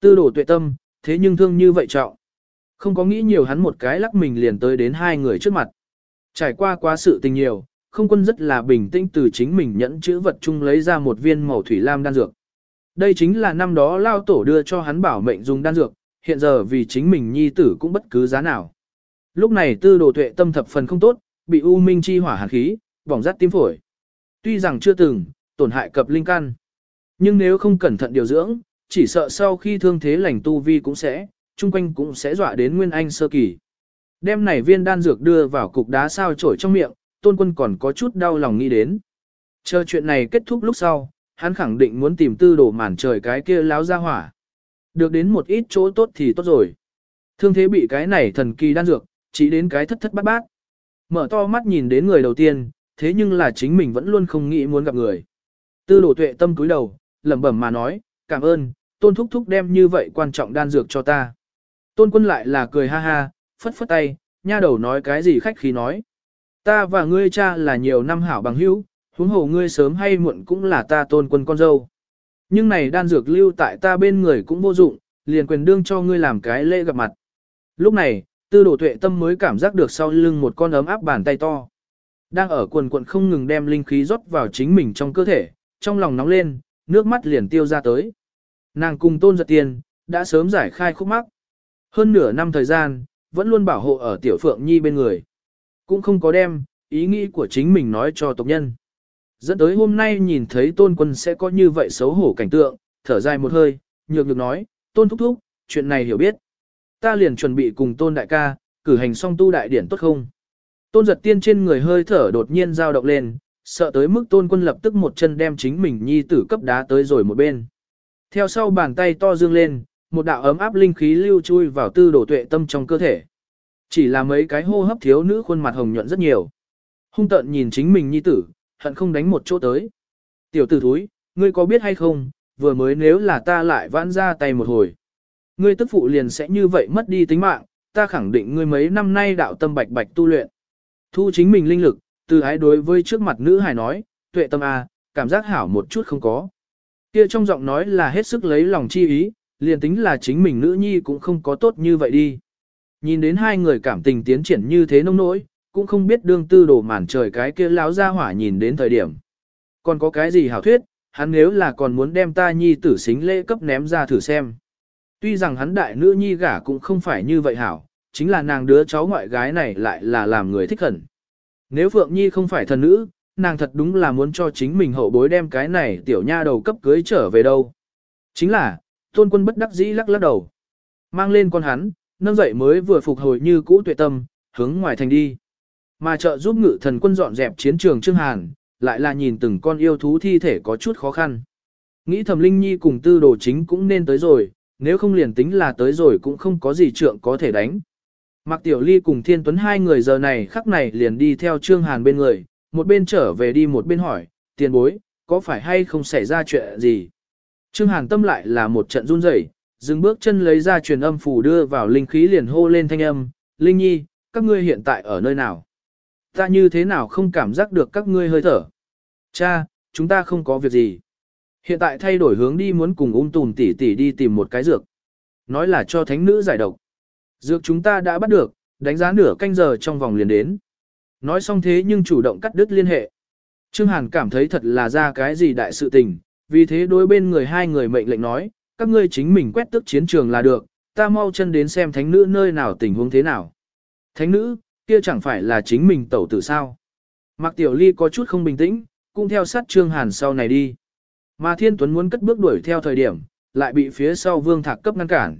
Tư đồ tuệ tâm, thế nhưng thương như vậy trọng. Không có nghĩ nhiều hắn một cái lắc mình liền tới đến hai người trước mặt. Trải qua quá sự tình nhiều, không quân rất là bình tĩnh từ chính mình nhẫn chữ vật chung lấy ra một viên màu thủy lam đan dược. Đây chính là năm đó lao tổ đưa cho hắn bảo mệnh dùng đan dược, hiện giờ vì chính mình nhi tử cũng bất cứ giá nào. Lúc này tư đồ tuệ tâm thập phần không tốt, bị u minh chi hỏa hàn khí, bỏng rát tim phổi. Tuy rằng chưa từng, tổn hại cập linh căn. Nhưng nếu không cẩn thận điều dưỡng, chỉ sợ sau khi thương thế lành tu vi cũng sẽ, chung quanh cũng sẽ dọa đến nguyên anh sơ kỳ. Đem này viên đan dược đưa vào cục đá sao trổi trong miệng, tôn quân còn có chút đau lòng nghĩ đến. Chờ chuyện này kết thúc lúc sau, hắn khẳng định muốn tìm tư đồ màn trời cái kia láo ra hỏa. Được đến một ít chỗ tốt thì tốt rồi. Thương thế bị cái này thần kỳ đan dược, chỉ đến cái thất thất bát bát. Mở to mắt nhìn đến người đầu tiên, thế nhưng là chính mình vẫn luôn không nghĩ muốn gặp người. Tư đồ tuệ tâm cúi đầu, lẩm bẩm mà nói, cảm ơn, tôn thúc thúc đem như vậy quan trọng đan dược cho ta. Tôn quân lại là cười ha ha, phất phất tay, nha đầu nói cái gì khách khí nói. Ta và ngươi cha là nhiều năm hảo bằng hữu, huống hồ ngươi sớm hay muộn cũng là ta tôn quân con dâu. Nhưng này đan dược lưu tại ta bên người cũng vô dụng, liền quyền đương cho ngươi làm cái lễ gặp mặt. Lúc này, tư đồ tuệ tâm mới cảm giác được sau lưng một con ấm áp bàn tay to. Đang ở quần quận không ngừng đem linh khí rót vào chính mình trong cơ thể, trong lòng nóng lên, nước mắt liền tiêu ra tới. Nàng cùng tôn giật tiền, đã sớm giải khai khúc mắc. Hơn nửa năm thời gian, vẫn luôn bảo hộ ở tiểu phượng nhi bên người. Cũng không có đem, ý nghĩ của chính mình nói cho tộc nhân. Dẫn tới hôm nay nhìn thấy tôn quân sẽ có như vậy xấu hổ cảnh tượng, thở dài một hơi, nhược nhược nói, tôn thúc thúc, chuyện này hiểu biết. Ta liền chuẩn bị cùng tôn đại ca, cử hành song tu đại điển tốt không? Tôn giật tiên trên người hơi thở đột nhiên dao động lên, sợ tới mức tôn quân lập tức một chân đem chính mình nhi tử cấp đá tới rồi một bên. Theo sau bàn tay to dương lên, một đạo ấm áp linh khí lưu chui vào tư đổ tuệ tâm trong cơ thể. Chỉ là mấy cái hô hấp thiếu nữ khuôn mặt hồng nhuận rất nhiều. Hung tận nhìn chính mình nhi tử, hận không đánh một chỗ tới. Tiểu tử thúi, ngươi có biết hay không, vừa mới nếu là ta lại vãn ra tay một hồi. Ngươi tức phụ liền sẽ như vậy mất đi tính mạng, ta khẳng định ngươi mấy năm nay đạo tâm bạch bạch tu luyện. Thu chính mình linh lực, từ ái đối với trước mặt nữ hài nói, tuệ tâm a, cảm giác hảo một chút không có. Kia trong giọng nói là hết sức lấy lòng chi ý, liền tính là chính mình nữ nhi cũng không có tốt như vậy đi. Nhìn đến hai người cảm tình tiến triển như thế nông nỗi, cũng không biết đương tư đồ màn trời cái kia lão ra hỏa nhìn đến thời điểm. Còn có cái gì hảo thuyết, hắn nếu là còn muốn đem ta nhi tử xính lễ cấp ném ra thử xem. Tuy rằng hắn đại nữ nhi gả cũng không phải như vậy hảo, chính là nàng đứa cháu ngoại gái này lại là làm người thích hẳn. Nếu Phượng Nhi không phải thần nữ, nàng thật đúng là muốn cho chính mình hậu bối đem cái này tiểu nha đầu cấp cưới trở về đâu. Chính là, tôn quân bất đắc dĩ lắc lắc đầu. Mang lên con hắn, nâng dậy mới vừa phục hồi như cũ tuệ tâm, hướng ngoài thành đi. Mà trợ giúp ngự thần quân dọn dẹp chiến trường Trương Hàn, lại là nhìn từng con yêu thú thi thể có chút khó khăn. Nghĩ thầm Linh Nhi cùng tư đồ chính cũng nên tới rồi, nếu không liền tính là tới rồi cũng không có gì trượng có thể đánh. Mạc Tiểu Ly cùng Thiên Tuấn hai người giờ này khắc này liền đi theo Trương Hàn bên người, một bên trở về đi một bên hỏi, tiền bối, có phải hay không xảy ra chuyện gì? Trương Hàn tâm lại là một trận run rẩy, dừng bước chân lấy ra truyền âm phủ đưa vào linh khí liền hô lên thanh âm, Linh Nhi, các ngươi hiện tại ở nơi nào? Ta như thế nào không cảm giác được các ngươi hơi thở? Cha, chúng ta không có việc gì. Hiện tại thay đổi hướng đi muốn cùng ung tùn tỷ tỷ đi tìm một cái dược. Nói là cho thánh nữ giải độc. Dược chúng ta đã bắt được, đánh giá nửa canh giờ trong vòng liền đến. Nói xong thế nhưng chủ động cắt đứt liên hệ. Trương Hàn cảm thấy thật là ra cái gì đại sự tình, vì thế đối bên người hai người mệnh lệnh nói, các ngươi chính mình quét tức chiến trường là được, ta mau chân đến xem thánh nữ nơi nào tình huống thế nào. Thánh nữ, kia chẳng phải là chính mình tẩu tử sao. Mạc Tiểu Ly có chút không bình tĩnh, cũng theo sát Trương Hàn sau này đi. Mà Thiên Tuấn muốn cất bước đuổi theo thời điểm, lại bị phía sau Vương Thạc cấp ngăn cản.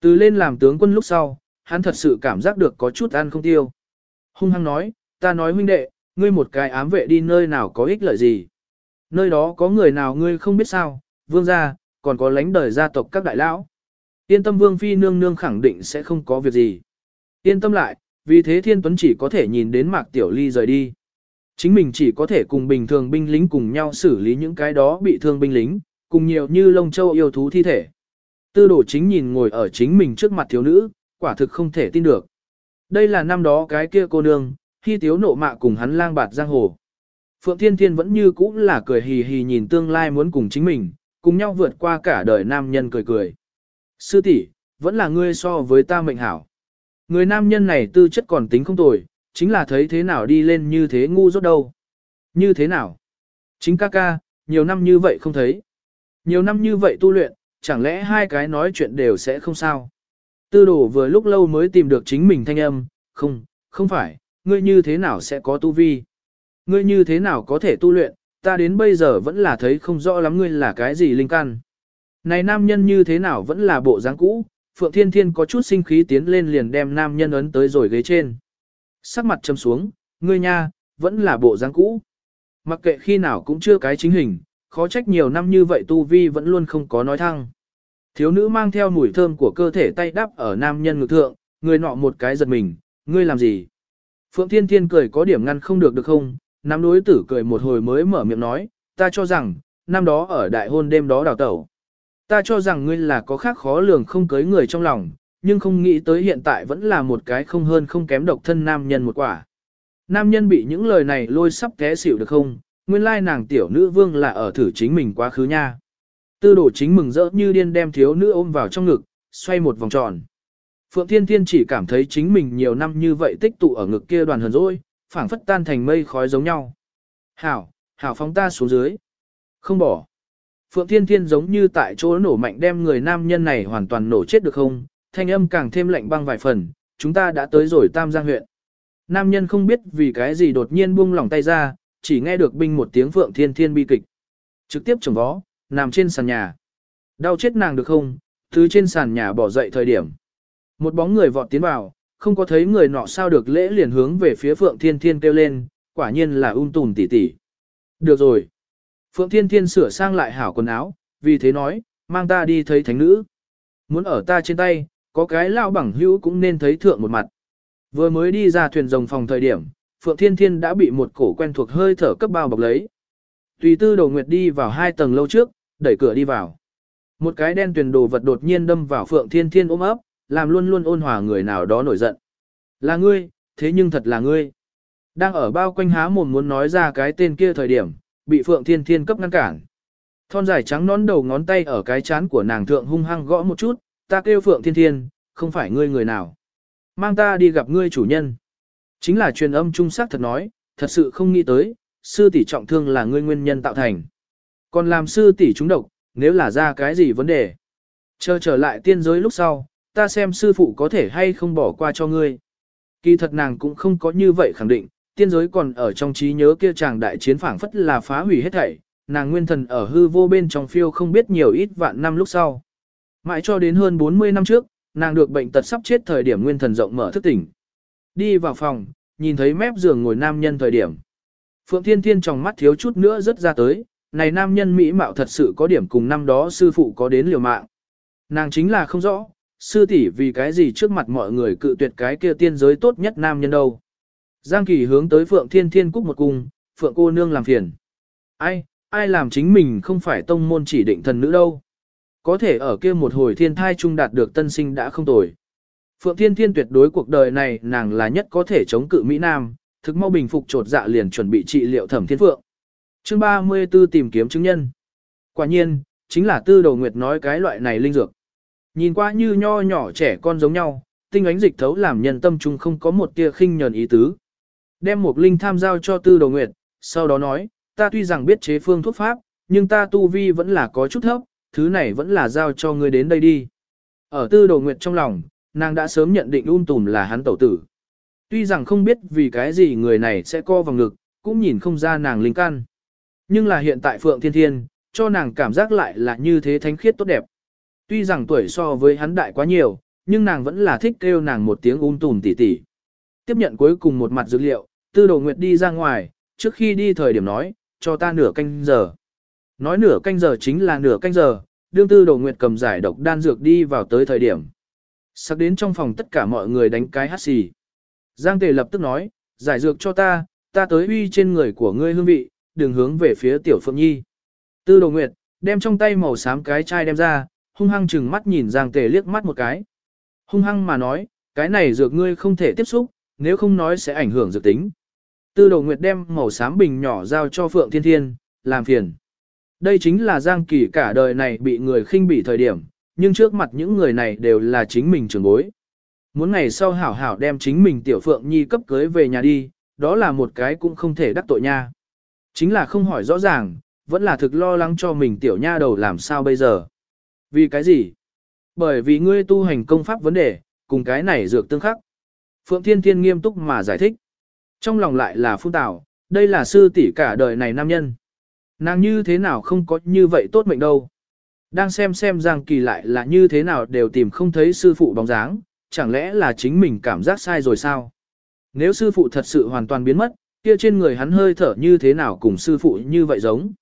Từ lên làm tướng quân lúc sau, hắn thật sự cảm giác được có chút ăn không tiêu. Hung hăng nói, ta nói huynh đệ, ngươi một cái ám vệ đi nơi nào có ích lợi gì. Nơi đó có người nào ngươi không biết sao, vương gia, còn có lãnh đời gia tộc các đại lão. Yên tâm vương phi nương nương khẳng định sẽ không có việc gì. Yên tâm lại, vì thế thiên tuấn chỉ có thể nhìn đến mạc tiểu ly rời đi. Chính mình chỉ có thể cùng bình thường binh lính cùng nhau xử lý những cái đó bị thương binh lính, cùng nhiều như lông châu yêu thú thi thể. Tư đồ chính nhìn ngồi ở chính mình trước mặt thiếu nữ, quả thực không thể tin được. Đây là năm đó cái kia cô nương, khi tiếu nộ mạ cùng hắn lang bạt giang hồ. Phượng Thiên Thiên vẫn như cũ là cười hì hì nhìn tương lai muốn cùng chính mình, cùng nhau vượt qua cả đời nam nhân cười cười. Sư tỷ, vẫn là ngươi so với ta mệnh hảo. Người nam nhân này tư chất còn tính không tồi, chính là thấy thế nào đi lên như thế ngu rốt đâu. Như thế nào? Chính ca ca, nhiều năm như vậy không thấy. Nhiều năm như vậy tu luyện, chẳng lẽ hai cái nói chuyện đều sẽ không sao? Tư đồ vừa lúc lâu mới tìm được chính mình thanh âm, không, không phải, ngươi như thế nào sẽ có tu vi? Ngươi như thế nào có thể tu luyện, ta đến bây giờ vẫn là thấy không rõ lắm ngươi là cái gì linh căn. Này nam nhân như thế nào vẫn là bộ dáng cũ, Phượng Thiên Thiên có chút sinh khí tiến lên liền đem nam nhân ấn tới rồi ghế trên. Sắc mặt châm xuống, ngươi nha, vẫn là bộ dáng cũ. Mặc kệ khi nào cũng chưa cái chính hình, khó trách nhiều năm như vậy tu vi vẫn luôn không có nói thăng. Thiếu nữ mang theo mùi thơm của cơ thể tay đắp ở nam nhân ngực thượng, người nọ một cái giật mình, ngươi làm gì? Phượng Thiên Thiên cười có điểm ngăn không được được không? Nam đối tử cười một hồi mới mở miệng nói, ta cho rằng, năm đó ở đại hôn đêm đó đào tẩu. Ta cho rằng ngươi là có khác khó lường không cưới người trong lòng, nhưng không nghĩ tới hiện tại vẫn là một cái không hơn không kém độc thân nam nhân một quả. Nam nhân bị những lời này lôi sắp té xỉu được không? Nguyên lai nàng tiểu nữ vương là ở thử chính mình quá khứ nha. Tư đổ chính mừng rỡ như điên đem thiếu nữ ôm vào trong ngực, xoay một vòng tròn. Phượng Thiên Thiên chỉ cảm thấy chính mình nhiều năm như vậy tích tụ ở ngực kia đoàn hờn rồi, phảng phất tan thành mây khói giống nhau. Hảo, hảo phóng ta xuống dưới. Không bỏ. Phượng Thiên Thiên giống như tại chỗ nổ mạnh đem người nam nhân này hoàn toàn nổ chết được không, thanh âm càng thêm lạnh băng vài phần, chúng ta đã tới rồi Tam Giang huyện. Nam nhân không biết vì cái gì đột nhiên buông lỏng tay ra, chỉ nghe được binh một tiếng Phượng Thiên Thiên bi kịch. Trực tiếp trồng vó, nằm trên sàn nhà. Đau chết nàng được không, thứ trên sàn nhà bỏ dậy thời điểm. Một bóng người vọt tiến vào, không có thấy người nọ sao được lễ liền hướng về phía Phượng Thiên Thiên kêu lên, quả nhiên là ung tùm tỉ tỉ. Được rồi. Phượng Thiên Thiên sửa sang lại hảo quần áo, vì thế nói, mang ta đi thấy thánh nữ. Muốn ở ta trên tay, có cái lao bằng hữu cũng nên thấy thượng một mặt. Vừa mới đi ra thuyền rồng phòng thời điểm, Phượng Thiên Thiên đã bị một cổ quen thuộc hơi thở cấp bao bọc lấy. Tùy tư đầu nguyệt đi vào hai tầng lâu trước, đẩy cửa đi vào. Một cái đen tuyền đồ vật đột nhiên đâm vào Phượng Thiên Thiên ôm ấp, làm luôn luôn ôn hòa người nào đó nổi giận. Là ngươi, thế nhưng thật là ngươi. Đang ở bao quanh há mồm muốn nói ra cái tên kia thời điểm, bị Phượng Thiên Thiên cấp ngăn cản. Thon dài trắng nón đầu ngón tay ở cái chán của nàng thượng hung hăng gõ một chút, ta kêu Phượng Thiên Thiên, không phải ngươi người nào. Mang ta đi gặp ngươi chủ nhân. Chính là truyền âm trung sắc thật nói, thật sự không nghĩ tới, sư tỷ trọng thương là ngươi nguyên nhân tạo thành. Còn làm sư tỷ trúng độc, nếu là ra cái gì vấn đề. Chờ trở lại tiên giới lúc sau, ta xem sư phụ có thể hay không bỏ qua cho ngươi. Kỳ thật nàng cũng không có như vậy khẳng định, tiên giới còn ở trong trí nhớ kia chàng đại chiến phảng phất là phá hủy hết thảy, nàng nguyên thần ở hư vô bên trong phiêu không biết nhiều ít vạn năm lúc sau. Mãi cho đến hơn 40 năm trước, nàng được bệnh tật sắp chết thời điểm nguyên thần rộng mở thức tỉnh. Đi vào phòng, nhìn thấy mép giường ngồi nam nhân thời điểm. Phượng Thiên Thiên trong mắt thiếu chút nữa rất ra tới, này nam nhân mỹ mạo thật sự có điểm cùng năm đó sư phụ có đến liều mạng. Nàng chính là không rõ, sư tỷ vì cái gì trước mặt mọi người cự tuyệt cái kia tiên giới tốt nhất nam nhân đâu. Giang Kỳ hướng tới Phượng Thiên Thiên cúc một cung, Phượng cô nương làm phiền. Ai, ai làm chính mình không phải tông môn chỉ định thần nữ đâu. Có thể ở kia một hồi thiên thai trung đạt được tân sinh đã không tồi. Phượng Thiên Thiên tuyệt đối cuộc đời này nàng là nhất có thể chống cự Mỹ Nam, thực mau bình phục trột dạ liền chuẩn bị trị liệu thẩm thiên phượng. Chương 34 tìm kiếm chứng nhân. Quả nhiên, chính là tư đầu nguyệt nói cái loại này linh dược. Nhìn qua như nho nhỏ trẻ con giống nhau, tinh ánh dịch thấu làm nhân tâm trung không có một tia khinh nhờn ý tứ. Đem một linh tham giao cho tư đầu nguyệt, sau đó nói, ta tuy rằng biết chế phương thuốc pháp, nhưng ta tu vi vẫn là có chút thấp, thứ này vẫn là giao cho ngươi đến đây đi. Ở tư đầu nguyệt trong lòng, nàng đã sớm nhận định un tùm là hắn tẩu tử. Tuy rằng không biết vì cái gì người này sẽ co vào ngực, cũng nhìn không ra nàng linh căn. Nhưng là hiện tại Phượng Thiên Thiên, cho nàng cảm giác lại là như thế thánh khiết tốt đẹp. Tuy rằng tuổi so với hắn đại quá nhiều, nhưng nàng vẫn là thích kêu nàng một tiếng um tùm tỉ tỉ. Tiếp nhận cuối cùng một mặt dữ liệu, tư đồ nguyệt đi ra ngoài, trước khi đi thời điểm nói, cho ta nửa canh giờ. Nói nửa canh giờ chính là nửa canh giờ, đương tư đồ nguyệt cầm giải độc đan dược đi vào tới thời điểm. Sắc đến trong phòng tất cả mọi người đánh cái hát xì. Giang tề lập tức nói, giải dược cho ta, ta tới uy trên người của ngươi hương vị, đừng hướng về phía tiểu phượng nhi. Tư đồ nguyệt, đem trong tay màu xám cái chai đem ra, hung hăng chừng mắt nhìn Giang tề liếc mắt một cái. Hung hăng mà nói, cái này dược ngươi không thể tiếp xúc, nếu không nói sẽ ảnh hưởng dược tính. Tư đồ nguyệt đem màu xám bình nhỏ giao cho Phượng Thiên Thiên, làm phiền. Đây chính là Giang Kỳ cả đời này bị người khinh bỉ thời điểm, nhưng trước mặt những người này đều là chính mình trưởng bối. Muốn ngày sau hảo hảo đem chính mình tiểu phượng nhi cấp cưới về nhà đi, đó là một cái cũng không thể đắc tội nha. Chính là không hỏi rõ ràng, vẫn là thực lo lắng cho mình tiểu nha đầu làm sao bây giờ. Vì cái gì? Bởi vì ngươi tu hành công pháp vấn đề, cùng cái này dược tương khắc. Phượng Thiên Thiên nghiêm túc mà giải thích. Trong lòng lại là phun tảo, đây là sư tỷ cả đời này nam nhân. Nàng như thế nào không có như vậy tốt mệnh đâu. Đang xem xem Giang Kỳ lại là như thế nào đều tìm không thấy sư phụ bóng dáng, chẳng lẽ là chính mình cảm giác sai rồi sao? Nếu sư phụ thật sự hoàn toàn biến mất, kia trên người hắn hơi thở như thế nào cùng sư phụ như vậy giống.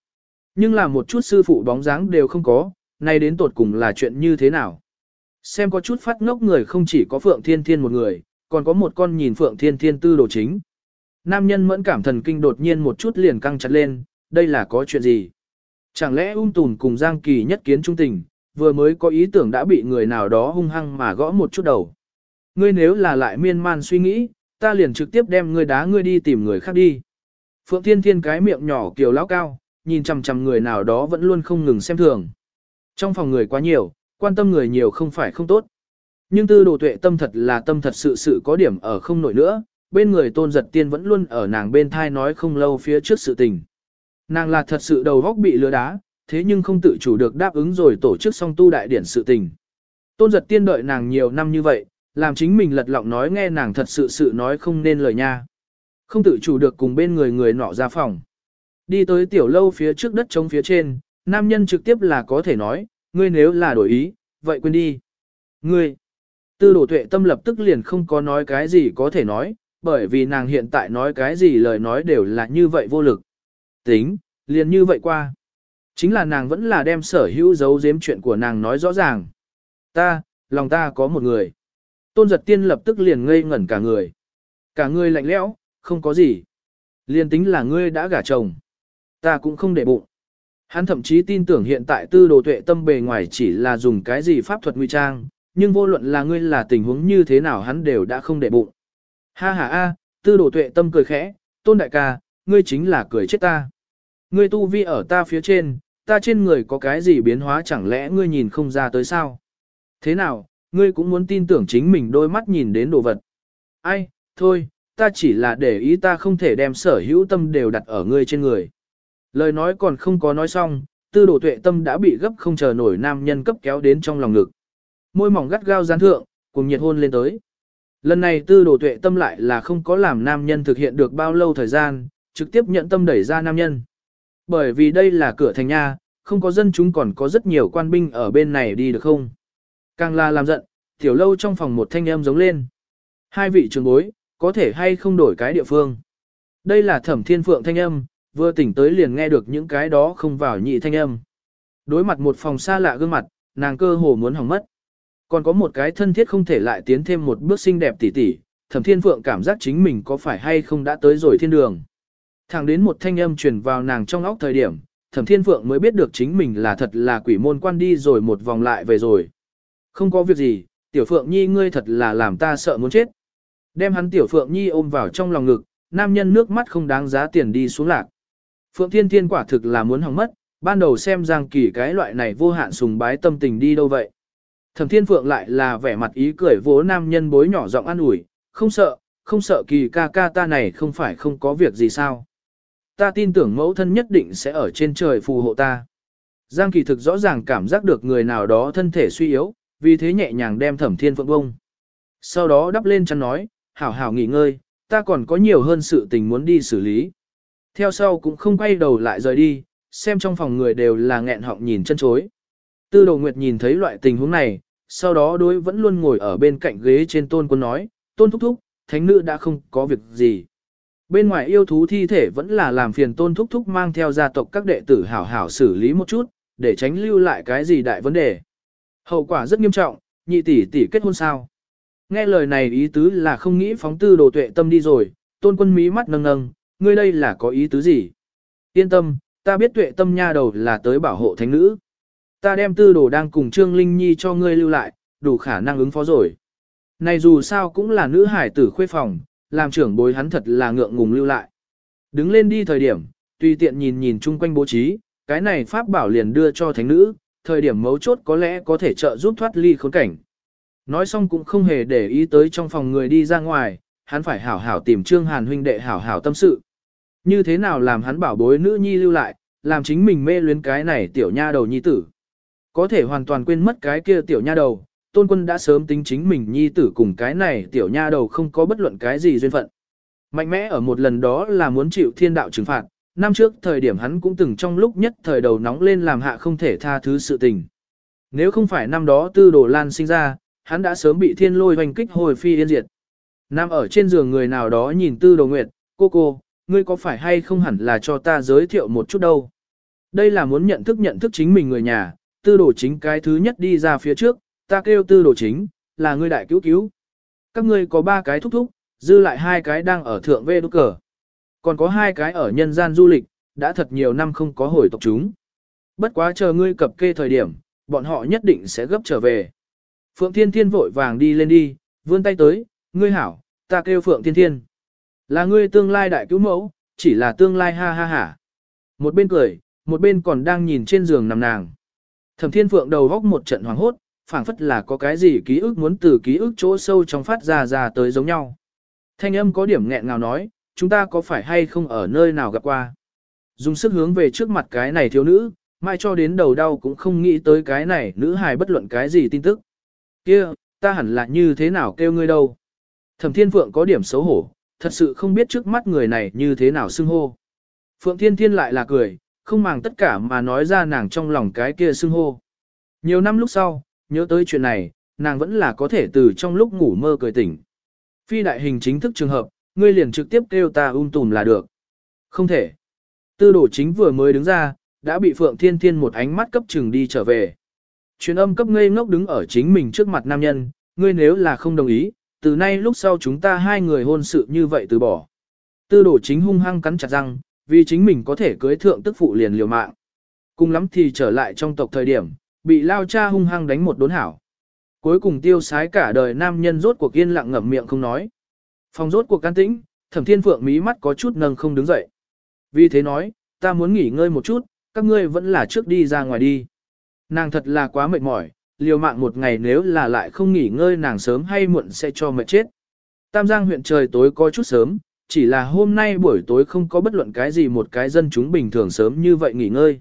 Nhưng là một chút sư phụ bóng dáng đều không có, nay đến tột cùng là chuyện như thế nào. Xem có chút phát ngốc người không chỉ có Phượng Thiên Thiên một người, còn có một con nhìn Phượng Thiên Thiên tư đồ chính. Nam nhân mẫn cảm thần kinh đột nhiên một chút liền căng chặt lên, đây là có chuyện gì? Chẳng lẽ ung tùn cùng Giang Kỳ nhất kiến trung tình, vừa mới có ý tưởng đã bị người nào đó hung hăng mà gõ một chút đầu. Ngươi nếu là lại miên man suy nghĩ, ta liền trực tiếp đem ngươi đá ngươi đi tìm người khác đi. Phượng Thiên Thiên cái miệng nhỏ kiều lão cao, nhìn chằm chằm người nào đó vẫn luôn không ngừng xem thường. Trong phòng người quá nhiều, quan tâm người nhiều không phải không tốt. Nhưng tư đồ tuệ tâm thật là tâm thật sự sự có điểm ở không nổi nữa, bên người tôn giật tiên vẫn luôn ở nàng bên thai nói không lâu phía trước sự tình. Nàng là thật sự đầu góc bị lừa đá, thế nhưng không tự chủ được đáp ứng rồi tổ chức xong tu đại điển sự tình. Tôn giật tiên đợi nàng nhiều năm như vậy, làm chính mình lật lọng nói nghe nàng thật sự sự nói không nên lời nha. Không tự chủ được cùng bên người người nọ ra phòng. Đi tới tiểu lâu phía trước đất trống phía trên, nam nhân trực tiếp là có thể nói, ngươi nếu là đổi ý, vậy quên đi. Ngươi, tư đổ tuệ tâm lập tức liền không có nói cái gì có thể nói, bởi vì nàng hiện tại nói cái gì lời nói đều là như vậy vô lực. Tính, liền như vậy qua. Chính là nàng vẫn là đem sở hữu giấu giếm chuyện của nàng nói rõ ràng. Ta, lòng ta có một người. Tôn giật tiên lập tức liền ngây ngẩn cả người. Cả người lạnh lẽo, không có gì. Liên tính là ngươi đã gả chồng. Ta cũng không để bụng. Hắn thậm chí tin tưởng hiện tại tư đồ tuệ tâm bề ngoài chỉ là dùng cái gì pháp thuật nguy trang, nhưng vô luận là ngươi là tình huống như thế nào hắn đều đã không để bụng. Ha ha a, tư đồ tuệ tâm cười khẽ, tôn đại ca, ngươi chính là cười chết ta. Ngươi tu vi ở ta phía trên, ta trên người có cái gì biến hóa chẳng lẽ ngươi nhìn không ra tới sao? Thế nào, ngươi cũng muốn tin tưởng chính mình đôi mắt nhìn đến đồ vật. Ai, thôi, ta chỉ là để ý ta không thể đem sở hữu tâm đều đặt ở ngươi trên người. Lời nói còn không có nói xong, tư đồ tuệ tâm đã bị gấp không chờ nổi nam nhân cấp kéo đến trong lòng ngực. Môi mỏng gắt gao gián thượng, cùng nhiệt hôn lên tới. Lần này tư đồ tuệ tâm lại là không có làm nam nhân thực hiện được bao lâu thời gian, trực tiếp nhận tâm đẩy ra nam nhân. Bởi vì đây là cửa thành nha, không có dân chúng còn có rất nhiều quan binh ở bên này đi được không? Càng là làm giận, tiểu lâu trong phòng một thanh âm giống lên. Hai vị trường bối, có thể hay không đổi cái địa phương. Đây là thẩm thiên phượng thanh âm, vừa tỉnh tới liền nghe được những cái đó không vào nhị thanh âm. Đối mặt một phòng xa lạ gương mặt, nàng cơ hồ muốn hỏng mất. Còn có một cái thân thiết không thể lại tiến thêm một bước xinh đẹp tỉ tỉ, thẩm thiên phượng cảm giác chính mình có phải hay không đã tới rồi thiên đường. Thẳng đến một thanh âm truyền vào nàng trong óc thời điểm, thẩm thiên phượng mới biết được chính mình là thật là quỷ môn quan đi rồi một vòng lại về rồi. Không có việc gì, tiểu phượng nhi ngươi thật là làm ta sợ muốn chết. Đem hắn tiểu phượng nhi ôm vào trong lòng ngực, nam nhân nước mắt không đáng giá tiền đi xuống lạc. Phượng thiên thiên quả thực là muốn hỏng mất, ban đầu xem giang kỳ cái loại này vô hạn sùng bái tâm tình đi đâu vậy. Thẩm thiên phượng lại là vẻ mặt ý cười vỗ nam nhân bối nhỏ giọng an ủi, không sợ, không sợ kỳ ca ca ta này không phải không có việc gì sao. Ta tin tưởng mẫu thân nhất định sẽ ở trên trời phù hộ ta. Giang kỳ thực rõ ràng cảm giác được người nào đó thân thể suy yếu, vì thế nhẹ nhàng đem thẩm thiên phượng bông. Sau đó đắp lên chăn nói, hảo hảo nghỉ ngơi, ta còn có nhiều hơn sự tình muốn đi xử lý. Theo sau cũng không quay đầu lại rời đi, xem trong phòng người đều là nghẹn họng nhìn chân chối. Tư đồ nguyệt nhìn thấy loại tình huống này, sau đó đối vẫn luôn ngồi ở bên cạnh ghế trên tôn quân nói, tôn thúc thúc, thánh nữ đã không có việc gì. Bên ngoài yêu thú thi thể vẫn là làm phiền tôn thúc thúc mang theo gia tộc các đệ tử hảo hảo xử lý một chút, để tránh lưu lại cái gì đại vấn đề. Hậu quả rất nghiêm trọng, nhị tỷ tỷ kết hôn sao. Nghe lời này ý tứ là không nghĩ phóng tư đồ tuệ tâm đi rồi, tôn quân mí mắt nâng nâng, ngươi đây là có ý tứ gì? Yên tâm, ta biết tuệ tâm nha đầu là tới bảo hộ thánh nữ. Ta đem tư đồ đang cùng Trương Linh Nhi cho ngươi lưu lại, đủ khả năng ứng phó rồi. Này dù sao cũng là nữ hải tử khuê phòng, làm trưởng bối hắn thật là ngượng ngùng lưu lại. Đứng lên đi thời điểm, tùy tiện nhìn nhìn chung quanh bố trí, cái này pháp bảo liền đưa cho thánh nữ, thời điểm mấu chốt có lẽ có thể trợ giúp thoát ly khốn cảnh. Nói xong cũng không hề để ý tới trong phòng người đi ra ngoài, hắn phải hảo hảo tìm Trương Hàn huynh đệ hảo hảo tâm sự. Như thế nào làm hắn bảo bối nữ nhi lưu lại, làm chính mình mê luyến cái này tiểu nha đầu nhi tử. Có thể hoàn toàn quên mất cái kia tiểu nha đầu, tôn quân đã sớm tính chính mình nhi tử cùng cái này tiểu nha đầu không có bất luận cái gì duyên phận. Mạnh mẽ ở một lần đó là muốn chịu thiên đạo trừng phạt, năm trước thời điểm hắn cũng từng trong lúc nhất thời đầu nóng lên làm hạ không thể tha thứ sự tình. Nếu không phải năm đó tư đồ lan sinh ra, hắn đã sớm bị thiên lôi hoành kích hồi phi yên diệt. Nam ở trên giường người nào đó nhìn tư đồ nguyệt, cô cô, ngươi có phải hay không hẳn là cho ta giới thiệu một chút đâu. Đây là muốn nhận thức nhận thức chính mình người nhà, tư đồ chính cái thứ nhất đi ra phía trước, ta kêu tư đồ chính, là ngươi đại cứu cứu. Các ngươi có ba cái thúc thúc, dư lại hai cái đang ở thượng vê đốt cờ. Còn có hai cái ở nhân gian du lịch, đã thật nhiều năm không có hồi tộc chúng. Bất quá chờ ngươi cập kê thời điểm, bọn họ nhất định sẽ gấp trở về. Phượng Thiên Thiên vội vàng đi lên đi, vươn tay tới, ngươi hảo, ta kêu Phượng Thiên Thiên. Là ngươi tương lai đại cứu mẫu, chỉ là tương lai ha ha ha. Một bên cười, một bên còn đang nhìn trên giường nằm nàng. Thẩm Thiên Phượng đầu góc một trận hoàng hốt, phảng phất là có cái gì ký ức muốn từ ký ức chỗ sâu trong phát ra ra tới giống nhau. Thanh âm có điểm nghẹn ngào nói, chúng ta có phải hay không ở nơi nào gặp qua. Dùng sức hướng về trước mặt cái này thiếu nữ, mai cho đến đầu đau cũng không nghĩ tới cái này nữ hài bất luận cái gì tin tức. kia ta hẳn là như thế nào kêu ngươi đâu. Thẩm Thiên Phượng có điểm xấu hổ, thật sự không biết trước mắt người này như thế nào xưng hô. Phượng Thiên Thiên lại là cười, không màng tất cả mà nói ra nàng trong lòng cái kia xưng hô. Nhiều năm lúc sau, nhớ tới chuyện này, nàng vẫn là có thể từ trong lúc ngủ mơ cười tỉnh. Phi đại hình chính thức trường hợp, ngươi liền trực tiếp kêu ta ung tùm là được. Không thể. Tư đổ chính vừa mới đứng ra, đã bị Phượng Thiên Thiên một ánh mắt cấp chừng đi trở về. Truyền âm cấp ngây ngốc đứng ở chính mình trước mặt nam nhân, ngươi nếu là không đồng ý, từ nay lúc sau chúng ta hai người hôn sự như vậy từ bỏ. Tư Đồ chính hung hăng cắn chặt răng, vì chính mình có thể cưới thượng tức phụ liền liều mạng. Cùng lắm thì trở lại trong tộc thời điểm, bị lao cha hung hăng đánh một đốn hảo. Cuối cùng tiêu sái cả đời nam nhân rốt cuộc yên lặng ngậm miệng không nói. Phòng rốt cuộc can tĩnh, thẩm thiên phượng mí mắt có chút nâng không đứng dậy. Vì thế nói, ta muốn nghỉ ngơi một chút, các ngươi vẫn là trước đi ra ngoài đi. Nàng thật là quá mệt mỏi, liều mạng một ngày nếu là lại không nghỉ ngơi nàng sớm hay muộn sẽ cho mệt chết. Tam Giang huyện trời tối có chút sớm, chỉ là hôm nay buổi tối không có bất luận cái gì một cái dân chúng bình thường sớm như vậy nghỉ ngơi.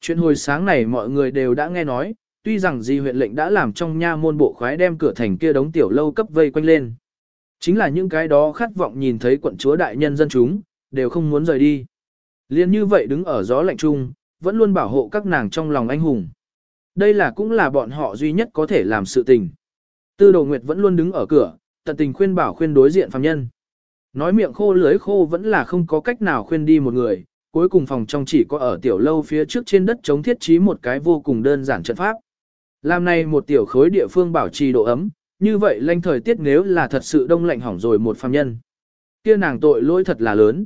Chuyện hồi sáng này mọi người đều đã nghe nói, tuy rằng di huyện lệnh đã làm trong nha môn bộ khoái đem cửa thành kia đóng tiểu lâu cấp vây quanh lên. Chính là những cái đó khát vọng nhìn thấy quận chúa đại nhân dân chúng, đều không muốn rời đi. Liên như vậy đứng ở gió lạnh trung, vẫn luôn bảo hộ các nàng trong lòng anh hùng. Đây là cũng là bọn họ duy nhất có thể làm sự tình. Tư đồ nguyệt vẫn luôn đứng ở cửa, tận tình khuyên bảo khuyên đối diện phàm nhân. Nói miệng khô lưới khô vẫn là không có cách nào khuyên đi một người, cuối cùng phòng trong chỉ có ở tiểu lâu phía trước trên đất chống thiết trí một cái vô cùng đơn giản trận pháp. Làm này một tiểu khối địa phương bảo trì độ ấm, như vậy lanh thời tiết nếu là thật sự đông lạnh hỏng rồi một phàm nhân. kia nàng tội lỗi thật là lớn.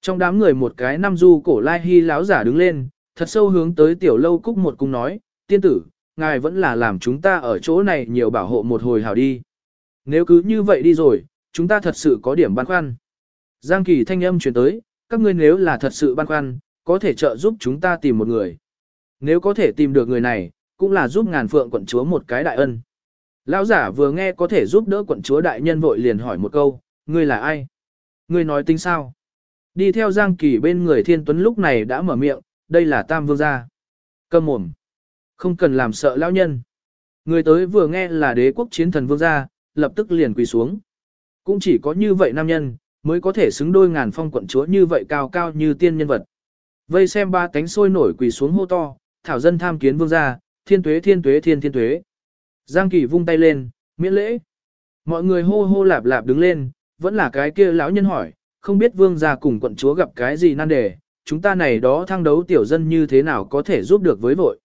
Trong đám người một cái Nam du cổ lai hy láo giả đứng lên, thật sâu hướng tới tiểu lâu cúc một cung nói, tiên tử, ngài vẫn là làm chúng ta ở chỗ này nhiều bảo hộ một hồi hảo đi. Nếu cứ như vậy đi rồi, chúng ta thật sự có điểm băn khoăn. Giang kỳ thanh âm truyền tới, các ngươi nếu là thật sự băn khoăn, có thể trợ giúp chúng ta tìm một người. Nếu có thể tìm được người này, cũng là giúp ngàn phượng quận chúa một cái đại ân. Lão giả vừa nghe có thể giúp đỡ quận chúa đại nhân vội liền hỏi một câu, ngươi là ai? Ngươi nói tính sao? Đi theo Giang Kỳ bên người Thiên Tuấn lúc này đã mở miệng, đây là Tam Vương gia. Cầm mồm. Không cần làm sợ lão nhân. Người tới vừa nghe là đế quốc chiến thần vương gia, lập tức liền quỳ xuống. Cũng chỉ có như vậy nam nhân, mới có thể xứng đôi ngàn phong quận chúa như vậy cao cao như tiên nhân vật. Vây xem ba cánh sôi nổi quỳ xuống hô to, thảo dân tham kiến vương gia, thiên tuế thiên tuế thiên thiên tuế. Giang Kỳ vung tay lên, miễn lễ. Mọi người hô hô lạp lạp đứng lên, vẫn là cái kia lão nhân hỏi, không biết vương gia cùng quận chúa gặp cái gì nan đề, chúng ta này đó thăng đấu tiểu dân như thế nào có thể giúp được với vội.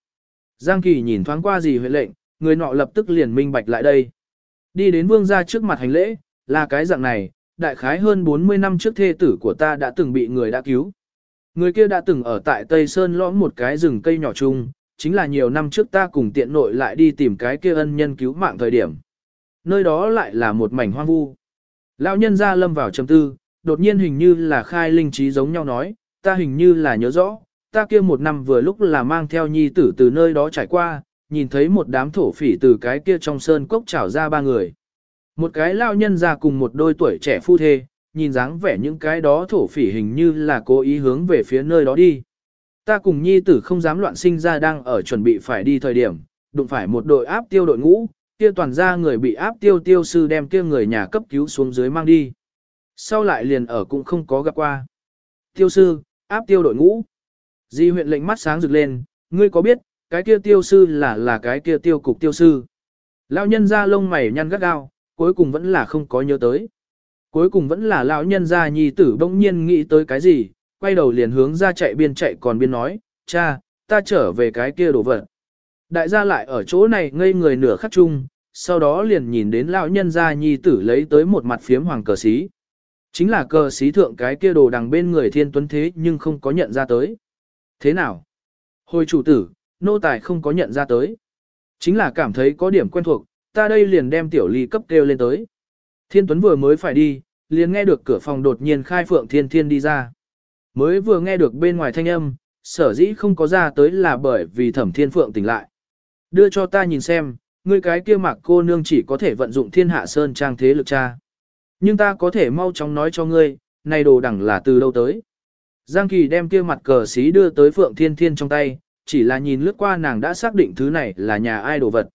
Giang Kỳ nhìn thoáng qua gì huệ lệnh, người nọ lập tức liền minh bạch lại đây. Đi đến vương gia trước mặt hành lễ, là cái dạng này, đại khái hơn 40 năm trước thê tử của ta đã từng bị người đã cứu. Người kia đã từng ở tại Tây Sơn lõm một cái rừng cây nhỏ chung, chính là nhiều năm trước ta cùng tiện nội lại đi tìm cái kia ân nhân cứu mạng thời điểm. Nơi đó lại là một mảnh hoang vu. Lão nhân ra lâm vào trầm tư, đột nhiên hình như là khai linh trí giống nhau nói, ta hình như là nhớ rõ, ta kia một năm vừa lúc là mang theo nhi tử từ nơi đó trải qua, nhìn thấy một đám thổ phỉ từ cái kia trong sơn cốc trảo ra ba người. Một cái lao nhân ra cùng một đôi tuổi trẻ phu thê, nhìn dáng vẻ những cái đó thổ phỉ hình như là cố ý hướng về phía nơi đó đi. Ta cùng nhi tử không dám loạn sinh ra đang ở chuẩn bị phải đi thời điểm, đụng phải một đội áp tiêu đội ngũ, kia toàn ra người bị áp tiêu tiêu sư đem kia người nhà cấp cứu xuống dưới mang đi. Sau lại liền ở cũng không có gặp qua. Tiêu sư, áp tiêu đội ngũ. Di huyện lệnh mắt sáng rực lên, ngươi có biết, cái kia tiêu sư là là cái kia tiêu cục tiêu sư. Lão nhân ra lông mày nhăn gắt gao, cuối cùng vẫn là không có nhớ tới. Cuối cùng vẫn là lão nhân ra nhi tử bỗng nhiên nghĩ tới cái gì, quay đầu liền hướng ra chạy biên chạy còn biên nói, cha, ta trở về cái kia đổ vật. Đại gia lại ở chỗ này ngây người nửa khắc chung, sau đó liền nhìn đến lão nhân gia nhi tử lấy tới một mặt phiếm hoàng cờ xí. Chính là cờ xí thượng cái kia đồ đằng bên người thiên tuấn thế nhưng không có nhận ra tới. Thế nào? Hồi chủ tử, nô tài không có nhận ra tới. Chính là cảm thấy có điểm quen thuộc, ta đây liền đem tiểu ly cấp kêu lên tới. Thiên tuấn vừa mới phải đi, liền nghe được cửa phòng đột nhiên khai phượng thiên thiên đi ra. Mới vừa nghe được bên ngoài thanh âm, sở dĩ không có ra tới là bởi vì thẩm thiên phượng tỉnh lại. Đưa cho ta nhìn xem, ngươi cái kia mặc cô nương chỉ có thể vận dụng thiên hạ sơn trang thế lực cha. Nhưng ta có thể mau chóng nói cho ngươi, này đồ đẳng là từ đâu tới. Giang Kỳ đem kia mặt cờ xí đưa tới Phượng Thiên Thiên trong tay, chỉ là nhìn lướt qua nàng đã xác định thứ này là nhà ai đồ vật.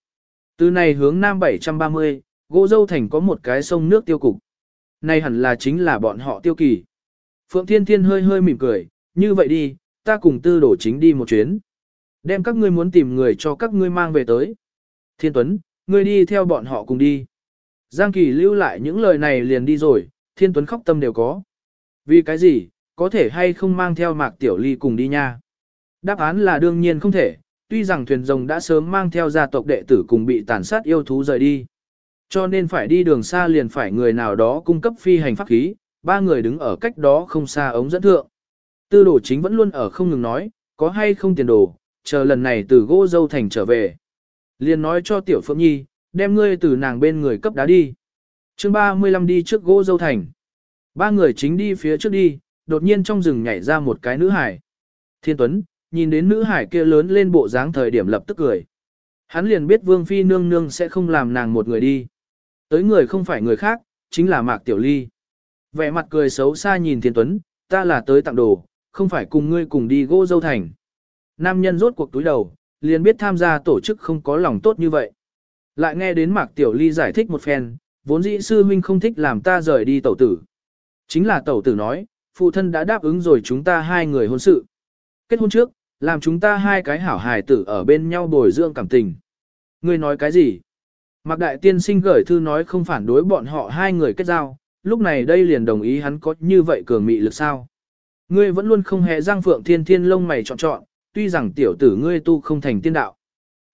Từ này hướng nam 730, gỗ dâu thành có một cái sông nước tiêu cục. Này hẳn là chính là bọn họ tiêu kỳ. Phượng Thiên Thiên hơi hơi mỉm cười, như vậy đi, ta cùng tư đổ chính đi một chuyến. Đem các ngươi muốn tìm người cho các ngươi mang về tới. Thiên Tuấn, ngươi đi theo bọn họ cùng đi. Giang Kỳ lưu lại những lời này liền đi rồi, Thiên Tuấn khóc tâm đều có. Vì cái gì, có thể hay không mang theo Mạc Tiểu Ly cùng đi nha? Đáp án là đương nhiên không thể, tuy rằng thuyền rồng đã sớm mang theo gia tộc đệ tử cùng bị tàn sát yêu thú rời đi. Cho nên phải đi đường xa liền phải người nào đó cung cấp phi hành pháp khí, ba người đứng ở cách đó không xa ống dẫn thượng. Tư đồ chính vẫn luôn ở không ngừng nói, có hay không tiền đồ, chờ lần này từ gỗ dâu thành trở về. Liền nói cho tiểu phượng nhi, đem ngươi từ nàng bên người cấp đá đi. chương 35 đi trước gỗ dâu thành. Ba người chính đi phía trước đi, đột nhiên trong rừng nhảy ra một cái nữ hải. Thiên Tuấn, nhìn đến nữ hải kia lớn lên bộ dáng thời điểm lập tức cười. Hắn liền biết Vương Phi nương nương sẽ không làm nàng một người đi. Tới người không phải người khác, chính là Mạc Tiểu Ly. Vẻ mặt cười xấu xa nhìn Thiên Tuấn, ta là tới tặng đồ, không phải cùng ngươi cùng đi gỗ dâu thành. Nam nhân rốt cuộc túi đầu, liền biết tham gia tổ chức không có lòng tốt như vậy. Lại nghe đến Mạc Tiểu Ly giải thích một phen, vốn dĩ sư huynh không thích làm ta rời đi tẩu tử. Chính là tẩu tử nói, phụ thân đã đáp ứng rồi chúng ta hai người hôn sự. Kết hôn trước, làm chúng ta hai cái hảo hài tử ở bên nhau bồi dưỡng cảm tình. Ngươi nói cái gì? Mạc Đại Tiên sinh gửi thư nói không phản đối bọn họ hai người kết giao, lúc này đây liền đồng ý hắn có như vậy cường mị lực sao? Ngươi vẫn luôn không hề giang phượng thiên thiên lông mày chọn chọn, tuy rằng tiểu tử ngươi tu không thành tiên đạo.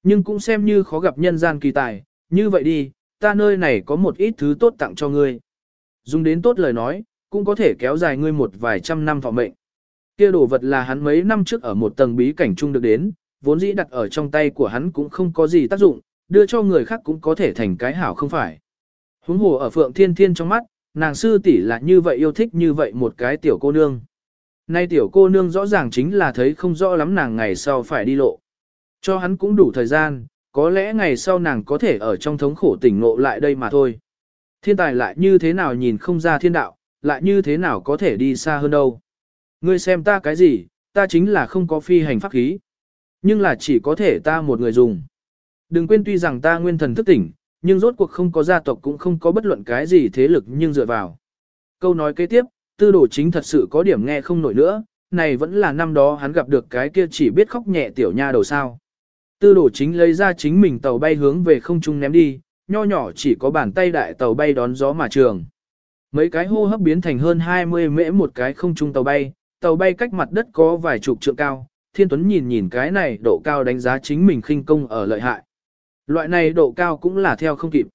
Nhưng cũng xem như khó gặp nhân gian kỳ tài, như vậy đi, ta nơi này có một ít thứ tốt tặng cho ngươi. Dùng đến tốt lời nói, cũng có thể kéo dài ngươi một vài trăm năm thọ mệnh. Kia đồ vật là hắn mấy năm trước ở một tầng bí cảnh chung được đến, vốn dĩ đặt ở trong tay của hắn cũng không có gì tác dụng, đưa cho người khác cũng có thể thành cái hảo không phải. Huống hồ ở Phượng Thiên Thiên trong mắt, nàng sư tỷ là như vậy yêu thích như vậy một cái tiểu cô nương. Nay tiểu cô nương rõ ràng chính là thấy không rõ lắm nàng ngày sau phải đi lộ. Cho hắn cũng đủ thời gian, có lẽ ngày sau nàng có thể ở trong thống khổ tỉnh ngộ lại đây mà thôi. Thiên tài lại như thế nào nhìn không ra thiên đạo, lại như thế nào có thể đi xa hơn đâu. Ngươi xem ta cái gì, ta chính là không có phi hành pháp khí. Nhưng là chỉ có thể ta một người dùng. Đừng quên tuy rằng ta nguyên thần thức tỉnh, nhưng rốt cuộc không có gia tộc cũng không có bất luận cái gì thế lực nhưng dựa vào. Câu nói kế tiếp, tư đồ chính thật sự có điểm nghe không nổi nữa, này vẫn là năm đó hắn gặp được cái kia chỉ biết khóc nhẹ tiểu nha đầu sao. Tư đồ chính lấy ra chính mình tàu bay hướng về không trung ném đi, nho nhỏ chỉ có bàn tay đại tàu bay đón gió mà trường. Mấy cái hô hấp biến thành hơn 20 mễ một cái không trung tàu bay, tàu bay cách mặt đất có vài chục trượng cao, Thiên Tuấn nhìn nhìn cái này độ cao đánh giá chính mình khinh công ở lợi hại. Loại này độ cao cũng là theo không kịp.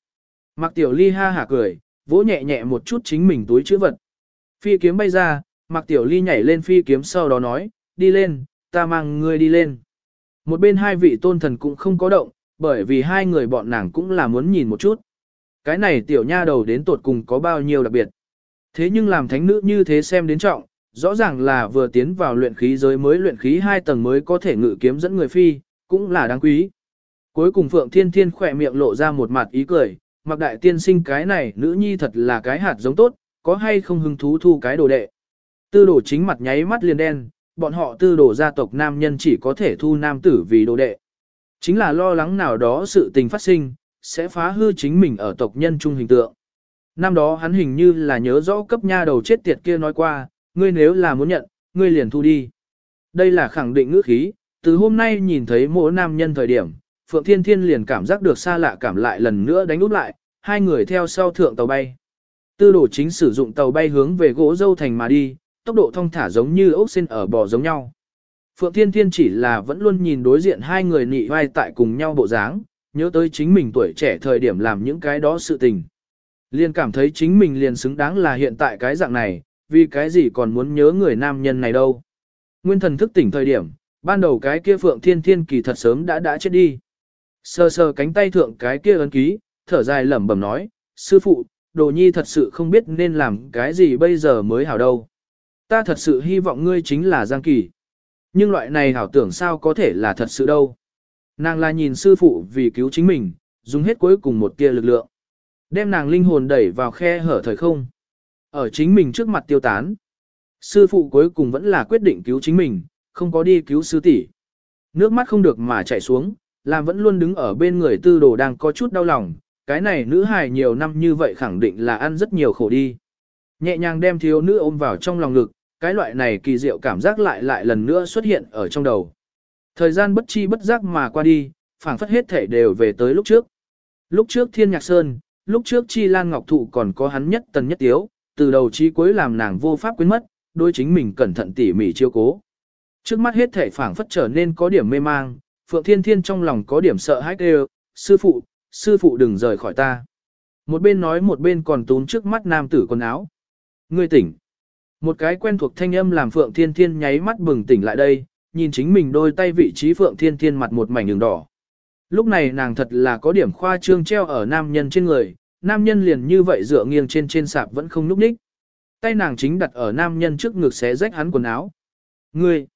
Mạc Tiểu Ly ha hả cười, vỗ nhẹ nhẹ một chút chính mình túi chữ vật. Phi kiếm bay ra, Mạc Tiểu Ly nhảy lên phi kiếm sau đó nói, đi lên, ta mang ngươi đi lên. Một bên hai vị tôn thần cũng không có động, bởi vì hai người bọn nàng cũng là muốn nhìn một chút. Cái này tiểu nha đầu đến tột cùng có bao nhiêu đặc biệt. Thế nhưng làm thánh nữ như thế xem đến trọng, rõ ràng là vừa tiến vào luyện khí giới mới luyện khí hai tầng mới có thể ngự kiếm dẫn người phi, cũng là đáng quý. Cuối cùng Phượng Thiên Thiên khỏe miệng lộ ra một mặt ý cười, mặc đại tiên sinh cái này nữ nhi thật là cái hạt giống tốt, có hay không hứng thú thu cái đồ đệ. Tư đồ chính mặt nháy mắt liền đen, bọn họ tư đồ gia tộc nam nhân chỉ có thể thu nam tử vì đồ đệ. Chính là lo lắng nào đó sự tình phát sinh, sẽ phá hư chính mình ở tộc nhân trung hình tượng. Năm đó hắn hình như là nhớ rõ cấp nha đầu chết tiệt kia nói qua, ngươi nếu là muốn nhận, ngươi liền thu đi. Đây là khẳng định ngữ khí, từ hôm nay nhìn thấy mỗi nam nhân thời điểm, Phượng Thiên Thiên liền cảm giác được xa lạ cảm lại lần nữa đánh úp lại, hai người theo sau thượng tàu bay. Tư đồ chính sử dụng tàu bay hướng về gỗ dâu thành mà đi, tốc độ thông thả giống như ốc sen ở bò giống nhau. Phượng Thiên Thiên chỉ là vẫn luôn nhìn đối diện hai người nị vai tại cùng nhau bộ dáng, nhớ tới chính mình tuổi trẻ thời điểm làm những cái đó sự tình. Liền cảm thấy chính mình liền xứng đáng là hiện tại cái dạng này, vì cái gì còn muốn nhớ người nam nhân này đâu. Nguyên thần thức tỉnh thời điểm, ban đầu cái kia Phượng Thiên Thiên kỳ thật sớm đã đã chết đi. Sờ sờ cánh tay thượng cái kia ấn ký, thở dài lẩm bẩm nói, sư phụ, đồ nhi thật sự không biết nên làm cái gì bây giờ mới hảo đâu. Ta thật sự hy vọng ngươi chính là Giang Kỳ. Nhưng loại này hảo tưởng sao có thể là thật sự đâu. Nàng là nhìn sư phụ vì cứu chính mình, dùng hết cuối cùng một tia lực lượng. Đem nàng linh hồn đẩy vào khe hở thời không. Ở chính mình trước mặt tiêu tán. Sư phụ cuối cùng vẫn là quyết định cứu chính mình, không có đi cứu sư tỷ. Nước mắt không được mà chảy xuống, làm vẫn luôn đứng ở bên người tư đồ đang có chút đau lòng, cái này nữ hài nhiều năm như vậy khẳng định là ăn rất nhiều khổ đi. Nhẹ nhàng đem thiếu nữ ôm vào trong lòng ngực, cái loại này kỳ diệu cảm giác lại lại lần nữa xuất hiện ở trong đầu. Thời gian bất chi bất giác mà qua đi, phảng phất hết thể đều về tới lúc trước. Lúc trước Thiên Nhạc Sơn, lúc trước Chi Lan Ngọc Thụ còn có hắn nhất tần nhất tiếu, từ đầu chí cuối làm nàng vô pháp quên mất, đôi chính mình cẩn thận tỉ mỉ chiêu cố. Trước mắt hết thể phảng phất trở nên có điểm mê mang, Phượng Thiên Thiên trong lòng có điểm sợ hãi kêu, sư phụ, sư phụ đừng rời khỏi ta. Một bên nói một bên còn tún trước mắt nam tử quần áo. Ngươi tỉnh. Một cái quen thuộc thanh âm làm Phượng Thiên Thiên nháy mắt bừng tỉnh lại đây, nhìn chính mình đôi tay vị trí Phượng Thiên Thiên mặt một mảnh đường đỏ. Lúc này nàng thật là có điểm khoa trương treo ở nam nhân trên người, nam nhân liền như vậy dựa nghiêng trên trên sạp vẫn không núp ních. Tay nàng chính đặt ở nam nhân trước ngực xé rách hắn quần áo. Ngươi!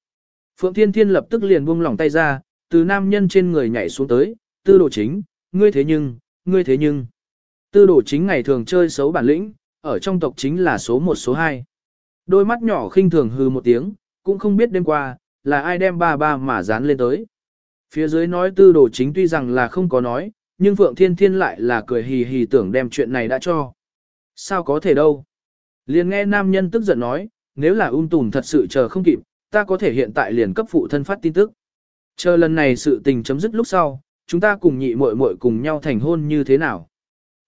Phượng Thiên Thiên lập tức liền buông lỏng tay ra, từ nam nhân trên người nhảy xuống tới, tư đồ chính, ngươi thế nhưng, ngươi thế nhưng. Tư đồ chính ngày thường chơi xấu bản lĩnh, ở trong tộc chính là số một số hai. Đôi mắt nhỏ khinh thường hư một tiếng, cũng không biết đêm qua, là ai đem ba ba mà dán lên tới. Phía dưới nói tư đồ chính tuy rằng là không có nói, nhưng Phượng Thiên Thiên lại là cười hì hì tưởng đem chuyện này đã cho. Sao có thể đâu? Liền nghe nam nhân tức giận nói, nếu là ung tùn thật sự chờ không kịp, ta có thể hiện tại liền cấp phụ thân phát tin tức. Chờ lần này sự tình chấm dứt lúc sau, chúng ta cùng nhị muội muội cùng nhau thành hôn như thế nào?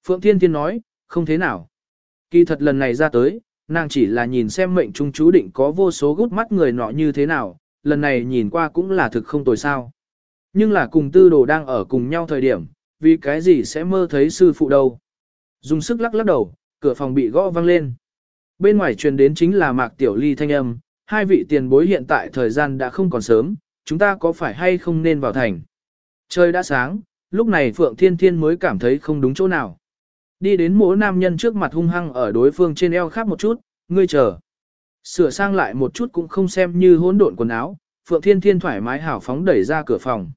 Phượng Thiên Thiên nói, không thế nào. Kỳ thật lần này ra tới, nàng chỉ là nhìn xem mệnh trung chú định có vô số gút mắt người nọ như thế nào, lần này nhìn qua cũng là thực không tồi sao. Nhưng là cùng tư đồ đang ở cùng nhau thời điểm, vì cái gì sẽ mơ thấy sư phụ đâu. Dùng sức lắc lắc đầu, cửa phòng bị gõ vang lên. Bên ngoài truyền đến chính là Mạc Tiểu Ly thanh âm, hai vị tiền bối hiện tại thời gian đã không còn sớm, chúng ta có phải hay không nên vào thành. Trời đã sáng, lúc này Phượng Thiên Thiên mới cảm thấy không đúng chỗ nào. Đi đến mỗi nam nhân trước mặt hung hăng ở đối phương trên eo khắp một chút, ngươi chờ. Sửa sang lại một chút cũng không xem như hỗn độn quần áo, Phượng Thiên Thiên thoải mái hảo phóng đẩy ra cửa phòng.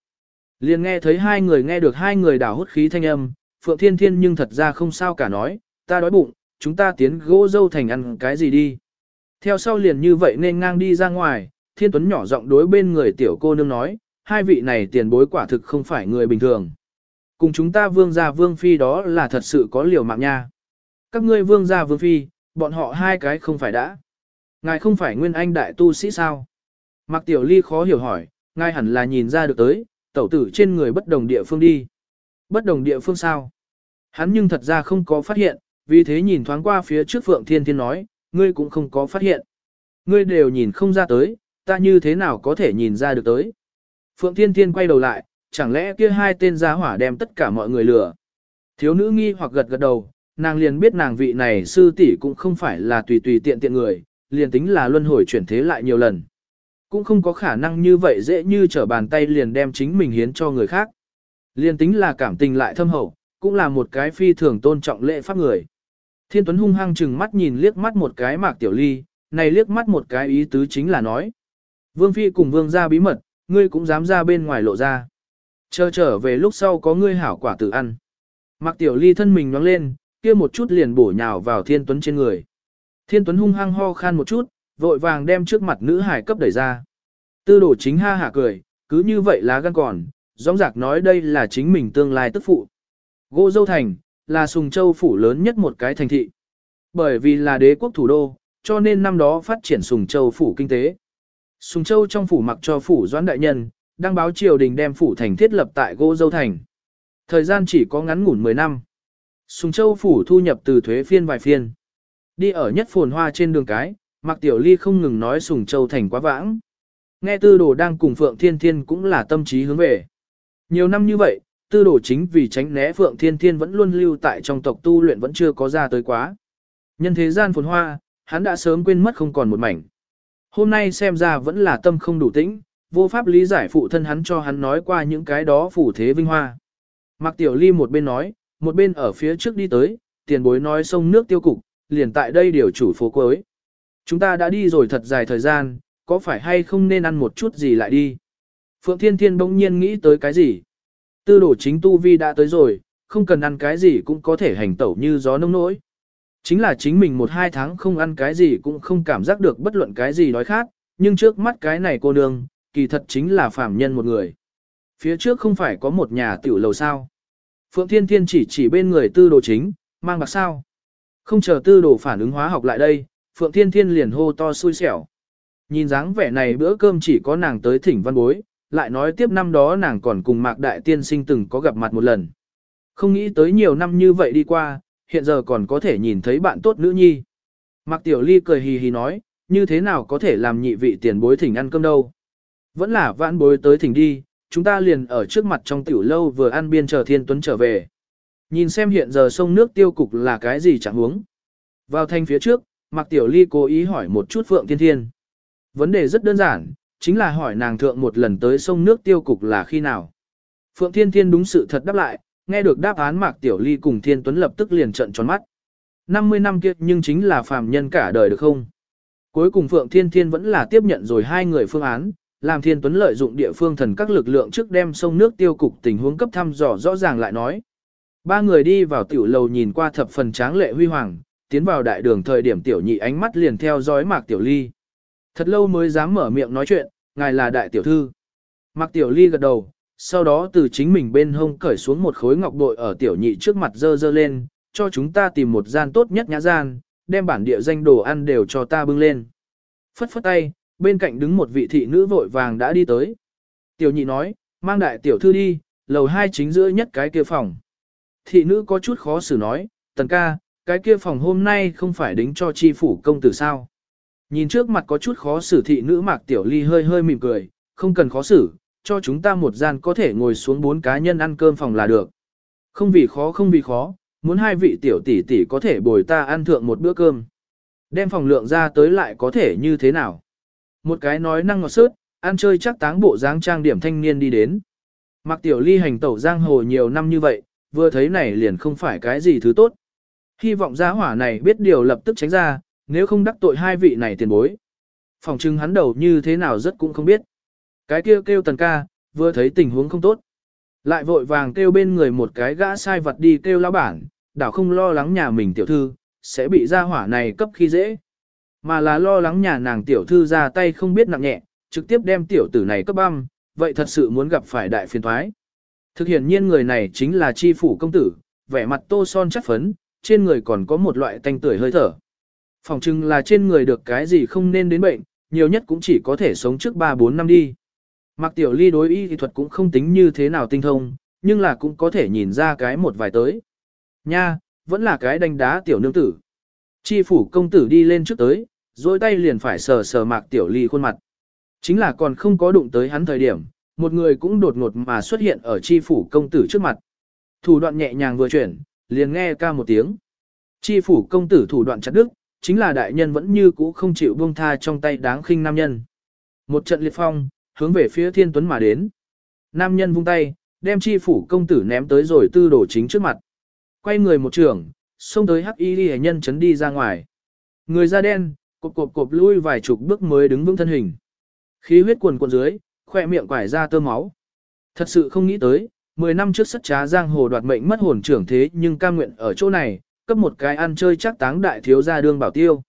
Liền nghe thấy hai người nghe được hai người đào hút khí thanh âm, Phượng Thiên Thiên nhưng thật ra không sao cả nói, ta đói bụng, chúng ta tiến gỗ dâu thành ăn cái gì đi. Theo sau liền như vậy nên ngang đi ra ngoài, Thiên Tuấn nhỏ giọng đối bên người tiểu cô nương nói, hai vị này tiền bối quả thực không phải người bình thường. Cùng chúng ta vương gia vương phi đó là thật sự có liều mạng nha. Các ngươi vương gia vương phi, bọn họ hai cái không phải đã. Ngài không phải nguyên anh đại tu sĩ sao? Mạc Tiểu Ly khó hiểu hỏi, ngài hẳn là nhìn ra được tới, tẩu tử trên người bất đồng địa phương đi. Bất đồng địa phương sao? Hắn nhưng thật ra không có phát hiện, vì thế nhìn thoáng qua phía trước Phượng Thiên Thiên nói, ngươi cũng không có phát hiện. Ngươi đều nhìn không ra tới, ta như thế nào có thể nhìn ra được tới. Phượng Thiên Thiên quay đầu lại, chẳng lẽ kia hai tên gia hỏa đem tất cả mọi người lừa. Thiếu nữ nghi hoặc gật gật đầu, nàng liền biết nàng vị này sư tỷ cũng không phải là tùy tùy tiện tiện người, liền tính là luân hồi chuyển thế lại nhiều lần. Cũng không có khả năng như vậy dễ như trở bàn tay liền đem chính mình hiến cho người khác. Liền tính là cảm tình lại thâm hậu, cũng là một cái phi thường tôn trọng lễ pháp người. Thiên Tuấn hung hăng chừng mắt nhìn liếc mắt một cái mạc tiểu ly, này liếc mắt một cái ý tứ chính là nói. Vương Phi cùng Vương ra bí mật, ngươi cũng dám ra bên ngoài lộ ra. Chờ trở về lúc sau có ngươi hảo quả tự ăn. Mạc Tiểu Ly thân mình nhoáng lên, kia một chút liền bổ nhào vào Thiên Tuấn trên người. Thiên Tuấn hung hăng ho khan một chút, vội vàng đem trước mặt nữ hải cấp đẩy ra. Tư đổ chính ha hả cười, cứ như vậy lá gan còn, rõng rạc nói đây là chính mình tương lai tức phụ. Gỗ Dâu Thành, là Sùng Châu phủ lớn nhất một cái thành thị. Bởi vì là đế quốc thủ đô, cho nên năm đó phát triển Sùng Châu phủ kinh tế. Sùng Châu trong phủ mặc cho phủ doãn đại nhân, đăng báo triều đình đem phủ thành thiết lập tại Gỗ Dâu Thành. Thời gian chỉ có ngắn ngủn 10 năm. Sùng Châu phủ thu nhập từ thuế phiên vài phiên. Đi ở nhất phồn hoa trên đường cái, Mạc Tiểu Ly không ngừng nói Sùng Châu thành quá vãng. Nghe tư đồ đang cùng Phượng Thiên Thiên cũng là tâm trí hướng về. Nhiều năm như vậy, tư đồ chính vì tránh né Phượng Thiên Thiên vẫn luôn lưu tại trong tộc tu luyện vẫn chưa có ra tới quá. Nhân thế gian phồn hoa, hắn đã sớm quên mất không còn một mảnh. Hôm nay xem ra vẫn là tâm không đủ tĩnh, vô pháp lý giải phụ thân hắn cho hắn nói qua những cái đó phủ thế vinh hoa. Mạc Tiểu Ly một bên nói, một bên ở phía trước đi tới, tiền bối nói sông nước tiêu cục, liền tại đây điều chủ phố cuối. Chúng ta đã đi rồi thật dài thời gian, có phải hay không nên ăn một chút gì lại đi? Phượng Thiên Thiên bỗng nhiên nghĩ tới cái gì? Tư đổ chính tu vi đã tới rồi, không cần ăn cái gì cũng có thể hành tẩu như gió nông nỗi. Chính là chính mình một hai tháng không ăn cái gì cũng không cảm giác được bất luận cái gì đói khát, nhưng trước mắt cái này cô nương, kỳ thật chính là phạm nhân một người. Phía trước không phải có một nhà tiểu lầu sao. Phượng Thiên Thiên chỉ chỉ bên người tư đồ chính, mang bạc sao. Không chờ tư đồ phản ứng hóa học lại đây, Phượng Thiên Thiên liền hô to xui xẻo. Nhìn dáng vẻ này bữa cơm chỉ có nàng tới thỉnh văn bối, lại nói tiếp năm đó nàng còn cùng Mạc Đại Tiên sinh từng có gặp mặt một lần. Không nghĩ tới nhiều năm như vậy đi qua, hiện giờ còn có thể nhìn thấy bạn tốt nữ nhi. Mạc Tiểu Ly cười hì hì nói, như thế nào có thể làm nhị vị tiền bối thỉnh ăn cơm đâu. Vẫn là vãn bối tới thỉnh đi, chúng ta liền ở trước mặt trong tiểu lâu vừa ăn biên chờ Thiên Tuấn trở về. Nhìn xem hiện giờ sông nước tiêu cục là cái gì chẳng huống. Vào thanh phía trước, Mạc Tiểu Ly cố ý hỏi một chút Phượng Thiên Thiên. Vấn đề rất đơn giản, chính là hỏi nàng thượng một lần tới sông nước tiêu cục là khi nào. Phượng Thiên Thiên đúng sự thật đáp lại, nghe được đáp án Mạc Tiểu Ly cùng Thiên Tuấn lập tức liền trận tròn mắt. 50 năm kia nhưng chính là phàm nhân cả đời được không? Cuối cùng Phượng Thiên Thiên vẫn là tiếp nhận rồi hai người phương án, làm Thiên Tuấn lợi dụng địa phương thần các lực lượng trước đem sông nước tiêu cục tình huống cấp thăm dò rõ ràng lại nói. Ba người đi vào tiểu lầu nhìn qua thập phần tráng lệ huy hoàng, tiến vào đại đường thời điểm tiểu nhị ánh mắt liền theo dõi Mạc Tiểu Ly. Thật lâu mới dám mở miệng nói chuyện, ngài là đại tiểu thư. Mạc Tiểu Ly gật đầu, sau đó từ chính mình bên hông cởi xuống một khối ngọc bội ở tiểu nhị trước mặt dơ dơ lên, cho chúng ta tìm một gian tốt nhất nhã gian, đem bản địa danh đồ ăn đều cho ta bưng lên. Phất phất tay, bên cạnh đứng một vị thị nữ vội vàng đã đi tới. Tiểu nhị nói, mang đại tiểu thư đi, lầu hai chính giữa nhất cái kia phòng. Thị nữ có chút khó xử nói, tần ca, cái kia phòng hôm nay không phải đính cho chi phủ công tử sao. Nhìn trước mặt có chút khó xử thị nữ mạc tiểu ly hơi hơi mỉm cười, không cần khó xử, cho chúng ta một gian có thể ngồi xuống bốn cá nhân ăn cơm phòng là được. Không vì khó không vì khó, muốn hai vị tiểu tỷ tỷ có thể bồi ta ăn thượng một bữa cơm. Đem phòng lượng ra tới lại có thể như thế nào. Một cái nói năng ngọt sớt, ăn chơi chắc táng bộ dáng trang điểm thanh niên đi đến. Mạc tiểu ly hành tẩu giang hồ nhiều năm như vậy, vừa thấy này liền không phải cái gì thứ tốt. Hy vọng gia hỏa này biết điều lập tức tránh ra, nếu không đắc tội hai vị này tiền bối. Phòng trưng hắn đầu như thế nào rất cũng không biết. Cái kêu kêu tần ca, vừa thấy tình huống không tốt. Lại vội vàng kêu bên người một cái gã sai vật đi kêu lão bản, đảo không lo lắng nhà mình tiểu thư, sẽ bị gia hỏa này cấp khi dễ. Mà là lo lắng nhà nàng tiểu thư ra tay không biết nặng nhẹ, trực tiếp đem tiểu tử này cấp băm, vậy thật sự muốn gặp phải đại phiền thoái. Thực hiện nhiên người này chính là chi phủ công tử, vẻ mặt tô son chất phấn, trên người còn có một loại tanh tưởi hơi thở. Phòng chừng là trên người được cái gì không nên đến bệnh, nhiều nhất cũng chỉ có thể sống trước 3-4 năm đi. Mặc Tiểu Ly đối y thì thuật cũng không tính như thế nào tinh thông, nhưng là cũng có thể nhìn ra cái một vài tới. Nha, vẫn là cái đánh đá tiểu nương tử. Chi phủ công tử đi lên trước tới, dối tay liền phải sờ sờ Mạc Tiểu Ly khuôn mặt. Chính là còn không có đụng tới hắn thời điểm, một người cũng đột ngột mà xuất hiện ở chi phủ công tử trước mặt. Thủ đoạn nhẹ nhàng vừa chuyển, liền nghe ca một tiếng. Chi phủ công tử thủ đoạn chặt đức, chính là đại nhân vẫn như cũ không chịu buông tha trong tay đáng khinh nam nhân. Một trận liệt phong, hướng về phía thiên tuấn mà đến. Nam nhân vung tay, đem chi phủ công tử ném tới rồi tư đổ chính trước mặt. Quay người một trường, xông tới hắc y đi nhân chấn đi ra ngoài. Người da đen, Cộp cộp cộp lui vài chục bước mới đứng vững thân hình. Khí huyết cuồn cuộn dưới, khỏe miệng quải ra tơ máu. Thật sự không nghĩ tới, 10 năm trước sất trá giang hồ đoạt mệnh mất hồn trưởng thế nhưng cam nguyện ở chỗ này, cấp một cái ăn chơi chắc táng đại thiếu gia đương bảo tiêu.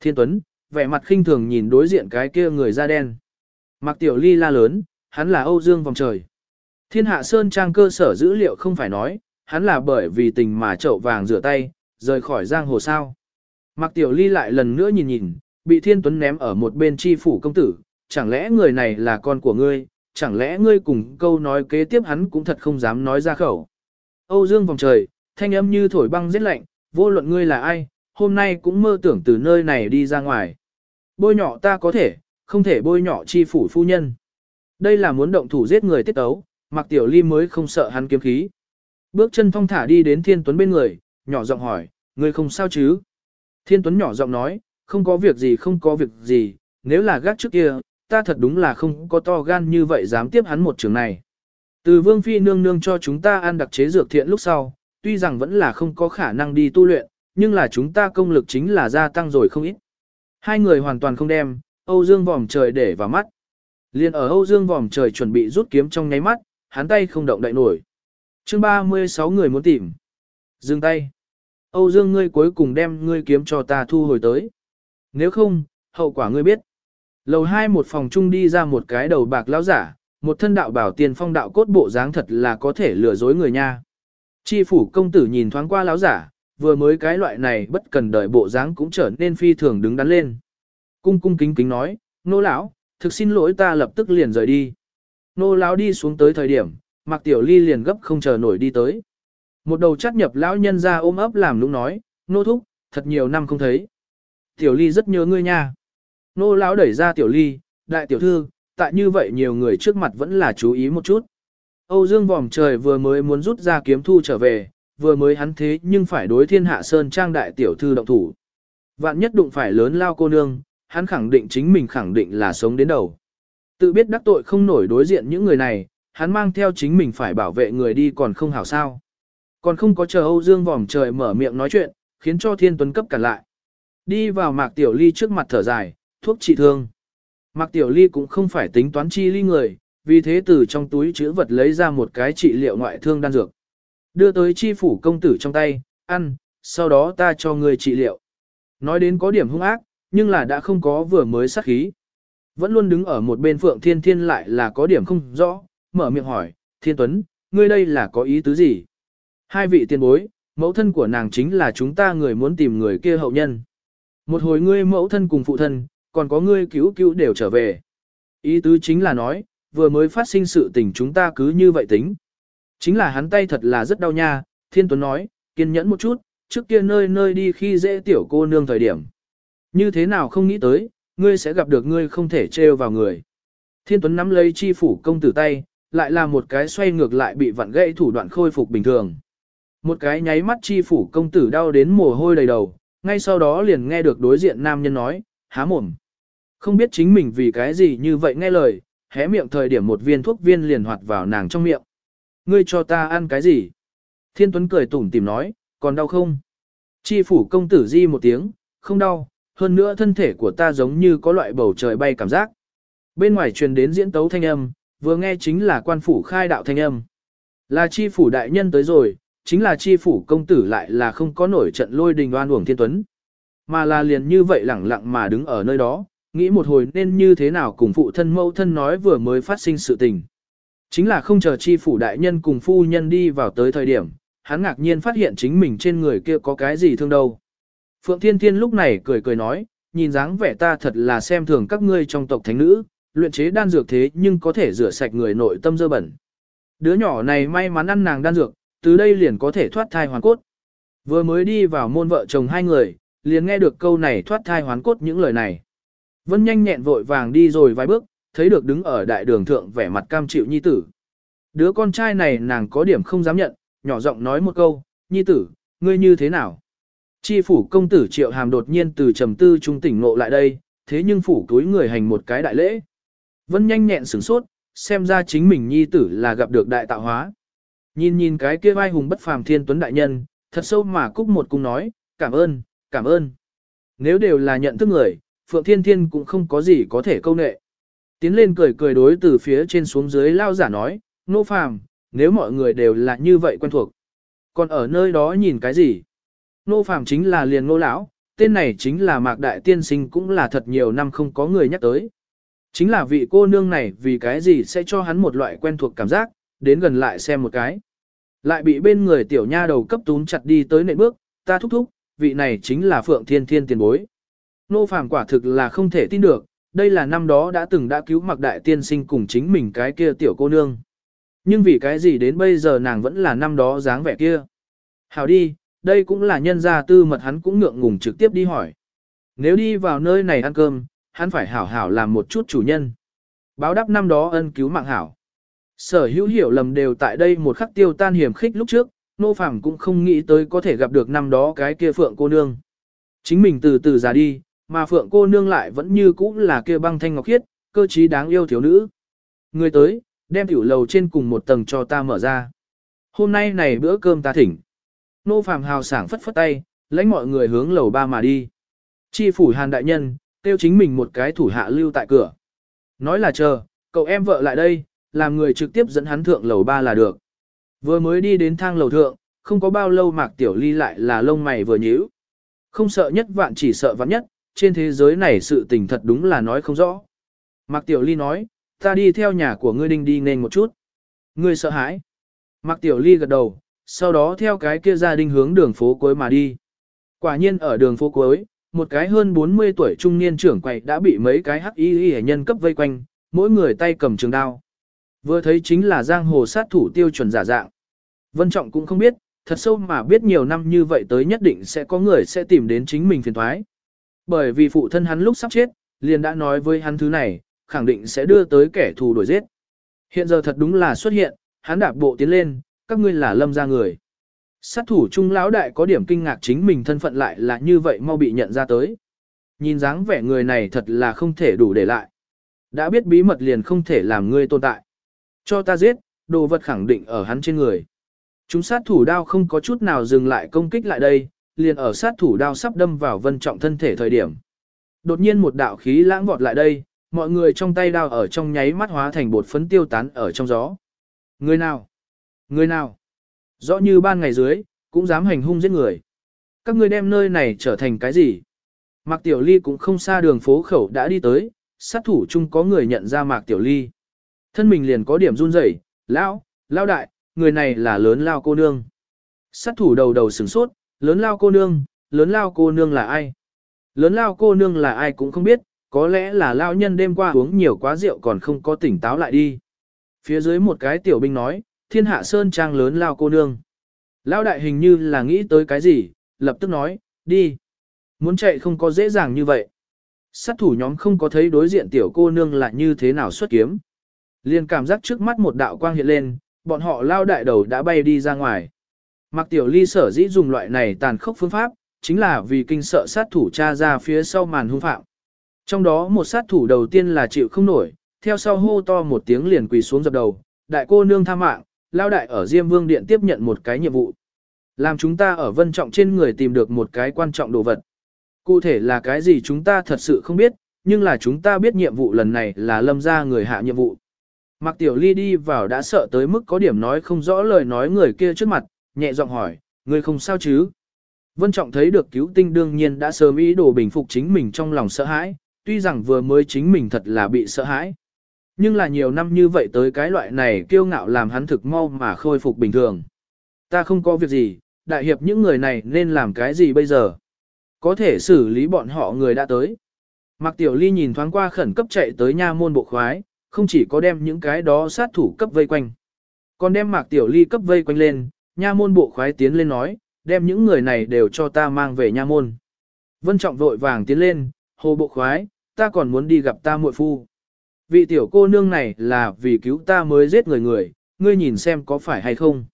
Thiên Tuấn, vẻ mặt khinh thường nhìn đối diện cái kia người da đen. Mặc tiểu ly la lớn, hắn là Âu Dương vòng trời. Thiên hạ Sơn Trang cơ sở dữ liệu không phải nói, hắn là bởi vì tình mà chậu vàng rửa tay, rời khỏi giang hồ sao. Mặc tiểu ly lại lần nữa nhìn nhìn, bị thiên tuấn ném ở một bên chi phủ công tử, chẳng lẽ người này là con của ngươi, chẳng lẽ ngươi cùng câu nói kế tiếp hắn cũng thật không dám nói ra khẩu. Âu Dương vòng trời, thanh âm như thổi băng giết lạnh, vô luận ngươi là ai, hôm nay cũng mơ tưởng từ nơi này đi ra ngoài. Bôi nhỏ ta có thể, không thể bôi nhỏ chi phủ phu nhân. Đây là muốn động thủ giết người tiết tấu, mặc tiểu ly mới không sợ hắn kiếm khí. Bước chân thong thả đi đến thiên tuấn bên người, nhỏ giọng hỏi, ngươi không sao chứ? Thiên tuấn nhỏ giọng nói, không có việc gì không có việc gì, nếu là gác trước kia, ta thật đúng là không có to gan như vậy dám tiếp hắn một trường này. Từ vương phi nương nương cho chúng ta ăn đặc chế dược thiện lúc sau, tuy rằng vẫn là không có khả năng đi tu luyện, nhưng là chúng ta công lực chính là gia tăng rồi không ít. Hai người hoàn toàn không đem, Âu Dương vòm trời để vào mắt. Liên ở Âu Dương vòm trời chuẩn bị rút kiếm trong nháy mắt, hắn tay không động đậy nổi. chương 36 người muốn tìm. Dừng tay. Âu Dương ngươi cuối cùng đem ngươi kiếm cho ta thu hồi tới. Nếu không, hậu quả ngươi biết. Lầu hai một phòng chung đi ra một cái đầu bạc lão giả, một thân đạo bảo tiền phong đạo cốt bộ dáng thật là có thể lừa dối người nha. Chi phủ công tử nhìn thoáng qua lão giả, vừa mới cái loại này bất cần đợi bộ dáng cũng trở nên phi thường đứng đắn lên. Cung cung kính kính nói, nô lão, thực xin lỗi ta lập tức liền rời đi. Nô lão đi xuống tới thời điểm, Mạc Tiểu Ly liền gấp không chờ nổi đi tới. Một đầu chắt nhập lão nhân ra ôm ấp làm lúc nói, nô thúc, thật nhiều năm không thấy. Tiểu Ly rất nhớ ngươi nha. Nô lão đẩy ra Tiểu Ly, đại tiểu thư, tại như vậy nhiều người trước mặt vẫn là chú ý một chút. Âu Dương vòm trời vừa mới muốn rút ra kiếm thu trở về, vừa mới hắn thế nhưng phải đối thiên hạ sơn trang đại tiểu thư động thủ. Vạn nhất đụng phải lớn lao cô nương, hắn khẳng định chính mình khẳng định là sống đến đầu. Tự biết đắc tội không nổi đối diện những người này, hắn mang theo chính mình phải bảo vệ người đi còn không hảo sao. Còn không có chờ Âu Dương vòm trời mở miệng nói chuyện, khiến cho thiên tuấn cấp cản lại. Đi vào mạc tiểu ly trước mặt thở dài, thuốc trị thương. Mạc tiểu ly cũng không phải tính toán chi ly người, vì thế từ trong túi chữ vật lấy ra một cái trị liệu ngoại thương đan dược. Đưa tới chi phủ công tử trong tay, ăn, sau đó ta cho người trị liệu. Nói đến có điểm hung ác, nhưng là đã không có vừa mới sát khí. Vẫn luôn đứng ở một bên Phượng Thiên Thiên lại là có điểm không rõ, mở miệng hỏi, Thiên Tuấn, ngươi đây là có ý tứ gì? Hai vị tiền bối, mẫu thân của nàng chính là chúng ta người muốn tìm người kia hậu nhân. Một hồi ngươi mẫu thân cùng phụ thân, còn có ngươi cứu cứu đều trở về. Ý tứ chính là nói, vừa mới phát sinh sự tình chúng ta cứ như vậy tính. Chính là hắn tay thật là rất đau nha, Thiên Tuấn nói, kiên nhẫn một chút, trước kia nơi nơi đi khi dễ tiểu cô nương thời điểm. Như thế nào không nghĩ tới, ngươi sẽ gặp được ngươi không thể trêu vào người. Thiên Tuấn nắm lấy chi phủ công tử tay, lại là một cái xoay ngược lại bị vặn gãy thủ đoạn khôi phục bình thường. Một cái nháy mắt chi phủ công tử đau đến mồ hôi đầy đầu, ngay sau đó liền nghe được đối diện nam nhân nói, há mồm. Không biết chính mình vì cái gì như vậy nghe lời, hé miệng thời điểm một viên thuốc viên liền hoạt vào nàng trong miệng. Ngươi cho ta ăn cái gì? Thiên Tuấn cười tủm tìm nói, còn đau không? Chi phủ công tử di một tiếng, không đau, hơn nữa thân thể của ta giống như có loại bầu trời bay cảm giác. Bên ngoài truyền đến diễn tấu thanh âm, vừa nghe chính là quan phủ khai đạo thanh âm. Là chi phủ đại nhân tới rồi, chính là chi phủ công tử lại là không có nổi trận lôi đình oan uổng thiên tuấn. Mà là liền như vậy lẳng lặng mà đứng ở nơi đó, nghĩ một hồi nên như thế nào cùng phụ thân mẫu thân nói vừa mới phát sinh sự tình. Chính là không chờ chi phủ đại nhân cùng phu nhân đi vào tới thời điểm, hắn ngạc nhiên phát hiện chính mình trên người kia có cái gì thương đâu. Phượng Thiên Thiên lúc này cười cười nói, nhìn dáng vẻ ta thật là xem thường các ngươi trong tộc thánh nữ, luyện chế đan dược thế nhưng có thể rửa sạch người nội tâm dơ bẩn. Đứa nhỏ này may mắn ăn nàng đan dược, từ đây liền có thể thoát thai hoàn cốt. Vừa mới đi vào môn vợ chồng hai người, liền nghe được câu này thoát thai hoán cốt những lời này. Vân nhanh nhẹn vội vàng đi rồi vài bước, thấy được đứng ở đại đường thượng vẻ mặt cam chịu nhi tử. Đứa con trai này nàng có điểm không dám nhận, nhỏ giọng nói một câu, nhi tử, ngươi như thế nào? Chi phủ công tử triệu hàm đột nhiên từ trầm tư trung tỉnh ngộ lại đây, thế nhưng phủ túi người hành một cái đại lễ. Vân nhanh nhẹn sửng sốt, xem ra chính mình nhi tử là gặp được đại tạo hóa. Nhìn nhìn cái kia vai hùng bất phàm thiên tuấn đại nhân, thật sâu mà cúc một cung nói, cảm ơn, cảm ơn. Nếu đều là nhận thức người, Phượng Thiên Thiên cũng không có gì có thể câu nệ. Tiến lên cười cười đối từ phía trên xuống dưới lao giả nói, nô phàm, nếu mọi người đều là như vậy quen thuộc. Còn ở nơi đó nhìn cái gì? Nô phàm chính là liền nô lão, tên này chính là mạc đại tiên sinh cũng là thật nhiều năm không có người nhắc tới. Chính là vị cô nương này vì cái gì sẽ cho hắn một loại quen thuộc cảm giác, đến gần lại xem một cái. Lại bị bên người tiểu nha đầu cấp túm chặt đi tới nệm bước, ta thúc thúc, vị này chính là Phượng Thiên Thiên tiền bối. Nô phàm quả thực là không thể tin được, đây là năm đó đã từng đã cứu mặc đại tiên sinh cùng chính mình cái kia tiểu cô nương. Nhưng vì cái gì đến bây giờ nàng vẫn là năm đó dáng vẻ kia. Hảo đi, đây cũng là nhân gia tư mật hắn cũng ngượng ngùng trực tiếp đi hỏi. Nếu đi vào nơi này ăn cơm, hắn phải hảo hảo làm một chút chủ nhân. Báo đáp năm đó ân cứu mạng hảo. Sở hữu hiểu lầm đều tại đây một khắc tiêu tan hiểm khích lúc trước, nô phàm cũng không nghĩ tới có thể gặp được năm đó cái kia phượng cô nương. Chính mình từ từ già đi, mà phượng cô nương lại vẫn như cũ là kia băng thanh ngọc khiết, cơ trí đáng yêu thiếu nữ. Người tới, đem tiểu lầu trên cùng một tầng cho ta mở ra. Hôm nay này bữa cơm ta thỉnh. Nô phàm hào sảng phất phất tay, lãnh mọi người hướng lầu ba mà đi. Chi phủ hàn đại nhân, tiêu chính mình một cái thủ hạ lưu tại cửa. Nói là chờ, cậu em vợ lại đây, làm người trực tiếp dẫn hắn thượng lầu ba là được. Vừa mới đi đến thang lầu thượng, không có bao lâu mạc tiểu ly lại là lông mày vừa nhíu. Không sợ nhất vạn chỉ sợ vạn nhất, trên thế giới này sự tình thật đúng là nói không rõ. Mạc tiểu ly nói, ta đi theo nhà của ngươi đinh đi nên một chút. Ngươi sợ hãi. Mạc tiểu ly gật đầu, sau đó theo cái kia gia đình hướng đường phố cuối mà đi. Quả nhiên ở đường phố cuối, một cái hơn 40 tuổi trung niên trưởng quầy đã bị mấy cái hắc y y nhân cấp vây quanh, mỗi người tay cầm trường đao. Vừa thấy chính là giang hồ sát thủ tiêu chuẩn giả dạng. Vân Trọng cũng không biết, thật sâu mà biết nhiều năm như vậy tới nhất định sẽ có người sẽ tìm đến chính mình phiền thoái. Bởi vì phụ thân hắn lúc sắp chết, liền đã nói với hắn thứ này, khẳng định sẽ đưa tới kẻ thù đuổi giết. Hiện giờ thật đúng là xuất hiện, hắn đạp bộ tiến lên, các ngươi là lâm ra người. Sát thủ trung lão đại có điểm kinh ngạc chính mình thân phận lại là như vậy mau bị nhận ra tới. Nhìn dáng vẻ người này thật là không thể đủ để lại. Đã biết bí mật liền không thể làm ngươi tồn tại. Cho ta giết, đồ vật khẳng định ở hắn trên người. Chúng sát thủ đao không có chút nào dừng lại công kích lại đây, liền ở sát thủ đao sắp đâm vào vân trọng thân thể thời điểm. Đột nhiên một đạo khí lãng vọt lại đây, mọi người trong tay đao ở trong nháy mắt hóa thành bột phấn tiêu tán ở trong gió. Người nào? Người nào? Rõ như ban ngày dưới, cũng dám hành hung giết người. Các ngươi đem nơi này trở thành cái gì? Mạc Tiểu Ly cũng không xa đường phố khẩu đã đi tới, sát thủ chung có người nhận ra Mạc Tiểu Ly. Thân mình liền có điểm run rẩy, lão, lão đại, người này là lớn lao cô nương. Sát thủ đầu đầu sửng sốt, lớn lao cô nương, lớn lao cô nương là ai? Lớn lao cô nương là ai cũng không biết, có lẽ là lao nhân đêm qua uống nhiều quá rượu còn không có tỉnh táo lại đi. Phía dưới một cái tiểu binh nói, thiên hạ sơn trang lớn lao cô nương. Lao đại hình như là nghĩ tới cái gì, lập tức nói, đi. Muốn chạy không có dễ dàng như vậy. Sát thủ nhóm không có thấy đối diện tiểu cô nương là như thế nào xuất kiếm. Liền cảm giác trước mắt một đạo quang hiện lên, bọn họ lao đại đầu đã bay đi ra ngoài. Mặc tiểu ly sở dĩ dùng loại này tàn khốc phương pháp, chính là vì kinh sợ sát thủ tra ra phía sau màn hung phạm. Trong đó một sát thủ đầu tiên là chịu không nổi, theo sau hô to một tiếng liền quỳ xuống dập đầu, đại cô nương tha mạng, lao đại ở Diêm Vương Điện tiếp nhận một cái nhiệm vụ. Làm chúng ta ở vân trọng trên người tìm được một cái quan trọng đồ vật. Cụ thể là cái gì chúng ta thật sự không biết, nhưng là chúng ta biết nhiệm vụ lần này là lâm ra người hạ nhiệm vụ. Mạc Tiểu Ly đi vào đã sợ tới mức có điểm nói không rõ lời nói người kia trước mặt, nhẹ giọng hỏi, người không sao chứ? Vân Trọng thấy được cứu tinh đương nhiên đã sớm ý đồ bình phục chính mình trong lòng sợ hãi, tuy rằng vừa mới chính mình thật là bị sợ hãi. Nhưng là nhiều năm như vậy tới cái loại này kiêu ngạo làm hắn thực mau mà khôi phục bình thường. Ta không có việc gì, đại hiệp những người này nên làm cái gì bây giờ? Có thể xử lý bọn họ người đã tới. Mạc Tiểu Ly nhìn thoáng qua khẩn cấp chạy tới nha môn bộ khoái, không chỉ có đem những cái đó sát thủ cấp vây quanh. Còn đem Mạc Tiểu Ly cấp vây quanh lên, nha môn bộ khoái tiến lên nói, đem những người này đều cho ta mang về nha môn. Vân Trọng vội vàng tiến lên, hồ bộ khoái, ta còn muốn đi gặp ta muội phu. Vị tiểu cô nương này là vì cứu ta mới giết người người, ngươi nhìn xem có phải hay không.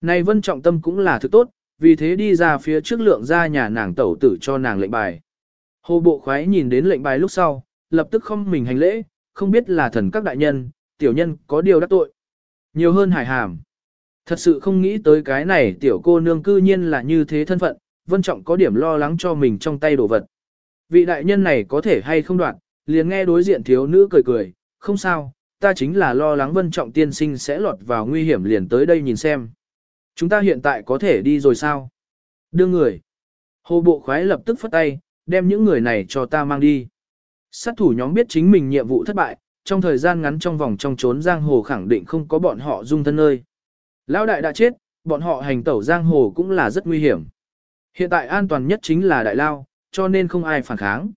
Này Vân Trọng tâm cũng là thứ tốt, vì thế đi ra phía trước lượng ra nhà nàng tẩu tử cho nàng lệnh bài. Hồ bộ khoái nhìn đến lệnh bài lúc sau, lập tức không mình hành lễ, không biết là thần các đại nhân, tiểu nhân có điều đắc tội. Nhiều hơn hải hàm. Thật sự không nghĩ tới cái này tiểu cô nương cư nhiên là như thế thân phận, vân trọng có điểm lo lắng cho mình trong tay đồ vật. vị đại nhân này có thể hay không đoạn, liền nghe đối diện thiếu nữ cười cười, không sao, ta chính là lo lắng vân trọng tiên sinh sẽ lọt vào nguy hiểm liền tới đây nhìn xem. Chúng ta hiện tại có thể đi rồi sao? Đưa người. Hồ bộ khoái lập tức phất tay, đem những người này cho ta mang đi. Sát thủ nhóm biết chính mình nhiệm vụ thất bại, trong thời gian ngắn trong vòng trong trốn giang hồ khẳng định không có bọn họ dung thân nơi. Lão đại đã chết, bọn họ hành tẩu giang hồ cũng là rất nguy hiểm. Hiện tại an toàn nhất chính là đại lao, cho nên không ai phản kháng.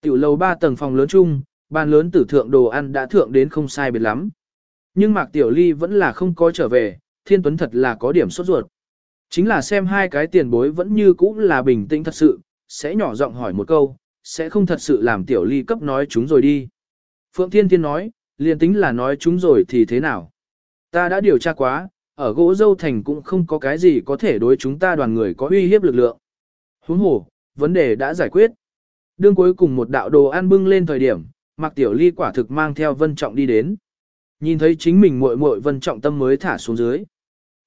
Tiểu lầu 3 tầng phòng lớn chung, bàn lớn tử thượng đồ ăn đã thượng đến không sai biệt lắm. Nhưng Mạc Tiểu Ly vẫn là không có trở về, Thiên Tuấn thật là có điểm sốt ruột. Chính là xem hai cái tiền bối vẫn như cũ là bình tĩnh thật sự, sẽ nhỏ giọng hỏi một câu, sẽ không thật sự làm Tiểu Ly cấp nói chúng rồi đi. Phượng Thiên Thiên nói, liền tính là nói chúng rồi thì thế nào? Ta đã điều tra quá, ở gỗ dâu thành cũng không có cái gì có thể đối chúng ta đoàn người có uy hiếp lực lượng. Huống hồ, vấn đề đã giải quyết. Đương cuối cùng một đạo đồ ăn bưng lên thời điểm, Mạc Tiểu Ly quả thực mang theo Vân Trọng đi đến. Nhìn thấy chính mình muội muội Vân Trọng tâm mới thả xuống dưới.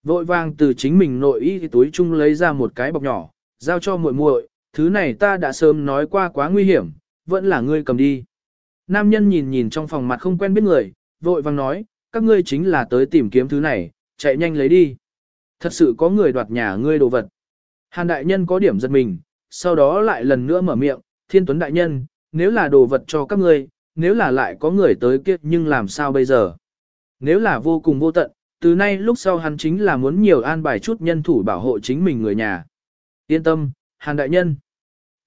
Vội vàng từ chính mình nội y túi chung lấy ra một cái bọc nhỏ, giao cho muội muội, thứ này ta đã sớm nói qua quá nguy hiểm, vẫn là ngươi cầm đi. Nam nhân nhìn nhìn trong phòng mặt không quen biết người, vội vàng nói, các ngươi chính là tới tìm kiếm thứ này, chạy nhanh lấy đi. Thật sự có người đoạt nhà ngươi đồ vật. Hàn đại nhân có điểm giật mình, sau đó lại lần nữa mở miệng, thiên tuấn đại nhân, nếu là đồ vật cho các ngươi, nếu là lại có người tới kia nhưng làm sao bây giờ? Nếu là vô cùng vô tận, từ nay lúc sau hắn chính là muốn nhiều an bài chút nhân thủ bảo hộ chính mình người nhà. Yên tâm, Hàn đại nhân.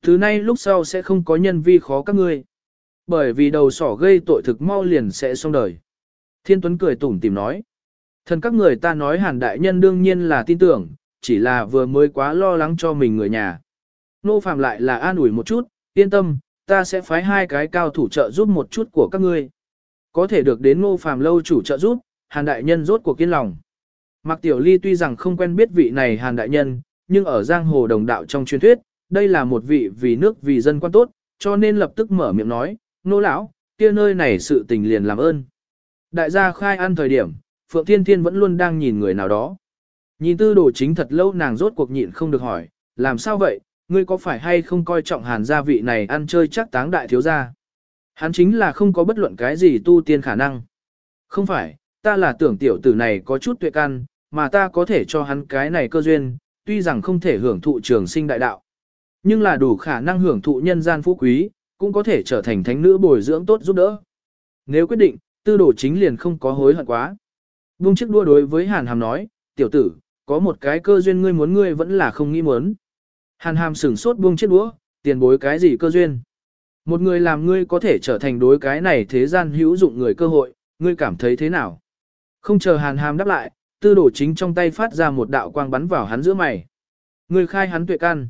thứ nay lúc sau sẽ không có nhân vi khó các ngươi. Bởi vì đầu sỏ gây tội thực mau liền sẽ xong đời. Thiên Tuấn cười tủm tìm nói. Thần các người ta nói Hàn đại nhân đương nhiên là tin tưởng, chỉ là vừa mới quá lo lắng cho mình người nhà. Nô Phạm lại là an ủi một chút, yên tâm, ta sẽ phái hai cái cao thủ trợ giúp một chút của các ngươi. Có thể được đến Ngô Phạm lâu chủ trợ giúp, Hàn đại nhân rốt cuộc kiên lòng. Mạc Tiểu Ly tuy rằng không quen biết vị này Hàn đại nhân, nhưng ở giang hồ đồng đạo trong truyền thuyết, đây là một vị vì nước vì dân quan tốt, cho nên lập tức mở miệng nói, nô lão, kia nơi này sự tình liền làm ơn. Đại gia khai ăn thời điểm, Phượng Thiên Thiên vẫn luôn đang nhìn người nào đó. Nhìn tư đồ chính thật lâu nàng rốt cuộc nhịn không được hỏi, làm sao vậy, ngươi có phải hay không coi trọng hàn gia vị này ăn chơi chắc táng đại thiếu gia? Hắn chính là không có bất luận cái gì tu tiên khả năng. Không phải, ta là tưởng tiểu tử này có chút tuệ căn, mà ta có thể cho hắn cái này cơ duyên, tuy rằng không thể hưởng thụ trường sinh đại đạo. Nhưng là đủ khả năng hưởng thụ nhân gian phú quý, cũng có thể trở thành thánh nữ bồi dưỡng tốt giúp đỡ. Nếu quyết định, tư đồ chính liền không có hối hận quá. Vung chiếc đua đối với Hàn Hàm nói, tiểu tử, có một cái cơ duyên ngươi muốn ngươi vẫn là không nghĩ muốn. Hàn Hàm sửng sốt buông chiếc đũa, tiền bối cái gì cơ duyên. Một người làm ngươi có thể trở thành đối cái này thế gian hữu dụng người cơ hội, ngươi cảm thấy thế nào? Không chờ Hàn Hàm đáp lại, tư đổ chính trong tay phát ra một đạo quang bắn vào hắn giữa mày. người khai hắn tuệ căn.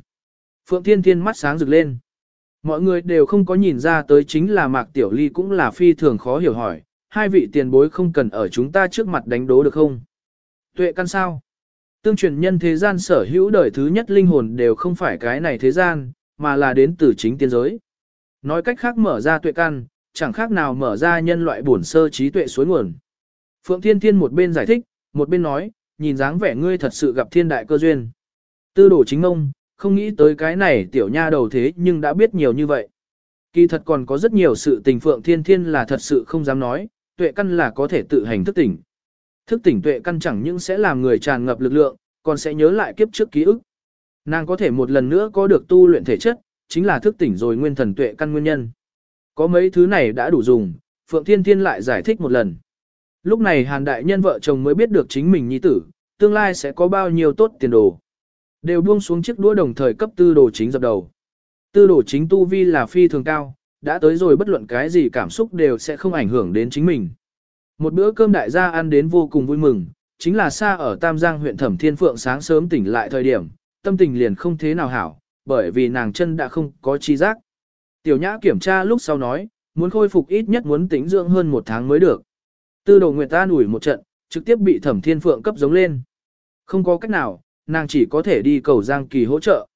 Phượng Thiên Thiên mắt sáng rực lên. Mọi người đều không có nhìn ra tới chính là Mạc Tiểu Ly cũng là phi thường khó hiểu hỏi, hai vị tiền bối không cần ở chúng ta trước mặt đánh đố được không? Tuệ căn sao? Tương truyền nhân thế gian sở hữu đời thứ nhất linh hồn đều không phải cái này thế gian, mà là đến từ chính tiên giới. Nói cách khác mở ra tuệ căn, chẳng khác nào mở ra nhân loại bổn sơ trí tuệ suối nguồn. Phượng Thiên Thiên một bên giải thích, một bên nói, nhìn dáng vẻ ngươi thật sự gặp thiên đại cơ duyên. Tư đổ chính ông, không nghĩ tới cái này tiểu nha đầu thế nhưng đã biết nhiều như vậy. Kỳ thật còn có rất nhiều sự tình Phượng Thiên Thiên là thật sự không dám nói, tuệ căn là có thể tự hành thức tỉnh. Thức tỉnh tuệ căn chẳng những sẽ làm người tràn ngập lực lượng, còn sẽ nhớ lại kiếp trước ký ức. Nàng có thể một lần nữa có được tu luyện thể chất, chính là thức tỉnh rồi nguyên thần tuệ căn nguyên nhân. Có mấy thứ này đã đủ dùng, Phượng Thiên Thiên lại giải thích một lần. Lúc này Hàn Đại Nhân vợ chồng mới biết được chính mình nhi tử, tương lai sẽ có bao nhiêu tốt tiền đồ. Đều buông xuống chiếc đũa đồng thời cấp tư đồ chính dập đầu. Tư đồ chính tu vi là phi thường cao, đã tới rồi bất luận cái gì cảm xúc đều sẽ không ảnh hưởng đến chính mình. Một bữa cơm đại gia ăn đến vô cùng vui mừng, chính là xa ở Tam Giang huyện Thẩm Thiên Phượng sáng sớm tỉnh lại thời điểm, tâm tình liền không thế nào hảo, bởi vì nàng chân đã không có chi giác. Tiểu Nhã kiểm tra lúc sau nói, muốn khôi phục ít nhất muốn tính dưỡng hơn một tháng mới được. Tư đồ Nguyệt ta ủi một trận, trực tiếp bị Thẩm Thiên Phượng cấp giống lên. Không có cách nào, nàng chỉ có thể đi cầu Giang Kỳ hỗ trợ.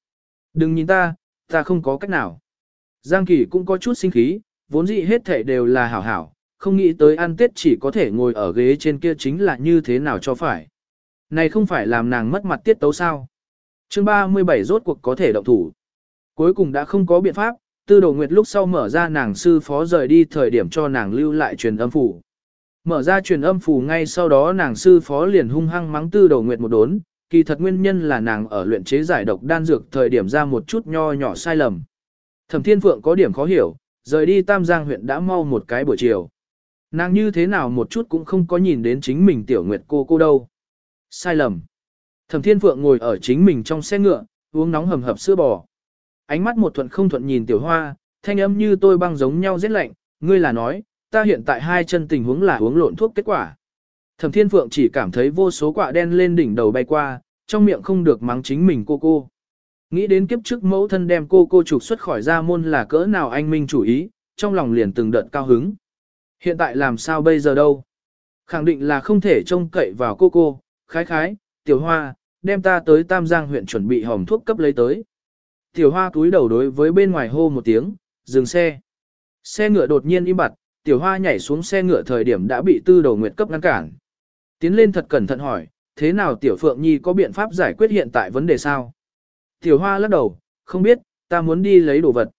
Đừng nhìn ta, ta không có cách nào. Giang Kỳ cũng có chút sinh khí, vốn dĩ hết thể đều là hảo hảo, không nghĩ tới ăn tết chỉ có thể ngồi ở ghế trên kia chính là như thế nào cho phải. Này không phải làm nàng mất mặt tiết tấu sao. Chương 37 rốt cuộc có thể động thủ. Cuối cùng đã không có biện pháp, tư đồ nguyệt lúc sau mở ra nàng sư phó rời đi thời điểm cho nàng lưu lại truyền âm phủ. Mở ra truyền âm phù ngay sau đó nàng sư phó liền hung hăng mắng tư Đầu nguyệt một đốn, kỳ thật nguyên nhân là nàng ở luyện chế giải độc đan dược thời điểm ra một chút nho nhỏ sai lầm. Thẩm Thiên Phượng có điểm khó hiểu, rời đi Tam Giang huyện đã mau một cái buổi chiều. Nàng như thế nào một chút cũng không có nhìn đến chính mình tiểu nguyệt cô cô đâu. Sai lầm. Thẩm Thiên Phượng ngồi ở chính mình trong xe ngựa, uống nóng hầm hập sữa bò. Ánh mắt một thuận không thuận nhìn tiểu hoa, thanh âm như tôi băng giống nhau rất lạnh, ngươi là nói, ta hiện tại hai chân tình huống là uống lộn thuốc kết quả. Thẩm Thiên Phượng chỉ cảm thấy vô số quả đen lên đỉnh đầu bay qua, trong miệng không được mắng chính mình cô cô. Nghĩ đến kiếp trước mẫu thân đem cô cô trục xuất khỏi gia môn là cỡ nào anh minh chủ ý, trong lòng liền từng đợt cao hứng. Hiện tại làm sao bây giờ đâu? Khẳng định là không thể trông cậy vào cô cô, khái khái, tiểu hoa, đem ta tới Tam Giang huyện chuẩn bị hòm thuốc cấp lấy tới. Tiểu hoa túi đầu đối với bên ngoài hô một tiếng, dừng xe. Xe ngựa đột nhiên im bặt, tiểu hoa nhảy xuống xe ngựa thời điểm đã bị tư đầu nguyệt cấp ngăn cản. Tiến lên thật cẩn thận hỏi, thế nào tiểu phượng nhi có biện pháp giải quyết hiện tại vấn đề sao? Tiểu hoa lắc đầu, không biết, ta muốn đi lấy đồ vật.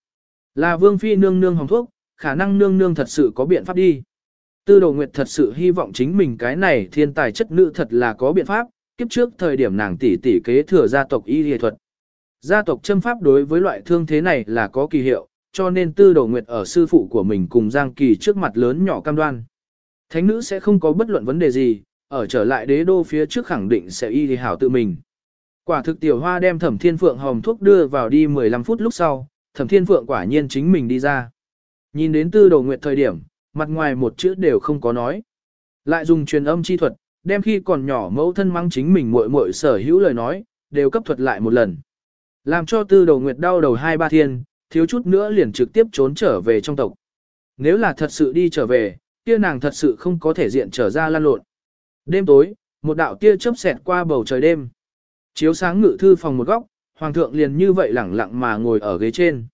Là vương phi nương nương hồng thuốc, khả năng nương nương thật sự có biện pháp đi. Tư đồ nguyệt thật sự hy vọng chính mình cái này thiên tài chất nữ thật là có biện pháp, kiếp trước thời điểm nàng tỷ tỷ kế thừa gia tộc y y thuật. Gia tộc châm pháp đối với loại thương thế này là có kỳ hiệu, cho nên tư Đầu nguyệt ở sư phụ của mình cùng Giang Kỳ trước mặt lớn nhỏ cam đoan. Thánh nữ sẽ không có bất luận vấn đề gì, ở trở lại đế đô phía trước khẳng định sẽ y hảo tự mình. Quả thực tiểu hoa đem thẩm thiên phượng hồng thuốc đưa vào đi 15 phút lúc sau, thẩm thiên phượng quả nhiên chính mình đi ra. Nhìn đến tư Đầu nguyệt thời điểm, mặt ngoài một chữ đều không có nói. Lại dùng truyền âm chi thuật, đem khi còn nhỏ mẫu thân mang chính mình muội muội sở hữu lời nói, đều cấp thuật lại một lần. Làm cho tư Đầu nguyệt đau đầu hai ba thiên, thiếu chút nữa liền trực tiếp trốn trở về trong tộc. Nếu là thật sự đi trở về, kia nàng thật sự không có thể diện trở ra lan lộn. Đêm tối, một đạo tia chớp xẹt qua bầu trời đêm. Chiếu sáng ngự thư phòng một góc, hoàng thượng liền như vậy lẳng lặng mà ngồi ở ghế trên.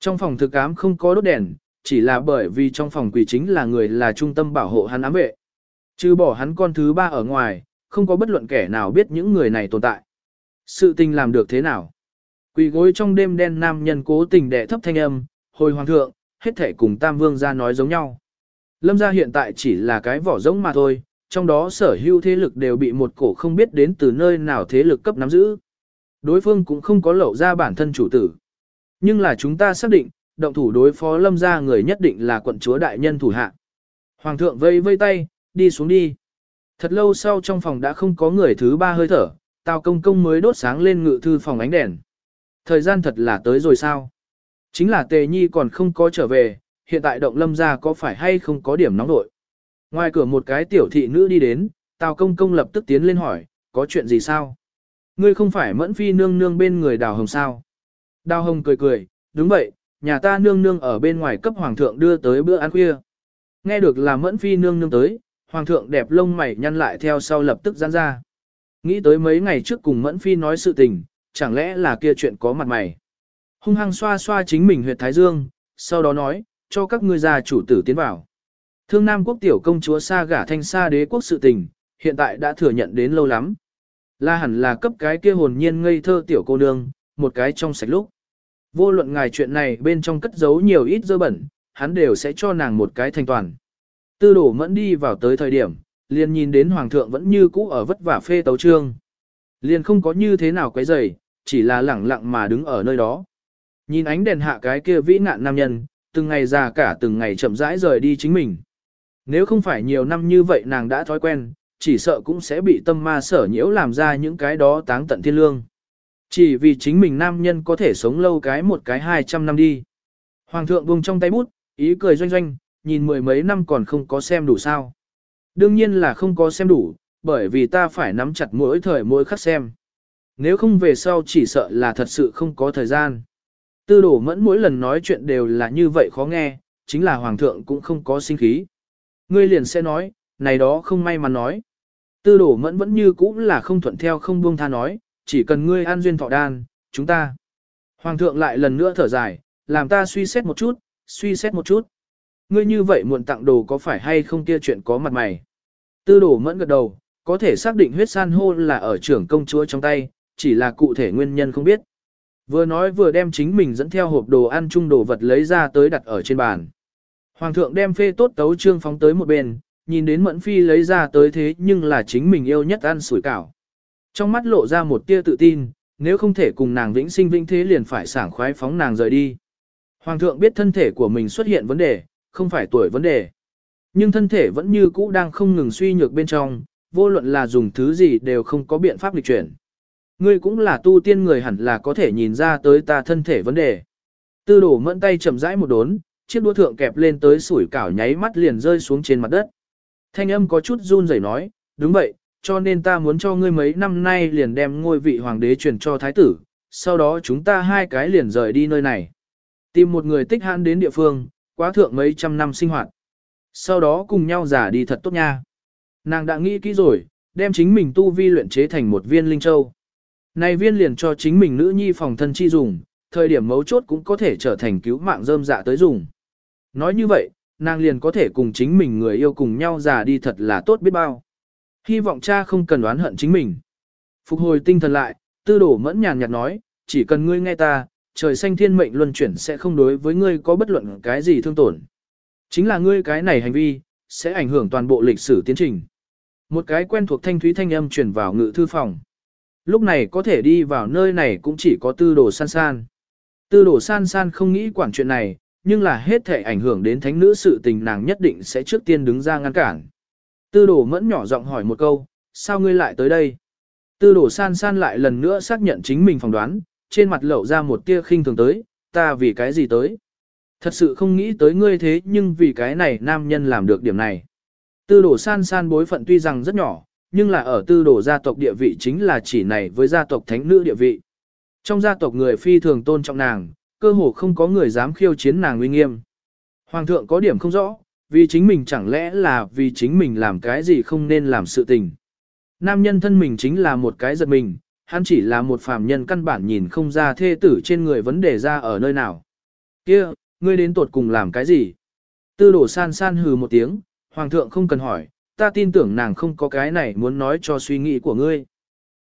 Trong phòng thực ám không có đốt đèn, chỉ là bởi vì trong phòng quỷ chính là người là trung tâm bảo hộ hắn ám vệ. Trừ bỏ hắn con thứ ba ở ngoài, không có bất luận kẻ nào biết những người này tồn tại. Sự tình làm được thế nào? Quỳ gối trong đêm đen nam nhân cố tình đẻ thấp thanh âm, hồi hoàng thượng, hết thể cùng tam vương ra nói giống nhau. Lâm gia hiện tại chỉ là cái vỏ giống mà thôi, trong đó sở hữu thế lực đều bị một cổ không biết đến từ nơi nào thế lực cấp nắm giữ. Đối phương cũng không có lộ ra bản thân chủ tử. Nhưng là chúng ta xác định, động thủ đối phó lâm gia người nhất định là quận chúa đại nhân thủ hạ. Hoàng thượng vây vây tay, đi xuống đi. Thật lâu sau trong phòng đã không có người thứ ba hơi thở, Tào công công mới đốt sáng lên ngự thư phòng ánh đèn. Thời gian thật là tới rồi sao? Chính là tề nhi còn không có trở về, hiện tại động lâm gia có phải hay không có điểm nóng nội. Ngoài cửa một cái tiểu thị nữ đi đến, Tào công công lập tức tiến lên hỏi, có chuyện gì sao? Ngươi không phải mẫn phi nương nương bên người đào hồng sao? Đào hồng cười cười, đúng vậy, nhà ta nương nương ở bên ngoài cấp hoàng thượng đưa tới bữa ăn khuya. Nghe được là mẫn phi nương nương tới, hoàng thượng đẹp lông mày nhăn lại theo sau lập tức giãn ra. Nghĩ tới mấy ngày trước cùng mẫn phi nói sự tình, chẳng lẽ là kia chuyện có mặt mày. Hung hăng xoa xoa chính mình huyệt thái dương, sau đó nói, cho các ngươi gia chủ tử tiến vào. Thương Nam quốc tiểu công chúa xa gả thanh xa đế quốc sự tình, hiện tại đã thừa nhận đến lâu lắm. La hẳn là cấp cái kia hồn nhiên ngây thơ tiểu cô nương, một cái trong sạch lúc. Vô luận ngài chuyện này bên trong cất giấu nhiều ít dơ bẩn, hắn đều sẽ cho nàng một cái thanh toàn. Tư đổ mẫn đi vào tới thời điểm, liền nhìn đến hoàng thượng vẫn như cũ ở vất vả phê tấu trương. Liền không có như thế nào quấy rầy, chỉ là lẳng lặng mà đứng ở nơi đó. Nhìn ánh đèn hạ cái kia vĩ nạn nam nhân, từng ngày già cả từng ngày chậm rãi rời đi chính mình. Nếu không phải nhiều năm như vậy nàng đã thói quen, chỉ sợ cũng sẽ bị tâm ma sở nhiễu làm ra những cái đó táng tận thiên lương. Chỉ vì chính mình nam nhân có thể sống lâu cái một cái hai trăm năm đi. Hoàng thượng buông trong tay bút, ý cười doanh doanh, nhìn mười mấy năm còn không có xem đủ sao. Đương nhiên là không có xem đủ, bởi vì ta phải nắm chặt mỗi thời mỗi khắc xem. Nếu không về sau chỉ sợ là thật sự không có thời gian. Tư đổ mẫn mỗi lần nói chuyện đều là như vậy khó nghe, chính là hoàng thượng cũng không có sinh khí. Ngươi liền sẽ nói, này đó không may mà nói. Tư đổ mẫn vẫn như cũ là không thuận theo không buông tha nói, chỉ cần ngươi an duyên thọ đan, chúng ta. Hoàng thượng lại lần nữa thở dài, làm ta suy xét một chút, suy xét một chút. Ngươi như vậy muộn tặng đồ có phải hay không kia chuyện có mặt mày. Tư đổ mẫn gật đầu, có thể xác định huyết san hô là ở trưởng công chúa trong tay, chỉ là cụ thể nguyên nhân không biết. Vừa nói vừa đem chính mình dẫn theo hộp đồ ăn chung đồ vật lấy ra tới đặt ở trên bàn. Hoàng thượng đem phê tốt tấu trương phóng tới một bên, nhìn đến mẫn phi lấy ra tới thế nhưng là chính mình yêu nhất ăn sủi cảo. Trong mắt lộ ra một tia tự tin, nếu không thể cùng nàng vĩnh sinh vĩnh thế liền phải sảng khoái phóng nàng rời đi. Hoàng thượng biết thân thể của mình xuất hiện vấn đề, không phải tuổi vấn đề. Nhưng thân thể vẫn như cũ đang không ngừng suy nhược bên trong, vô luận là dùng thứ gì đều không có biện pháp lịch chuyển. Ngươi cũng là tu tiên người hẳn là có thể nhìn ra tới ta thân thể vấn đề. Tư đổ mẫn tay chậm rãi một đốn, chiếc đũa thượng kẹp lên tới sủi cảo nháy mắt liền rơi xuống trên mặt đất. Thanh âm có chút run rẩy nói, đúng vậy, cho nên ta muốn cho ngươi mấy năm nay liền đem ngôi vị hoàng đế truyền cho thái tử, sau đó chúng ta hai cái liền rời đi nơi này. Tìm một người tích hãn đến địa phương, quá thượng mấy trăm năm sinh hoạt. Sau đó cùng nhau giả đi thật tốt nha. Nàng đã nghĩ kỹ rồi, đem chính mình tu vi luyện chế thành một viên linh châu. Này viên liền cho chính mình nữ nhi phòng thân chi dùng, thời điểm mấu chốt cũng có thể trở thành cứu mạng rơm dạ tới dùng. Nói như vậy, nàng liền có thể cùng chính mình người yêu cùng nhau già đi thật là tốt biết bao. Hy vọng cha không cần oán hận chính mình. Phục hồi tinh thần lại, tư đổ mẫn nhàn nhạt nói, chỉ cần ngươi nghe ta, trời xanh thiên mệnh luân chuyển sẽ không đối với ngươi có bất luận cái gì thương tổn. Chính là ngươi cái này hành vi, sẽ ảnh hưởng toàn bộ lịch sử tiến trình. Một cái quen thuộc thanh thúy thanh âm truyền vào ngự thư phòng. Lúc này có thể đi vào nơi này cũng chỉ có tư đồ san san. Tư đồ san san không nghĩ quản chuyện này, nhưng là hết thể ảnh hưởng đến thánh nữ sự tình nàng nhất định sẽ trước tiên đứng ra ngăn cản. Tư đồ mẫn nhỏ giọng hỏi một câu, sao ngươi lại tới đây? Tư đồ san san lại lần nữa xác nhận chính mình phỏng đoán, trên mặt lộ ra một tia khinh thường tới, ta vì cái gì tới? Thật sự không nghĩ tới ngươi thế nhưng vì cái này nam nhân làm được điểm này. Tư đồ san san bối phận tuy rằng rất nhỏ, nhưng là ở tư đồ gia tộc địa vị chính là chỉ này với gia tộc thánh nữ địa vị. Trong gia tộc người phi thường tôn trọng nàng, cơ hồ không có người dám khiêu chiến nàng uy nghiêm. Hoàng thượng có điểm không rõ, vì chính mình chẳng lẽ là vì chính mình làm cái gì không nên làm sự tình. Nam nhân thân mình chính là một cái giật mình, hắn chỉ là một phàm nhân căn bản nhìn không ra thê tử trên người vấn đề ra ở nơi nào. Kia, ngươi đến tột cùng làm cái gì? Tư đổ san san hừ một tiếng, hoàng thượng không cần hỏi, ta tin tưởng nàng không có cái này muốn nói cho suy nghĩ của ngươi.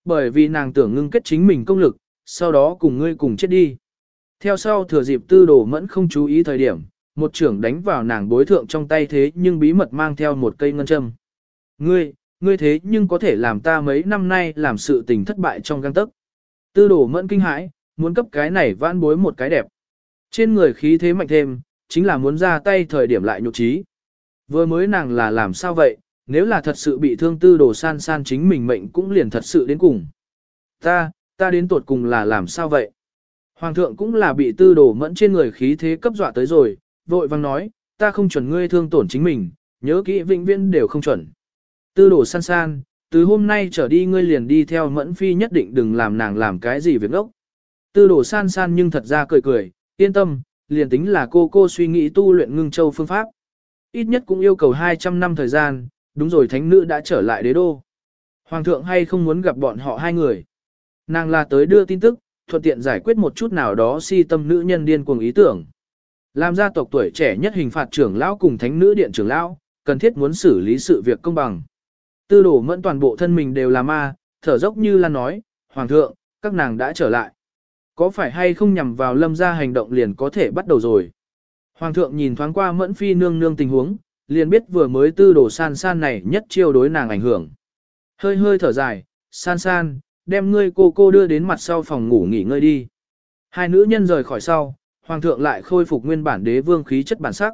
Bởi vì nàng tưởng ngưng kết chính mình công lực, sau đó cùng ngươi cùng chết đi. Theo sau thừa dịp tư đồ mẫn không chú ý thời điểm, một trưởng đánh vào nàng bối thượng trong tay thế nhưng bí mật mang theo một cây ngân châm. Ngươi, ngươi thế nhưng có thể làm ta mấy năm nay làm sự tình thất bại trong găng tức. Tư đồ mẫn kinh hãi, muốn cấp cái này vãn bối một cái đẹp. Trên người khí thế mạnh thêm, chính là muốn ra tay thời điểm lại nhục trí. Vừa mới nàng là làm sao vậy, nếu là thật sự bị thương tư đồ san san chính mình mệnh cũng liền thật sự đến cùng. Ta, ta đến tột cùng là làm sao vậy? Hoàng thượng cũng là bị tư đồ mẫn trên người khí thế cấp dọa tới rồi, vội vang nói, ta không chuẩn ngươi thương tổn chính mình, nhớ kỹ vĩnh viễn đều không chuẩn. Tư đồ san san, từ hôm nay trở đi ngươi liền đi theo mẫn phi nhất định đừng làm nàng làm cái gì việc ốc. Tư đồ san san nhưng thật ra cười cười, yên tâm, liền tính là cô cô suy nghĩ tu luyện ngưng châu phương pháp. Ít nhất cũng yêu cầu 200 năm thời gian, đúng rồi thánh nữ đã trở lại đế đô. Hoàng thượng hay không muốn gặp bọn họ hai người. Nàng là tới đưa tin tức, thuận tiện giải quyết một chút nào đó si tâm nữ nhân điên cuồng ý tưởng. Làm gia tộc tuổi trẻ nhất hình phạt trưởng lão cùng thánh nữ điện trưởng lão, cần thiết muốn xử lý sự việc công bằng. Tư đổ mẫn toàn bộ thân mình đều là ma, thở dốc như là nói, Hoàng thượng, các nàng đã trở lại. Có phải hay không nhằm vào lâm gia hành động liền có thể bắt đầu rồi. Hoàng thượng nhìn thoáng qua mẫn phi nương nương tình huống, liền biết vừa mới tư đồ san san này nhất chiêu đối nàng ảnh hưởng. Hơi hơi thở dài, san san, đem ngươi cô cô đưa đến mặt sau phòng ngủ nghỉ ngơi đi. Hai nữ nhân rời khỏi sau, hoàng thượng lại khôi phục nguyên bản đế vương khí chất bản sắc.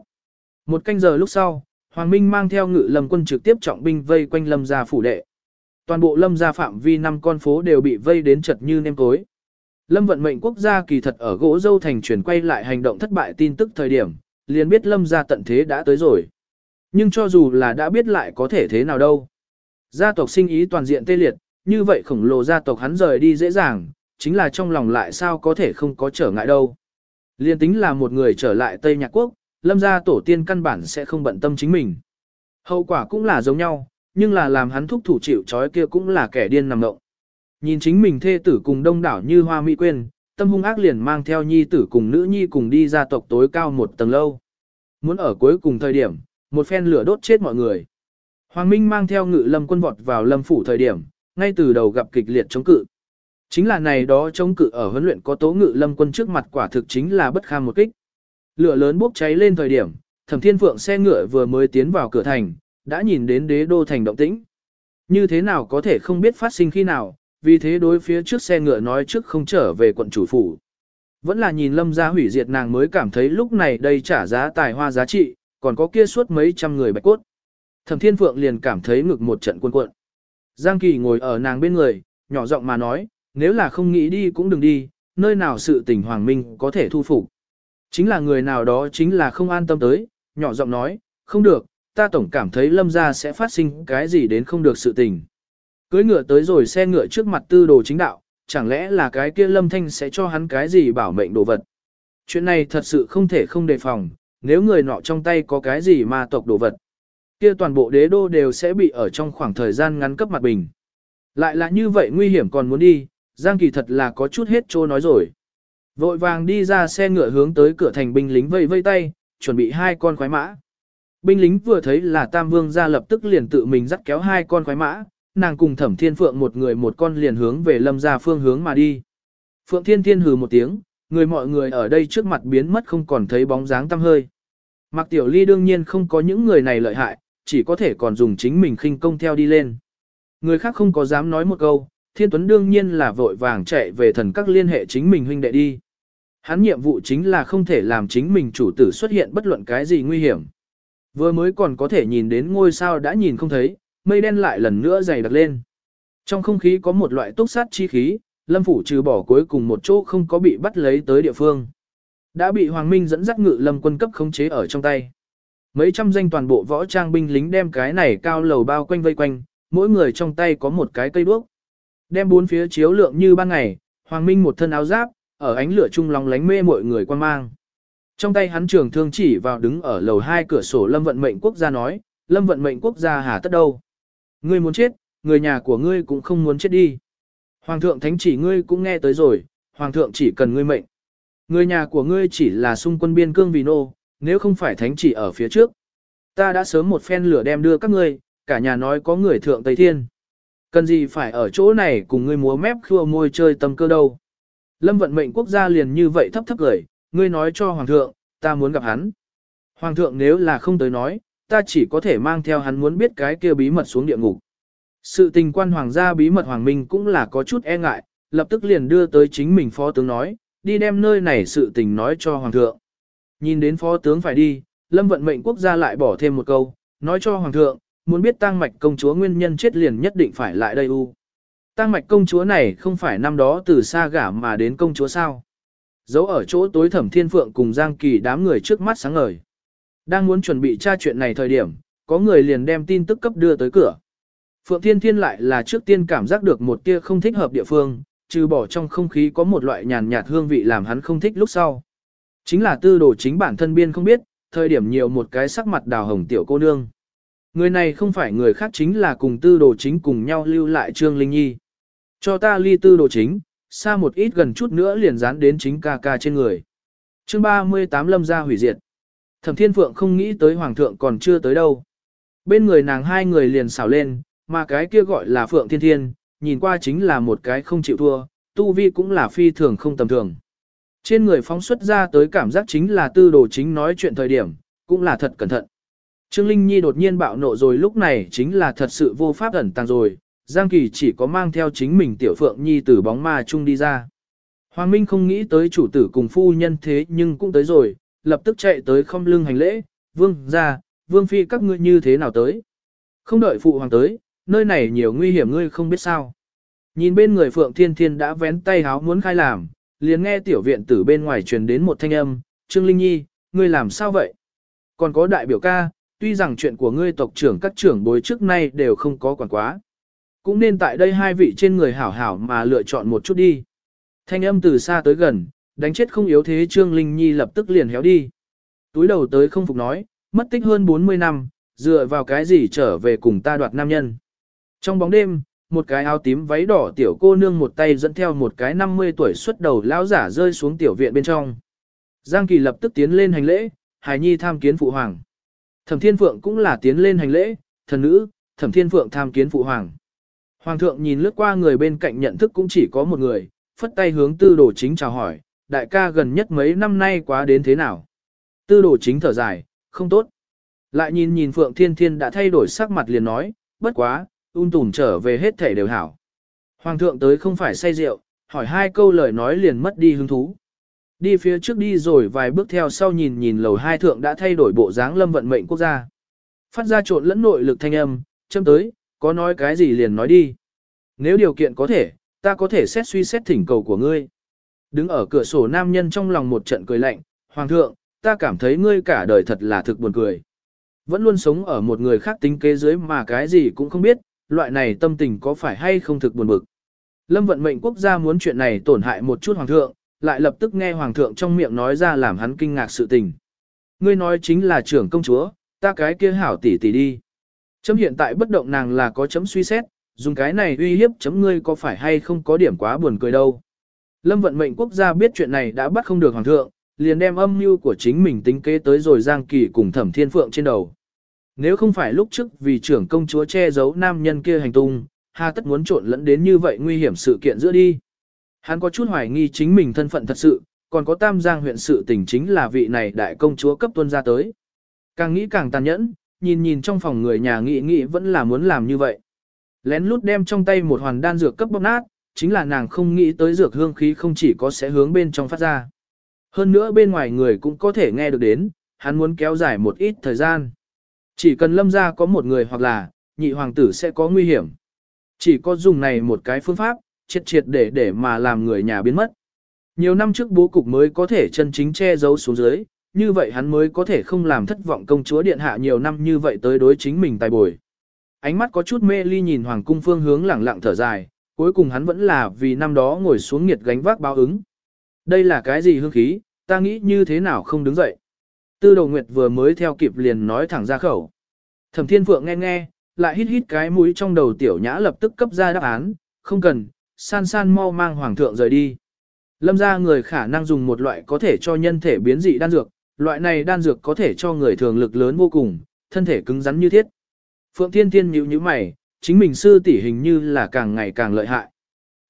Một canh giờ lúc sau, hoàng minh mang theo ngự lâm quân trực tiếp trọng binh vây quanh lâm gia phủ đệ. Toàn bộ lâm gia phạm vi năm con phố đều bị vây đến chật như nêm cối. Lâm vận mệnh quốc gia kỳ thật ở gỗ dâu thành chuyển quay lại hành động thất bại tin tức thời điểm, liền biết lâm gia tận thế đã tới rồi. Nhưng cho dù là đã biết lại có thể thế nào đâu. Gia tộc sinh ý toàn diện tê liệt, như vậy khổng lồ gia tộc hắn rời đi dễ dàng, chính là trong lòng lại sao có thể không có trở ngại đâu. Liên tính là một người trở lại Tây Nhạc Quốc, lâm gia tổ tiên căn bản sẽ không bận tâm chính mình. Hậu quả cũng là giống nhau, nhưng là làm hắn thúc thủ chịu trói kia cũng là kẻ điên nằm ngộng. Nhìn chính mình thê tử cùng đông đảo như hoa mỹ quên, tâm hung ác liền mang theo nhi tử cùng nữ nhi cùng đi gia tộc tối cao một tầng lâu. Muốn ở cuối cùng thời điểm, một phen lửa đốt chết mọi người. Hoàng Minh mang theo ngự lâm quân vọt vào lâm phủ thời điểm, ngay từ đầu gặp kịch liệt chống cự. Chính là này đó chống cự ở huấn luyện có tố ngự lâm quân trước mặt quả thực chính là bất kham một kích. Lửa lớn bốc cháy lên thời điểm, thẩm thiên phượng xe ngựa vừa mới tiến vào cửa thành, đã nhìn đến đế đô thành động tĩnh. Như thế nào có thể không biết phát sinh khi nào, vì thế đối phía trước xe ngựa nói trước không trở về quận chủ phủ. Vẫn là nhìn lâm gia hủy diệt nàng mới cảm thấy lúc này đây trả giá tài hoa giá trị, còn có kia suốt mấy trăm người bạch cốt. Thẩm Thiên Phượng liền cảm thấy ngực một trận cuộn cuộn. Giang Kỳ ngồi ở nàng bên người, nhỏ giọng mà nói, nếu là không nghĩ đi cũng đừng đi, nơi nào sự tình hoàng minh có thể thu phục. Chính là người nào đó chính là không an tâm tới, nhỏ giọng nói, không được, ta tổng cảm thấy lâm gia sẽ phát sinh cái gì đến không được sự tình. Cưới ngựa tới rồi xe ngựa trước mặt tư đồ chính đạo, chẳng lẽ là cái kia lâm thanh sẽ cho hắn cái gì bảo mệnh đồ vật. Chuyện này thật sự không thể không đề phòng, nếu người nọ trong tay có cái gì ma tộc đồ vật. Kia toàn bộ đế đô đều sẽ bị ở trong khoảng thời gian ngắn cấp mặt bình. Lại là như vậy nguy hiểm còn muốn đi, Giang Kỳ thật là có chút hết trô nói rồi. Vội vàng đi ra xe ngựa hướng tới cửa thành binh lính vây vây tay, chuẩn bị hai con khoái mã. Binh lính vừa thấy là Tam Vương ra lập tức liền tự mình dắt kéo hai con khoái mã, nàng cùng Thẩm Thiên Phượng một người một con liền hướng về Lâm gia phương hướng mà đi. Phượng Thiên Thiên hừ một tiếng, người mọi người ở đây trước mặt biến mất không còn thấy bóng dáng tăm hơi. Mạc Tiểu Ly đương nhiên không có những người này lợi hại, chỉ có thể còn dùng chính mình khinh công theo đi lên. Người khác không có dám nói một câu, Thiên Tuấn đương nhiên là vội vàng chạy về thần các liên hệ chính mình huynh đệ đi. Hắn nhiệm vụ chính là không thể làm chính mình chủ tử xuất hiện bất luận cái gì nguy hiểm. Vừa mới còn có thể nhìn đến ngôi sao đã nhìn không thấy, mây đen lại lần nữa dày đặc lên. Trong không khí có một loại túc sát chi khí, Lâm Phủ trừ bỏ cuối cùng một chỗ không có bị bắt lấy tới địa phương. Đã bị Hoàng Minh dẫn dắt ngự lâm quân cấp khống chế ở trong tay. Mấy trăm danh toàn bộ võ trang binh lính đem cái này cao lầu bao quanh vây quanh, mỗi người trong tay có một cái cây đuốc. Đem bốn phía chiếu lượng như ban ngày, Hoàng Minh một thân áo giáp, ở ánh lửa trung lòng lánh mê mọi người quan mang. Trong tay hắn trường thương chỉ vào đứng ở lầu hai cửa sổ Lâm Vận Mệnh Quốc gia nói, Lâm Vận Mệnh Quốc gia hà tất đâu. Ngươi muốn chết, người nhà của ngươi cũng không muốn chết đi. Hoàng thượng thánh chỉ ngươi cũng nghe tới rồi, Hoàng thượng chỉ cần ngươi mệnh. Người nhà của ngươi chỉ là xung quân biên cương vì nô, nếu không phải thánh chỉ ở phía trước. Ta đã sớm một phen lửa đem đưa các ngươi, cả nhà nói có người thượng Tây Thiên. Cần gì phải ở chỗ này cùng ngươi múa mép khua môi chơi tâm cơ đâu. Lâm vận mệnh quốc gia liền như vậy thấp thấp gửi, ngươi nói cho Hoàng thượng, ta muốn gặp hắn. Hoàng thượng nếu là không tới nói, ta chỉ có thể mang theo hắn muốn biết cái kia bí mật xuống địa ngục. Sự tình quan hoàng gia bí mật hoàng minh cũng là có chút e ngại, lập tức liền đưa tới chính mình phó tướng nói, đi đem nơi này sự tình nói cho hoàng thượng. Nhìn đến phó tướng phải đi, lâm vận mệnh quốc gia lại bỏ thêm một câu, nói cho hoàng thượng, muốn biết tang mạch công chúa nguyên nhân chết liền nhất định phải lại đây u. Tang mạch công chúa này không phải năm đó từ xa gả mà đến công chúa sao. Giấu ở chỗ tối thẩm thiên phượng cùng Giang Kỳ đám người trước mắt sáng ngời. Đang muốn chuẩn bị tra chuyện này thời điểm, có người liền đem tin tức cấp đưa tới cửa. Phượng Thiên Thiên lại là trước tiên cảm giác được một tia không thích hợp địa phương, trừ bỏ trong không khí có một loại nhàn nhạt hương vị làm hắn không thích lúc sau. Chính là tư đồ chính bản thân biên không biết, thời điểm nhiều một cái sắc mặt đào hồng tiểu cô nương. Người này không phải người khác chính là cùng tư đồ chính cùng nhau lưu lại Trương Linh Nhi. Cho ta ly tư đồ chính, xa một ít gần chút nữa liền dán đến chính ca ca trên người. chương 38 lâm gia hủy diệt. Thẩm Thiên Phượng không nghĩ tới Hoàng thượng còn chưa tới đâu. Bên người nàng hai người liền xảo lên, mà cái kia gọi là Phượng Thiên Thiên, nhìn qua chính là một cái không chịu thua, tu vi cũng là phi thường không tầm thường. Trên người phóng xuất ra tới cảm giác chính là tư đồ chính nói chuyện thời điểm, cũng là thật cẩn thận. Trương Linh Nhi đột nhiên bạo nộ rồi lúc này chính là thật sự vô pháp ẩn tàng rồi, Giang Kỳ chỉ có mang theo chính mình tiểu Phượng Nhi từ bóng ma chung đi ra. Hoàng Minh không nghĩ tới chủ tử cùng phu nhân thế nhưng cũng tới rồi, lập tức chạy tới không lưng hành lễ, vương ra, vương phi các ngươi như thế nào tới. Không đợi phụ hoàng tới, nơi này nhiều nguy hiểm ngươi không biết sao. Nhìn bên người Phượng Thiên Thiên đã vén tay háo muốn khai làm, liền nghe tiểu viện tử bên ngoài truyền đến một thanh âm, Trương Linh Nhi, ngươi làm sao vậy? Còn có đại biểu ca, tuy rằng chuyện của ngươi tộc trưởng các trưởng bối trước nay đều không có quản quá. Cũng nên tại đây hai vị trên người hảo hảo mà lựa chọn một chút đi. Thanh âm từ xa tới gần, đánh chết không yếu thế Trương Linh Nhi lập tức liền héo đi. Túi đầu tới không phục nói, mất tích hơn 40 năm, dựa vào cái gì trở về cùng ta đoạt nam nhân. Trong bóng đêm, một cái áo tím váy đỏ tiểu cô nương một tay dẫn theo một cái 50 tuổi xuất đầu lão giả rơi xuống tiểu viện bên trong. Giang Kỳ lập tức tiến lên hành lễ, Hải Nhi tham kiến phụ hoàng. Thẩm Thiên Phượng cũng là tiến lên hành lễ, thần nữ, Thẩm Thiên Phượng tham kiến phụ hoàng. Hoàng thượng nhìn lướt qua người bên cạnh nhận thức cũng chỉ có một người, phất tay hướng tư đồ chính chào hỏi, đại ca gần nhất mấy năm nay quá đến thế nào. Tư đồ chính thở dài, không tốt. Lại nhìn nhìn Phượng Thiên Thiên đã thay đổi sắc mặt liền nói, bất quá, ung tùm trở về hết thể đều hảo. Hoàng thượng tới không phải say rượu, hỏi hai câu lời nói liền mất đi hứng thú. Đi phía trước đi rồi vài bước theo sau nhìn nhìn lầu hai thượng đã thay đổi bộ dáng lâm vận mệnh quốc gia. Phát ra trộn lẫn nội lực thanh âm, châm tới, có nói cái gì liền nói đi. Nếu điều kiện có thể, ta có thể xét suy xét thỉnh cầu của ngươi. Đứng ở cửa sổ nam nhân trong lòng một trận cười lạnh, Hoàng thượng, ta cảm thấy ngươi cả đời thật là thực buồn cười. Vẫn luôn sống ở một người khác tính kế dưới mà cái gì cũng không biết, loại này tâm tình có phải hay không thực buồn bực. Lâm vận mệnh quốc gia muốn chuyện này tổn hại một chút hoàng thượng, lại lập tức nghe hoàng thượng trong miệng nói ra làm hắn kinh ngạc sự tình. Ngươi nói chính là trưởng công chúa, ta cái kia hảo tỷ tỷ đi. Chấm hiện tại bất động nàng là có chấm suy xét, dùng cái này uy hiếp chấm ngươi có phải hay không có điểm quá buồn cười đâu. Lâm vận mệnh quốc gia biết chuyện này đã bắt không được hoàng thượng, liền đem âm mưu của chính mình tính kế tới rồi Giang Kỳ cùng Thẩm Thiên Phượng trên đầu. Nếu không phải lúc trước vì trưởng công chúa che giấu nam nhân kia hành tung, hà tất muốn trộn lẫn đến như vậy nguy hiểm sự kiện giữa đi. Hắn có chút hoài nghi chính mình thân phận thật sự, còn có tam giang huyện sự tình chính là vị này đại công chúa cấp tuân ra tới. Càng nghĩ càng tàn nhẫn, nhìn nhìn trong phòng người nhà nghĩ nghĩ vẫn là muốn làm như vậy. Lén lút đem trong tay một hoàn đan dược cấp bóc nát, chính là nàng không nghĩ tới dược hương khí không chỉ có sẽ hướng bên trong phát ra. Hơn nữa bên ngoài người cũng có thể nghe được đến, hắn muốn kéo dài một ít thời gian. Chỉ cần lâm ra có một người hoặc là, nhị hoàng tử sẽ có nguy hiểm. Chỉ có dùng này một cái phương pháp, triệt triệt để để mà làm người nhà biến mất. Nhiều năm trước bố cục mới có thể chân chính che giấu xuống dưới, như vậy hắn mới có thể không làm thất vọng công chúa điện hạ nhiều năm như vậy tới đối chính mình tài bồi. Ánh mắt có chút mê ly nhìn hoàng cung phương hướng lẳng lặng thở dài, cuối cùng hắn vẫn là vì năm đó ngồi xuống nghiệt gánh vác báo ứng. Đây là cái gì hương khí, ta nghĩ như thế nào không đứng dậy. Tư đầu nguyệt vừa mới theo kịp liền nói thẳng ra khẩu. Thẩm thiên phượng nghe nghe, lại hít hít cái mũi trong đầu tiểu nhã lập tức cấp ra đáp án, không cần, san san mau mang hoàng thượng rời đi. Lâm ra người khả năng dùng một loại có thể cho nhân thể biến dị đan dược, loại này đan dược có thể cho người thường lực lớn vô cùng, thân thể cứng rắn như thiết. Phượng Thiên Thiên nhíu nhíu mày, chính mình sư tỷ hình như là càng ngày càng lợi hại.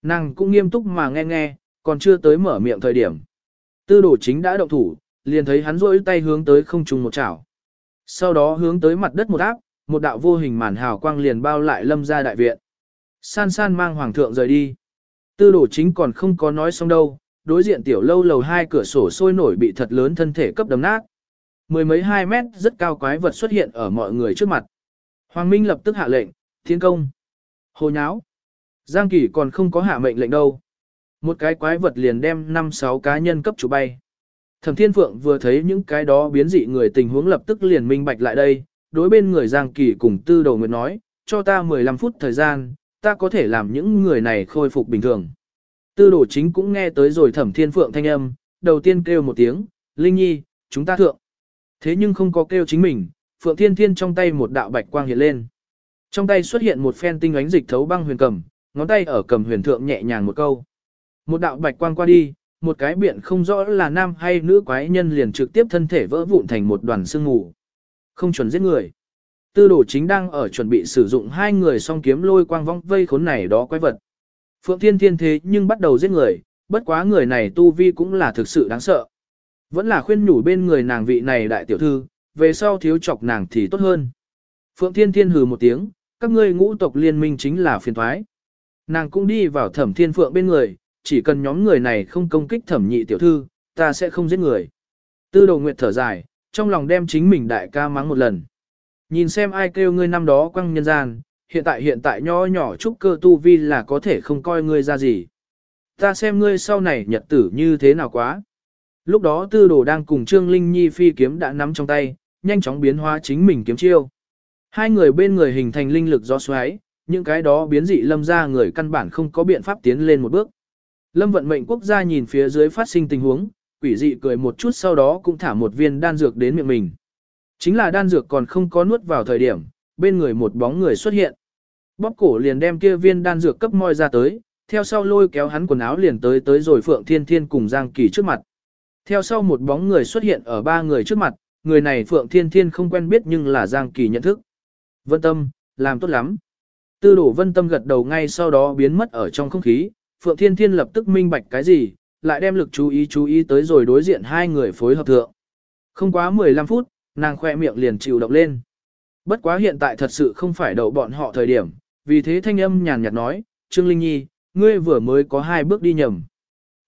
Nàng cũng nghiêm túc mà nghe nghe, còn chưa tới mở miệng thời điểm. Tư đồ chính đã động thủ, liền thấy hắn rỗi tay hướng tới không trùng một chảo. Sau đó hướng tới mặt đất một áp, một đạo vô hình màn hào quang liền bao lại lâm ra đại viện. San san mang hoàng thượng rời đi. Tư đồ chính còn không có nói xong đâu, đối diện tiểu lâu lầu hai cửa sổ sôi nổi bị thật lớn thân thể cấp đấm nát. Mười mấy hai mét rất cao quái vật xuất hiện ở mọi người trước mặt. Hoàng Minh lập tức hạ lệnh, thiên công. Hồ nháo. Giang Kỳ còn không có hạ mệnh lệnh đâu. Một cái quái vật liền đem năm sáu cá nhân cấp chủ bay. Thẩm Thiên Phượng vừa thấy những cái đó biến dị người tình huống lập tức liền minh bạch lại đây, đối bên người Giang Kỳ cùng Tư Đầu Nguyệt nói, cho ta 15 phút thời gian, ta có thể làm những người này khôi phục bình thường. Tư đồ chính cũng nghe tới rồi Thẩm Thiên Phượng thanh âm, đầu tiên kêu một tiếng, Linh Nhi, chúng ta thượng. Thế nhưng không có kêu chính mình, Phượng Thiên Thiên trong tay một đạo bạch quang hiện lên. Trong tay xuất hiện một phen tinh ánh dịch thấu băng huyền cầm, ngón tay ở cầm huyền thượng nhẹ nhàng một câu. Một đạo bạch quang qua đi, một cái biện không rõ là nam hay nữ quái nhân liền trực tiếp thân thể vỡ vụn thành một đoàn sương mù. Không chuẩn giết người. Tư đồ chính đang ở chuẩn bị sử dụng hai người song kiếm lôi quang vong vây khốn này đó quái vật. Phượng Thiên Thiên thế nhưng bắt đầu giết người, bất quá người này tu vi cũng là thực sự đáng sợ. Vẫn là khuyên nhủ bên người nàng vị này đại tiểu thư, về sau thiếu chọc nàng thì tốt hơn. Phượng Thiên Thiên hừ một tiếng, các ngươi ngũ tộc liên minh chính là phiền thoái. Nàng cũng đi vào thẩm thiên phượng bên người, chỉ cần nhóm người này không công kích thẩm nhị tiểu thư, ta sẽ không giết người. Tư đồ nguyệt thở dài, trong lòng đem chính mình đại ca mắng một lần. Nhìn xem ai kêu ngươi năm đó quăng nhân gian, hiện tại hiện tại nho nhỏ chút cơ tu vi là có thể không coi ngươi ra gì. Ta xem ngươi sau này nhật tử như thế nào quá. Lúc đó tư đồ đang cùng Trương Linh Nhi phi kiếm đã nắm trong tay, nhanh chóng biến hóa chính mình kiếm chiêu. Hai người bên người hình thành linh lực do xoáy, những cái đó biến dị lâm ra người căn bản không có biện pháp tiến lên một bước. Lâm vận mệnh quốc gia nhìn phía dưới phát sinh tình huống, quỷ dị cười một chút sau đó cũng thả một viên đan dược đến miệng mình. Chính là đan dược còn không có nuốt vào thời điểm, bên người một bóng người xuất hiện. Bóp cổ liền đem kia viên đan dược cấp moi ra tới, theo sau lôi kéo hắn quần áo liền tới tới rồi Phượng Thiên Thiên cùng Giang Kỳ trước mặt. Theo sau một bóng người xuất hiện ở ba người trước mặt, người này Phượng Thiên Thiên không quen biết nhưng là Giang Kỳ nhận thức. Vân Tâm, làm tốt lắm. Tư đổ vân tâm gật đầu ngay sau đó biến mất ở trong không khí, Phượng Thiên Thiên lập tức minh bạch cái gì, lại đem lực chú ý chú ý tới rồi đối diện hai người phối hợp thượng. Không quá 15 phút, nàng khoe miệng liền chịu động lên. Bất quá hiện tại thật sự không phải đậu bọn họ thời điểm, vì thế thanh âm nhàn nhạt nói, Trương Linh Nhi, ngươi vừa mới có hai bước đi nhầm.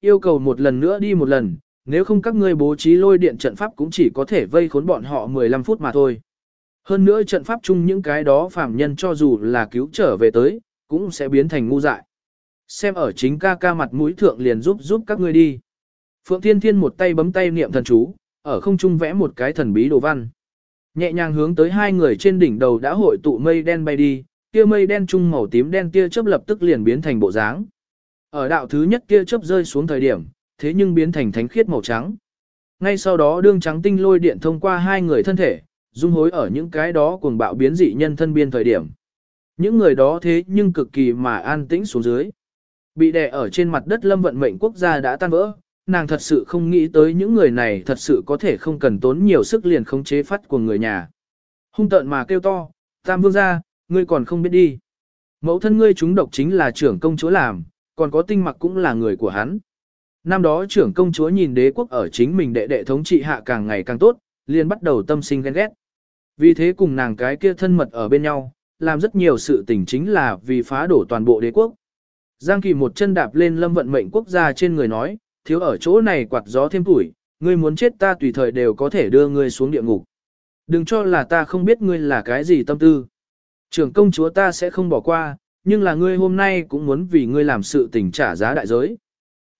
Yêu cầu một lần nữa đi một lần, nếu không các ngươi bố trí lôi điện trận pháp cũng chỉ có thể vây khốn bọn họ 15 phút mà thôi. Hơn nữa trận pháp chung những cái đó phàm nhân cho dù là cứu trở về tới, cũng sẽ biến thành ngu dại. Xem ở chính ca ca mặt mũi thượng liền giúp giúp các ngươi đi. Phượng Thiên Thiên một tay bấm tay niệm thần chú, ở không trung vẽ một cái thần bí đồ văn. Nhẹ nhàng hướng tới hai người trên đỉnh đầu đã hội tụ mây đen bay đi, kia mây đen trung màu tím đen tia chớp lập tức liền biến thành bộ dáng. Ở đạo thứ nhất tia chớp rơi xuống thời điểm, thế nhưng biến thành thánh khiết màu trắng. Ngay sau đó đương trắng tinh lôi điện thông qua hai người thân thể, dung hối ở những cái đó cuồng bạo biến dị nhân thân biên thời điểm. Những người đó thế nhưng cực kỳ mà an tĩnh xuống dưới. Bị đè ở trên mặt đất lâm vận mệnh quốc gia đã tan vỡ, nàng thật sự không nghĩ tới những người này thật sự có thể không cần tốn nhiều sức liền khống chế phát của người nhà. Hung tợn mà kêu to, tam vương gia, ngươi còn không biết đi. Mẫu thân ngươi chúng độc chính là trưởng công chúa làm, còn có tinh mặc cũng là người của hắn. Năm đó trưởng công chúa nhìn đế quốc ở chính mình đệ đệ thống trị hạ càng ngày càng tốt, liền bắt đầu tâm sinh ghen ghét. Vì thế cùng nàng cái kia thân mật ở bên nhau, làm rất nhiều sự tình chính là vì phá đổ toàn bộ đế quốc. Giang Kỳ một chân đạp lên lâm vận mệnh quốc gia trên người nói, thiếu ở chỗ này quạt gió thêm tuổi, ngươi muốn chết ta tùy thời đều có thể đưa ngươi xuống địa ngục. Đừng cho là ta không biết ngươi là cái gì tâm tư. Trưởng công chúa ta sẽ không bỏ qua, nhưng là ngươi hôm nay cũng muốn vì ngươi làm sự tình trả giá đại giới.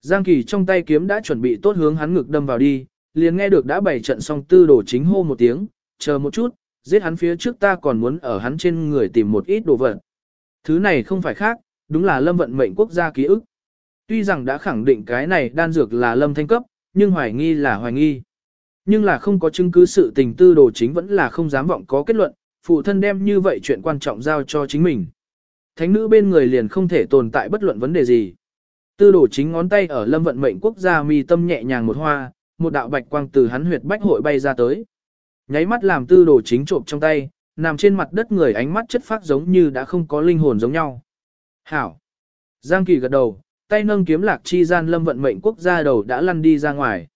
Giang Kỳ trong tay kiếm đã chuẩn bị tốt hướng hắn ngực đâm vào đi, liền nghe được đã bày trận xong tư đồ chính hô một tiếng, chờ một chút, giết hắn phía trước ta còn muốn ở hắn trên người tìm một ít đồ vật. Thứ này không phải khác, đúng là lâm vận mệnh quốc gia ký ức. Tuy rằng đã khẳng định cái này đan dược là lâm thanh cấp, nhưng hoài nghi là hoài nghi. Nhưng là không có chứng cứ sự tình tư đồ chính vẫn là không dám vọng có kết luận, phụ thân đem như vậy chuyện quan trọng giao cho chính mình. Thánh nữ bên người liền không thể tồn tại bất luận vấn đề gì. Tư đồ chính ngón tay ở lâm vận mệnh quốc gia mi tâm nhẹ nhàng một hoa, một đạo bạch quang từ hắn huyệt bách hội bay ra tới. Nháy mắt làm tư đồ chính trộm trong tay, nằm trên mặt đất người ánh mắt chất phát giống như đã không có linh hồn giống nhau. Hảo! Giang Kỳ gật đầu, tay nâng kiếm lạc chi gian lâm vận mệnh quốc gia đầu đã lăn đi ra ngoài.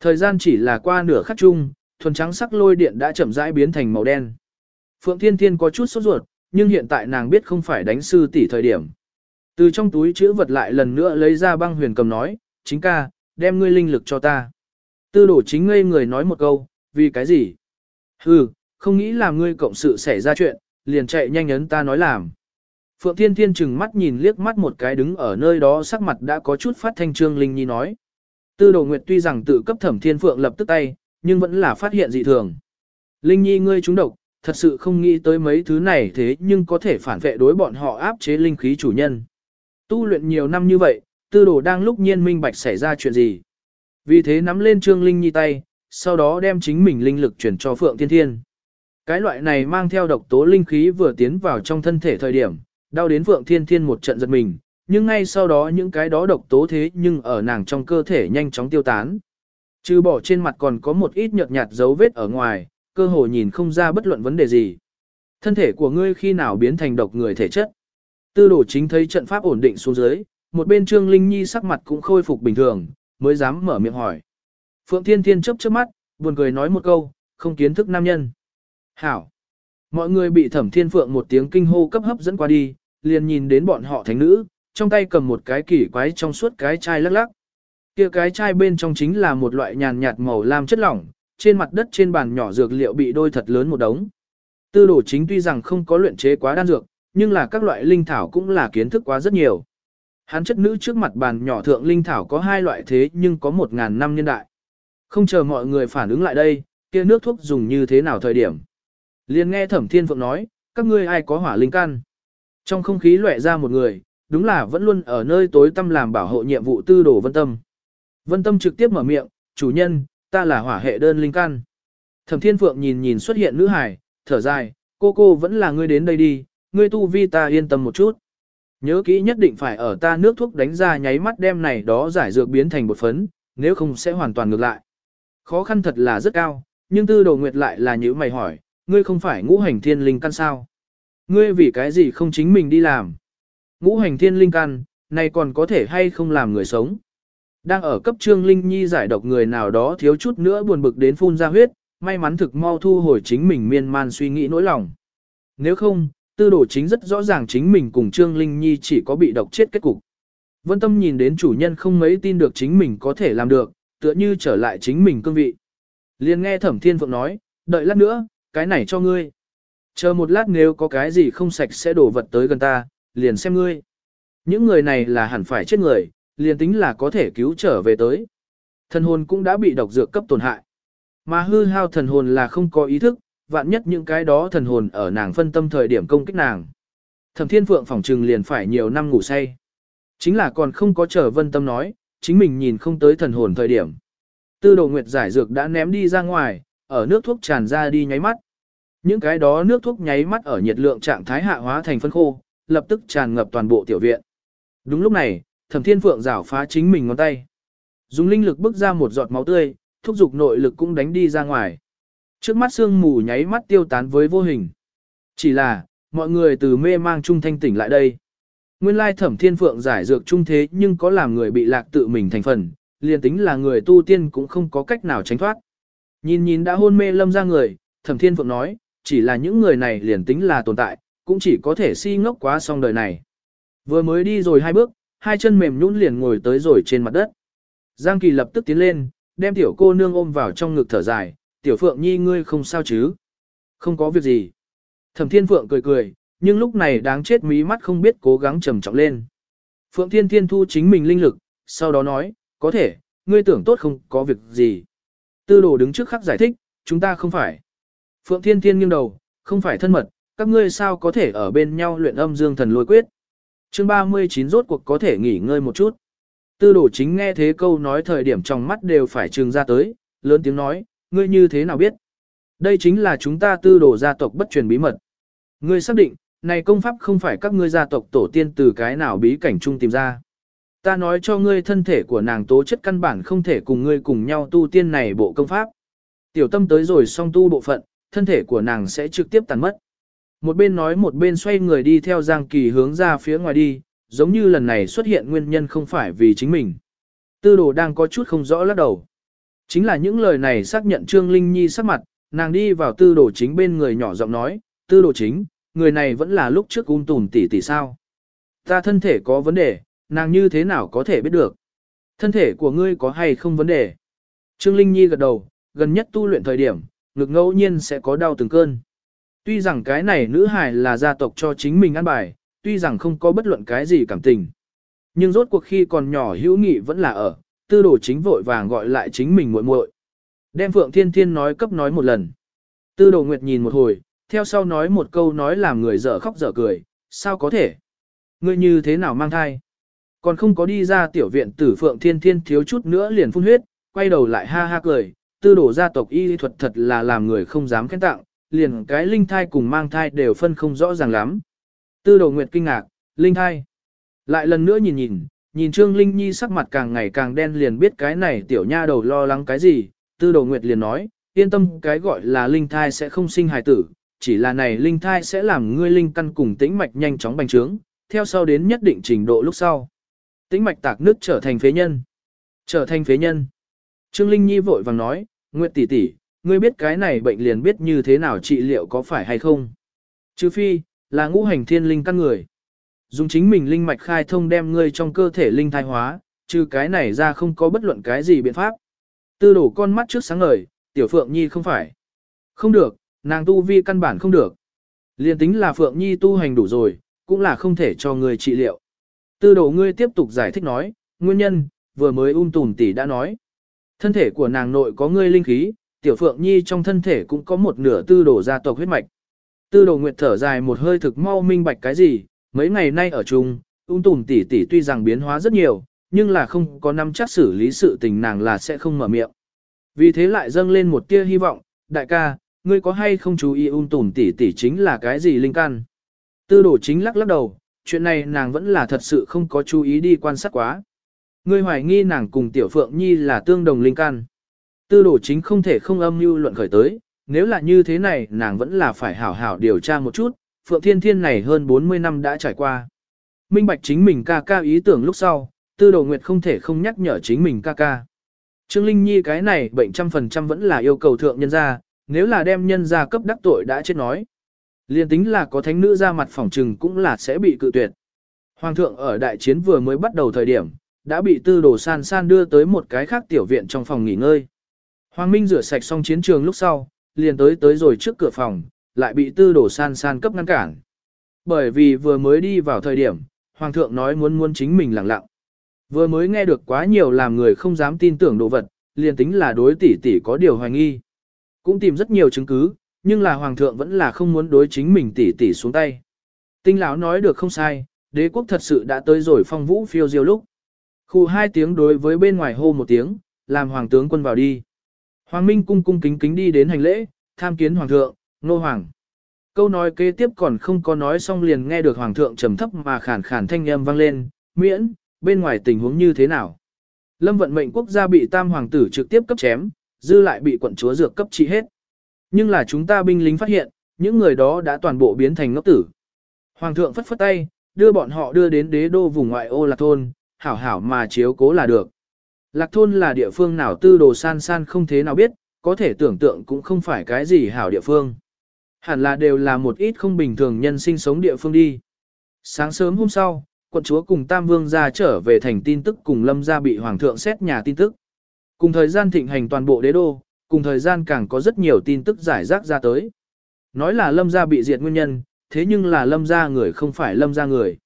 Thời gian chỉ là qua nửa khắc chung, thuần trắng sắc lôi điện đã chậm rãi biến thành màu đen. Phượng Thiên Thiên có chút sốt ruột, nhưng hiện tại nàng biết không phải đánh sư tỷ thời điểm. Từ trong túi chữ vật lại lần nữa lấy ra băng huyền cầm nói, chính ca, đem ngươi linh lực cho ta. Tư đổ chính ngây người nói một câu, vì cái gì? Hừ, không nghĩ là ngươi cộng sự xảy ra chuyện, liền chạy nhanh ấn ta nói làm. Phượng Thiên Thiên chừng mắt nhìn liếc mắt một cái đứng ở nơi đó sắc mặt đã có chút phát thanh trương Linh Nhi nói. Tư đồ nguyệt tuy rằng tự cấp thẩm thiên phượng lập tức tay, nhưng vẫn là phát hiện dị thường. Linh Nhi ngươi trúng độc, thật sự không nghĩ tới mấy thứ này thế nhưng có thể phản vệ đối bọn họ áp chế linh khí chủ nhân. Tu luyện nhiều năm như vậy, tư đồ đang lúc nhiên minh bạch xảy ra chuyện gì. Vì thế nắm lên trương Linh Nhi tay, sau đó đem chính mình linh lực chuyển cho Phượng Thiên Thiên. Cái loại này mang theo độc tố linh khí vừa tiến vào trong thân thể thời điểm, đau đến Phượng Thiên Thiên một trận giật mình, nhưng ngay sau đó những cái đó độc tố thế nhưng ở nàng trong cơ thể nhanh chóng tiêu tán. Trừ bỏ trên mặt còn có một ít nhợt nhạt dấu vết ở ngoài, cơ hồ nhìn không ra bất luận vấn đề gì. Thân thể của ngươi khi nào biến thành độc người thể chất. Tư đồ chính thấy trận pháp ổn định xuống dưới, một bên Trương Linh Nhi sắc mặt cũng khôi phục bình thường, mới dám mở miệng hỏi. Phượng Thiên Thiên chớp chớp mắt, buồn cười nói một câu, không kiến thức nam nhân. Hảo. Mọi người bị thẩm thiên phượng một tiếng kinh hô cấp hấp dẫn qua đi, liền nhìn đến bọn họ thánh nữ, trong tay cầm một cái kỳ quái trong suốt cái chai lắc lắc. Kia cái chai bên trong chính là một loại nhàn nhạt màu lam chất lỏng, trên mặt đất trên bàn nhỏ dược liệu bị đôi thật lớn một đống. Tư đồ chính tuy rằng không có luyện chế quá đan dược, nhưng là các loại linh thảo cũng là kiến thức quá rất nhiều. Hắn chất nữ trước mặt bàn nhỏ thượng linh thảo có hai loại thế nhưng có một ngàn năm niên đại. Không chờ mọi người phản ứng lại đây, kia nước thuốc dùng như thế nào thời điểm. Liền nghe thẩm thiên phượng nói, các ngươi ai có hỏa linh căn. Trong không khí lóe ra một người, đúng là vẫn luôn ở nơi tối tâm làm bảo hộ nhiệm vụ tư đồ vân tâm. Vân tâm trực tiếp mở miệng, chủ nhân, ta là hỏa hệ đơn linh căn. Thẩm thiên phượng nhìn nhìn xuất hiện nữ hải, thở dài, cô cô vẫn là ngươi đến đây đi, ngươi tu vi ta yên tâm một chút. Nhớ kỹ nhất định phải ở ta nước thuốc đánh ra nháy mắt đem này đó giải dược biến thành bột phấn, nếu không sẽ hoàn toàn ngược lại. Khó khăn thật là rất cao, nhưng tư đồ nguyệt lại là những mày hỏi, ngươi không phải ngũ hành thiên linh căn sao? Ngươi vì cái gì không chính mình đi làm? Ngũ hành thiên linh căn, này còn có thể hay không làm người sống? Đang ở cấp trương linh nhi giải độc người nào đó thiếu chút nữa buồn bực đến phun ra huyết, may mắn thực mau thu hồi chính mình miên man suy nghĩ nỗi lòng. Nếu không, tư đồ chính rất rõ ràng chính mình cùng trương linh nhi chỉ có bị độc chết kết cục. Vân tâm nhìn đến chủ nhân không mấy tin được chính mình có thể làm được, tựa như trở lại chính mình cương vị. liền nghe thẩm thiên phượng nói, đợi lát nữa, cái này cho ngươi. Chờ một lát nếu có cái gì không sạch sẽ đổ vật tới gần ta, liền xem ngươi. Những người này là hẳn phải chết người, liền tính là có thể cứu trở về tới. Thần hồn cũng đã bị độc dược cấp tổn hại. Mà hư hao thần hồn là không có ý thức, vạn nhất những cái đó thần hồn ở nàng phân tâm thời điểm công kích nàng. Thẩm Thiên Phượng phỏng trừng liền phải nhiều năm ngủ say. Chính là còn không có chờ Vân Tâm nói, chính mình nhìn không tới thần hồn thời điểm. Tư đồ nguyệt giải dược đã ném đi ra ngoài, ở nước thuốc tràn ra đi nháy mắt. Những cái đó nước thuốc nháy mắt ở nhiệt lượng trạng thái hạ hóa thành phân khô, lập tức tràn ngập toàn bộ tiểu viện. Đúng lúc này, Thẩm Thiên Phượng rảo phá chính mình ngón tay. Dùng linh lực bức ra một giọt máu tươi, thúc dục nội lực cũng đánh đi ra ngoài. Trước mắt sương mù nháy mắt tiêu tán với vô hình. Chỉ là, mọi người từ mê mang trung thanh tỉnh lại đây. Nguyên lai thẩm thiên phượng giải dược trung thế nhưng có làm người bị lạc tự mình thành phần, liền tính là người tu tiên cũng không có cách nào tránh thoát. Nhìn nhìn đã hôn mê lâm ra người, thẩm thiên phượng nói, chỉ là những người này liền tính là tồn tại, cũng chỉ có thể si ngốc quá xong đời này. Vừa mới đi rồi hai bước, hai chân mềm nhũn liền ngồi tới rồi trên mặt đất. Giang Kỳ lập tức tiến lên, đem tiểu cô nương ôm vào trong ngực thở dài, tiểu phượng nhi ngươi không sao chứ? Không có việc gì. Thẩm thiên phượng cười cười, nhưng lúc này đáng chết mí mắt không biết cố gắng trầm trọng lên. Phượng thiên thiên thu chính mình linh lực, sau đó nói, có thể, ngươi tưởng tốt không có việc gì. Tư đồ đứng trước khắc giải thích, chúng ta không phải. Phượng thiên thiên nghiêng đầu, không phải thân mật, các ngươi sao có thể ở bên nhau luyện âm dương thần lôi quyết. Chương 39 rốt cuộc có thể nghỉ ngơi một chút. Tư đồ chính nghe thế câu nói thời điểm trong mắt đều phải trừng ra tới, lớn tiếng nói, ngươi như thế nào biết? Đây chính là chúng ta tư đồ gia tộc bất truyền bí mật. Ngươi xác định, này công pháp không phải các ngươi gia tộc tổ tiên từ cái nào bí cảnh chung tìm ra. Ta nói cho ngươi thân thể của nàng tố chất căn bản không thể cùng ngươi cùng nhau tu tiên này bộ công pháp. Tiểu tâm tới rồi song tu bộ phận, thân thể của nàng sẽ trực tiếp tàn mất. Một bên nói một bên xoay người đi theo Giang Kỳ hướng ra phía ngoài đi, giống như lần này xuất hiện nguyên nhân không phải vì chính mình. Tư đồ đang có chút không rõ lắc đầu. Chính là những lời này xác nhận Trương Linh Nhi sắc mặt, nàng đi vào tư đồ chính bên người nhỏ giọng nói, tư đồ chính, người này vẫn là lúc trước ung tùn tỷ tỷ sao. Ta thân thể có vấn đề, nàng như thế nào có thể biết được. Thân thể của ngươi có hay không vấn đề. Trương Linh Nhi gật đầu, gần nhất tu luyện thời điểm, ngực ngẫu nhiên sẽ có đau từng cơn. Tuy rằng cái này nữ hài là gia tộc cho chính mình ăn bài, tuy rằng không có bất luận cái gì cảm tình. Nhưng rốt cuộc khi còn nhỏ hữu nghị vẫn là ở, tư đồ chính vội vàng gọi lại chính mình muội muội. Đem Phượng Thiên Thiên nói cấp nói một lần. Tư đồ Nguyệt nhìn một hồi, theo sau nói một câu nói làm người dở khóc dở cười, sao có thể? Ngươi như thế nào mang thai? Còn không có đi ra tiểu viện tử Phượng Thiên Thiên thiếu chút nữa liền phun huyết, quay đầu lại ha ha cười, tư đồ gia tộc y thuật thật là làm người không dám khen tặng, liền cái linh thai cùng mang thai đều phân không rõ ràng lắm. Tư đồ Nguyệt kinh ngạc, linh thai. Lại lần nữa nhìn nhìn, nhìn Trương Linh Nhi sắc mặt càng ngày càng đen liền biết cái này tiểu nha đầu lo lắng cái gì, tư đồ Nguyệt liền nói, yên tâm cái gọi là linh thai sẽ không sinh hài tử, chỉ là này linh thai sẽ làm ngươi linh căn cùng tĩnh mạch nhanh chóng bành trướng, theo sau đến nhất định trình độ lúc sau. Tĩnh mạch tạc nước trở thành phế nhân. Trở thành phế nhân. Trương Linh Nhi vội vàng nói, Nguyệt tỷ tỷ, ngươi biết cái này bệnh liền biết như thế nào trị liệu có phải hay không. Chứ phi, là ngũ hành thiên linh căn người. Dùng chính mình linh mạch khai thông đem ngươi trong cơ thể linh thai hóa, trừ cái này ra không có bất luận cái gì biện pháp. Tư đổ con mắt trước sáng ngời, tiểu phượng nhi không phải. Không được, nàng tu vi căn bản không được. Liên tính là phượng nhi tu hành đủ rồi, cũng là không thể cho người trị liệu. Tư đổ ngươi tiếp tục giải thích nói, nguyên nhân, vừa mới ung tùn tỷ đã nói. Thân thể của nàng nội có ngươi linh khí, tiểu phượng nhi trong thân thể cũng có một nửa tư đổ gia tộc huyết mạch. Tư đồ nguyệt thở dài một hơi thực mau minh bạch cái gì, mấy ngày nay ở chung, ung tùm tỷ tỷ tuy rằng biến hóa rất nhiều, nhưng là không có năm chắc xử lý sự tình nàng là sẽ không mở miệng. Vì thế lại dâng lên một tia hy vọng, đại ca, ngươi có hay không chú ý ung tùm tỷ tỷ chính là cái gì linh căn? Tư đồ chính lắc lắc đầu, chuyện này nàng vẫn là thật sự không có chú ý đi quan sát quá. Ngươi hoài nghi nàng cùng tiểu phượng nhi là tương đồng linh căn. Tư đồ chính không thể không âm mưu luận khởi tới, nếu là như thế này nàng vẫn là phải hảo hảo điều tra một chút, Phượng Thiên Thiên này hơn 40 năm đã trải qua. Minh bạch chính mình ca ca ý tưởng lúc sau, tư đồ nguyệt không thể không nhắc nhở chính mình ca ca. Trương Linh Nhi cái này bệnh trăm phần trăm vẫn là yêu cầu thượng nhân gia, nếu là đem nhân gia cấp đắc tội đã chết nói. Liên tính là có thánh nữ ra mặt phỏng trừng cũng là sẽ bị cự tuyệt. Hoàng thượng ở đại chiến vừa mới bắt đầu thời điểm, đã bị tư đồ san san đưa tới một cái khác tiểu viện trong phòng nghỉ ngơi. Hoàng Minh rửa sạch xong chiến trường lúc sau, liền tới tới rồi trước cửa phòng, lại bị tư đồ san san cấp ngăn cản. Bởi vì vừa mới đi vào thời điểm, Hoàng thượng nói muốn muốn chính mình lặng lặng. Vừa mới nghe được quá nhiều làm người không dám tin tưởng đồ vật, liền tính là đối tỷ tỷ có điều hoài nghi. Cũng tìm rất nhiều chứng cứ, nhưng là Hoàng thượng vẫn là không muốn đối chính mình tỷ tỷ xuống tay. Tinh lão nói được không sai, đế quốc thật sự đã tới rồi phong vũ phiêu diêu lúc. Khu hai tiếng đối với bên ngoài hô một tiếng, làm hoàng tướng quân vào đi. Hoàng Minh cung cung kính kính đi đến hành lễ, tham kiến hoàng thượng, nô hoàng. Câu nói kế tiếp còn không có nói xong liền nghe được hoàng thượng trầm thấp mà khản khản thanh âm vang lên, miễn, bên ngoài tình huống như thế nào. Lâm vận mệnh quốc gia bị tam hoàng tử trực tiếp cấp chém, dư lại bị quận chúa dược cấp trị hết. Nhưng là chúng ta binh lính phát hiện, những người đó đã toàn bộ biến thành ngốc tử. Hoàng thượng phất phất tay, đưa bọn họ đưa đến đế đô vùng ngoại ô là thôn, hảo hảo mà chiếu cố là được. Lạc thôn là địa phương nào tư đồ san san không thế nào biết, có thể tưởng tượng cũng không phải cái gì hảo địa phương. Hẳn là đều là một ít không bình thường nhân sinh sống địa phương đi. Sáng sớm hôm sau, quận chúa cùng Tam Vương ra trở về thành tin tức cùng Lâm gia bị Hoàng thượng xét nhà tin tức. Cùng thời gian thịnh hành toàn bộ đế đô, cùng thời gian càng có rất nhiều tin tức giải rác ra tới. Nói là Lâm gia bị diệt nguyên nhân, thế nhưng là Lâm gia người không phải Lâm gia người.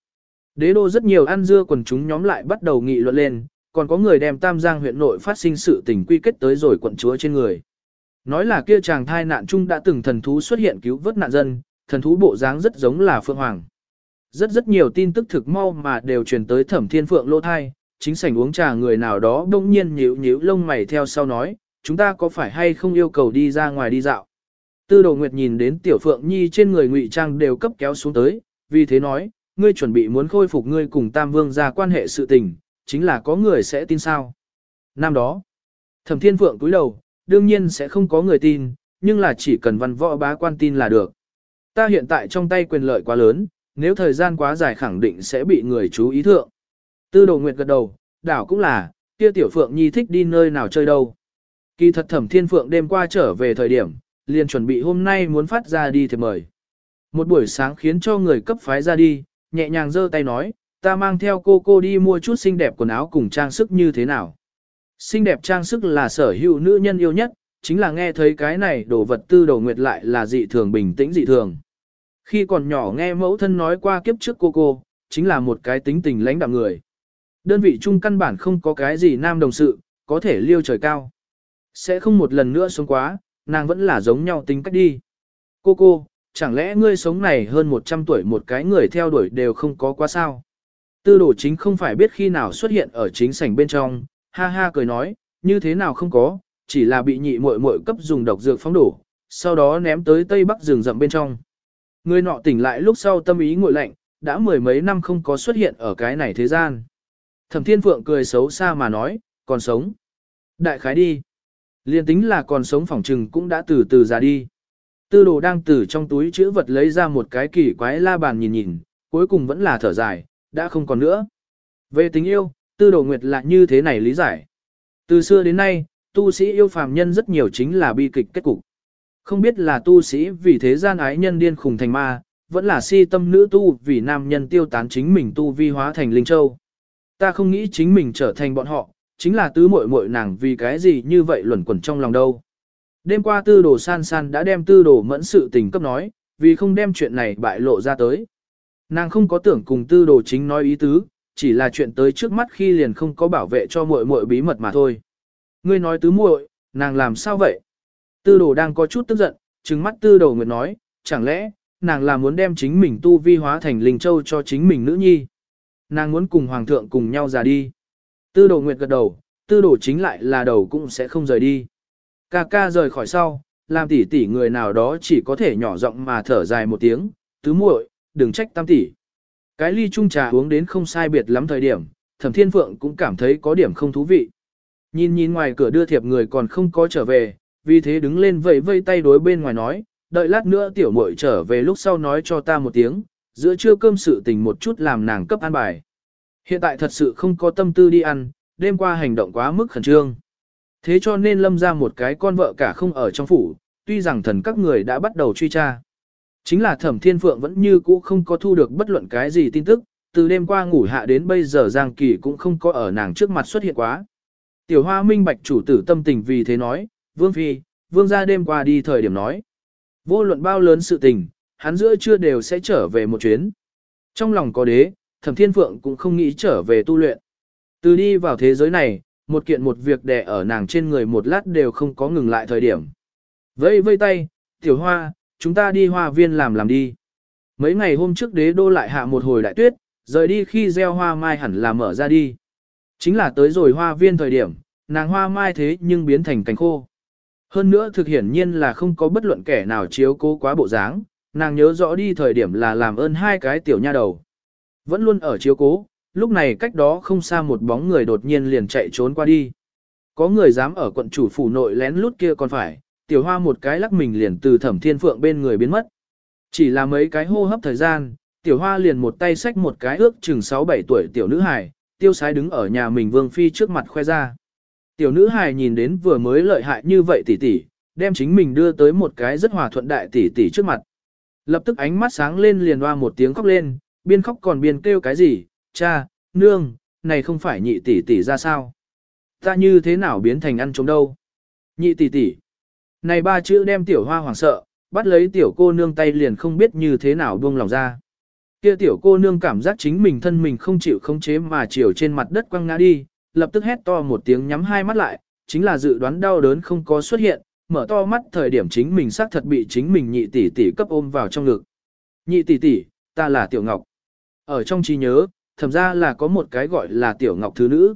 Đế đô rất nhiều ăn dưa quần chúng nhóm lại bắt đầu nghị luận lên, còn có người đem Tam Giang huyện nội phát sinh sự tình quy kết tới rồi quận chúa trên người. Nói là kia chàng thai nạn chung đã từng thần thú xuất hiện cứu vớt nạn dân, thần thú bộ dáng rất giống là Phượng Hoàng. Rất rất nhiều tin tức thực mau mà đều truyền tới Thẩm Thiên Phượng lô thai, chính sảnh uống trà người nào đó đông nhiên nhíu nhíu lông mày theo sau nói, chúng ta có phải hay không yêu cầu đi ra ngoài đi dạo. Tư Đồ Nguyệt nhìn đến Tiểu Phượng Nhi trên người ngụy trang đều cấp kéo xuống tới, vì thế nói, ngươi chuẩn bị muốn khôi phục ngươi cùng Tam Vương ra quan hệ sự tình, chính là có người sẽ tin sao. Năm đó, Thẩm Thiên Phượng cúi đầu, đương nhiên sẽ không có người tin, nhưng là chỉ cần văn võ bá quan tin là được. Ta hiện tại trong tay quyền lợi quá lớn, nếu thời gian quá dài khẳng định sẽ bị người chú ý thượng. Tư đồ nguyệt gật đầu, đảo cũng là, kia tiểu phượng nhi thích đi nơi nào chơi đâu. Kỳ thật thẩm thiên phượng đêm qua trở về thời điểm, liền chuẩn bị hôm nay muốn phát ra đi thì mời. Một buổi sáng khiến cho người cấp phái ra đi, nhẹ nhàng giơ tay nói, ta mang theo cô cô đi mua chút xinh đẹp quần áo cùng trang sức như thế nào. Xinh đẹp trang sức là sở hữu nữ nhân yêu nhất, chính là nghe thấy cái này đồ vật tư đầu nguyệt lại là dị thường bình tĩnh dị thường. Khi còn nhỏ nghe mẫu thân nói qua kiếp trước cô cô, chính là một cái tính tình lãnh đạm người. Đơn vị chung căn bản không có cái gì nam đồng sự, có thể liêu trời cao. Sẽ không một lần nữa xuống quá, nàng vẫn là giống nhau tính cách đi. Cô cô, chẳng lẽ ngươi sống này hơn 100 tuổi một cái người theo đuổi đều không có quá sao? Tư đồ chính không phải biết khi nào xuất hiện ở chính sảnh bên trong, ha ha cười nói, như thế nào không có, chỉ là bị nhị muội muội cấp dùng độc dược phóng đổ, sau đó ném tới tây bắc rừng rậm bên trong. Người nọ tỉnh lại lúc sau tâm ý nguội lạnh, đã mười mấy năm không có xuất hiện ở cái này thế gian. Thẩm Thiên Phượng cười xấu xa mà nói, còn sống. Đại khái đi. Liên tính là còn sống phỏng trừng cũng đã từ từ ra đi. Tư đồ đang từ trong túi chữ vật lấy ra một cái kỳ quái la bàn nhìn nhìn, cuối cùng vẫn là thở dài, đã không còn nữa. Về tình yêu, tư đồ nguyệt là như thế này lý giải. Từ xưa đến nay, tu sĩ yêu phàm nhân rất nhiều chính là bi kịch kết cục. Không biết là tu sĩ vì thế gian ái nhân điên khùng thành ma, vẫn là si tâm nữ tu vì nam nhân tiêu tán chính mình tu vi hóa thành linh châu. Ta không nghĩ chính mình trở thành bọn họ, chính là tứ muội muội nàng vì cái gì như vậy luẩn quẩn trong lòng đâu. Đêm qua tư đồ san san đã đem tư đồ mẫn sự tình cấp nói, vì không đem chuyện này bại lộ ra tới. Nàng không có tưởng cùng tư đồ chính nói ý tứ, chỉ là chuyện tới trước mắt khi liền không có bảo vệ cho muội muội bí mật mà thôi. Ngươi nói tứ muội, nàng làm sao vậy? Tư đồ đang có chút tức giận, trừng mắt tư đồ nguyệt nói, chẳng lẽ, nàng là muốn đem chính mình tu vi hóa thành linh châu cho chính mình nữ nhi. Nàng muốn cùng hoàng thượng cùng nhau ra đi. Tư đồ nguyệt gật đầu, tư đồ chính lại là đầu cũng sẽ không rời đi. Ca ca rời khỏi sau, làm tỷ tỷ người nào đó chỉ có thể nhỏ giọng mà thở dài một tiếng, tứ muội, đừng trách tam tỷ. Cái ly chung trà uống đến không sai biệt lắm thời điểm, thẩm thiên phượng cũng cảm thấy có điểm không thú vị. Nhìn nhìn ngoài cửa đưa thiệp người còn không có trở về, vì thế đứng lên vẫy vây tay đối bên ngoài nói, đợi lát nữa tiểu muội trở về lúc sau nói cho ta một tiếng, giữa trưa cơm sự tình một chút làm nàng cấp ăn bài. Hiện tại thật sự không có tâm tư đi ăn, đêm qua hành động quá mức khẩn trương. Thế cho nên lâm ra một cái con vợ cả không ở trong phủ, tuy rằng thần các người đã bắt đầu truy tra. Chính là thẩm thiên phượng vẫn như cũ không có thu được bất luận cái gì tin tức, từ đêm qua ngủ hạ đến bây giờ Giang Kỳ cũng không có ở nàng trước mặt xuất hiện quá. Tiểu hoa minh bạch chủ tử tâm tình vì thế nói, Vương Phi, Vương ra đêm qua đi thời điểm nói. Vô luận bao lớn sự tình, hắn giữa trưa đều sẽ trở về một chuyến. Trong lòng có đế, thẩm thiên phượng cũng không nghĩ trở về tu luyện. Từ đi vào thế giới này, một kiện một việc đè ở nàng trên người một lát đều không có ngừng lại thời điểm. Vây vây tay, tiểu hoa, chúng ta đi hoa viên làm làm đi. Mấy ngày hôm trước đế đô lại hạ một hồi đại tuyết, rời đi khi gieo hoa mai hẳn là mở ra đi. Chính là tới rồi hoa viên thời điểm, nàng hoa mai thế nhưng biến thành cánh khô. Hơn nữa thực hiển nhiên là không có bất luận kẻ nào chiếu cố quá bộ dáng, nàng nhớ rõ đi thời điểm là làm ơn hai cái tiểu nha đầu. Vẫn luôn ở chiếu cố, lúc này cách đó không xa một bóng người đột nhiên liền chạy trốn qua đi. Có người dám ở quận chủ phủ nội lén lút kia còn phải, tiểu hoa một cái lắc mình liền từ thẩm thiên phượng bên người biến mất. Chỉ là mấy cái hô hấp thời gian, tiểu hoa liền một tay xách một cái ước chừng 6-7 tuổi tiểu nữ hài, tiêu sái đứng ở nhà mình vương phi trước mặt khoe ra. Tiểu nữ hài nhìn đến vừa mới lợi hại như vậy tỷ tỷ, đem chính mình đưa tới một cái rất hòa thuận đại tỷ tỷ trước mặt. Lập tức ánh mắt sáng lên liền hoa một tiếng khóc lên, biên khóc còn biên kêu cái gì, cha, nương, này không phải nhị tỷ tỷ ra sao? Ta như thế nào biến thành ăn trống đâu? Nhị tỷ tỷ. Này ba chữ đem tiểu hoa hoảng sợ, bắt lấy tiểu cô nương tay liền không biết như thế nào buông lòng ra. Kia tiểu cô nương cảm giác chính mình thân mình không chịu khống chế mà chiều trên mặt đất quăng ngã đi, lập tức hét to một tiếng nhắm hai mắt lại, chính là dự đoán đau đớn không có xuất hiện, mở to mắt thời điểm chính mình xác thật bị chính mình nhị tỷ tỷ cấp ôm vào trong ngực. Nhị tỷ tỷ, ta là Tiểu Ngọc. Ở trong trí nhớ, Thẩm ra là có một cái gọi là Tiểu Ngọc thứ nữ.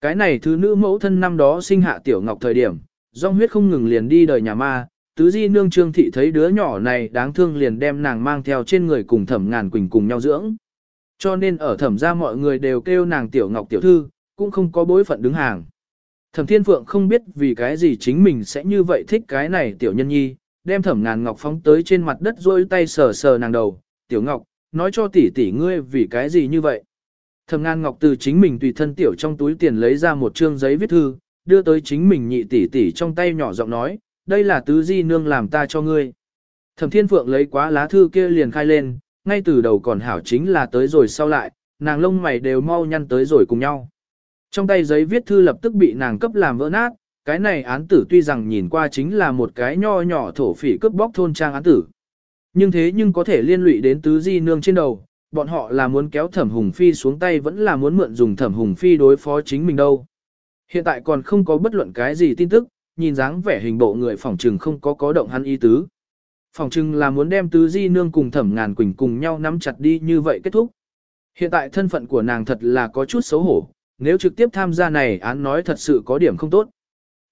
Cái này thứ nữ mẫu thân năm đó sinh hạ Tiểu Ngọc thời điểm, dòng huyết không ngừng liền đi đời nhà ma, tứ di nương trương thị thấy đứa nhỏ này đáng thương liền đem nàng mang theo trên người cùng thẩm ngàn quỳnh cùng nhau dưỡng. Cho nên ở thẩm ra mọi người đều kêu nàng Tiểu Ngọc Tiểu Thư, cũng không có bối phận đứng hàng. Thẩm Thiên Phượng không biết vì cái gì chính mình sẽ như vậy thích cái này tiểu nhân nhi, đem thẩm ngàn ngọc phóng tới trên mặt đất rôi tay sờ sờ nàng đầu, tiểu ngọc, nói cho tỷ tỷ ngươi vì cái gì như vậy. Thẩm Ngan ngọc từ chính mình tùy thân tiểu trong túi tiền lấy ra một trương giấy viết thư, đưa tới chính mình nhị tỷ tỷ trong tay nhỏ giọng nói, đây là tứ di nương làm ta cho ngươi. Thẩm Thiên Phượng lấy quá lá thư kia liền khai lên, ngay từ đầu còn hảo chính là tới rồi sau lại, nàng lông mày đều mau nhăn tới rồi cùng nhau. Trong tay giấy viết thư lập tức bị nàng cấp làm vỡ nát, cái này án tử tuy rằng nhìn qua chính là một cái nho nhỏ thổ phỉ cướp bóc thôn trang án tử. Nhưng thế nhưng có thể liên lụy đến tứ di nương trên đầu, bọn họ là muốn kéo thẩm hùng phi xuống tay vẫn là muốn mượn dùng thẩm hùng phi đối phó chính mình đâu. Hiện tại còn không có bất luận cái gì tin tức, nhìn dáng vẻ hình bộ người phỏng trừng không có có động hắn ý tứ. Phỏng trừng là muốn đem tứ di nương cùng thẩm ngàn quỳnh cùng nhau nắm chặt đi như vậy kết thúc. Hiện tại thân phận của nàng thật là có chút xấu hổ, nếu trực tiếp tham gia này án nói thật sự có điểm không tốt.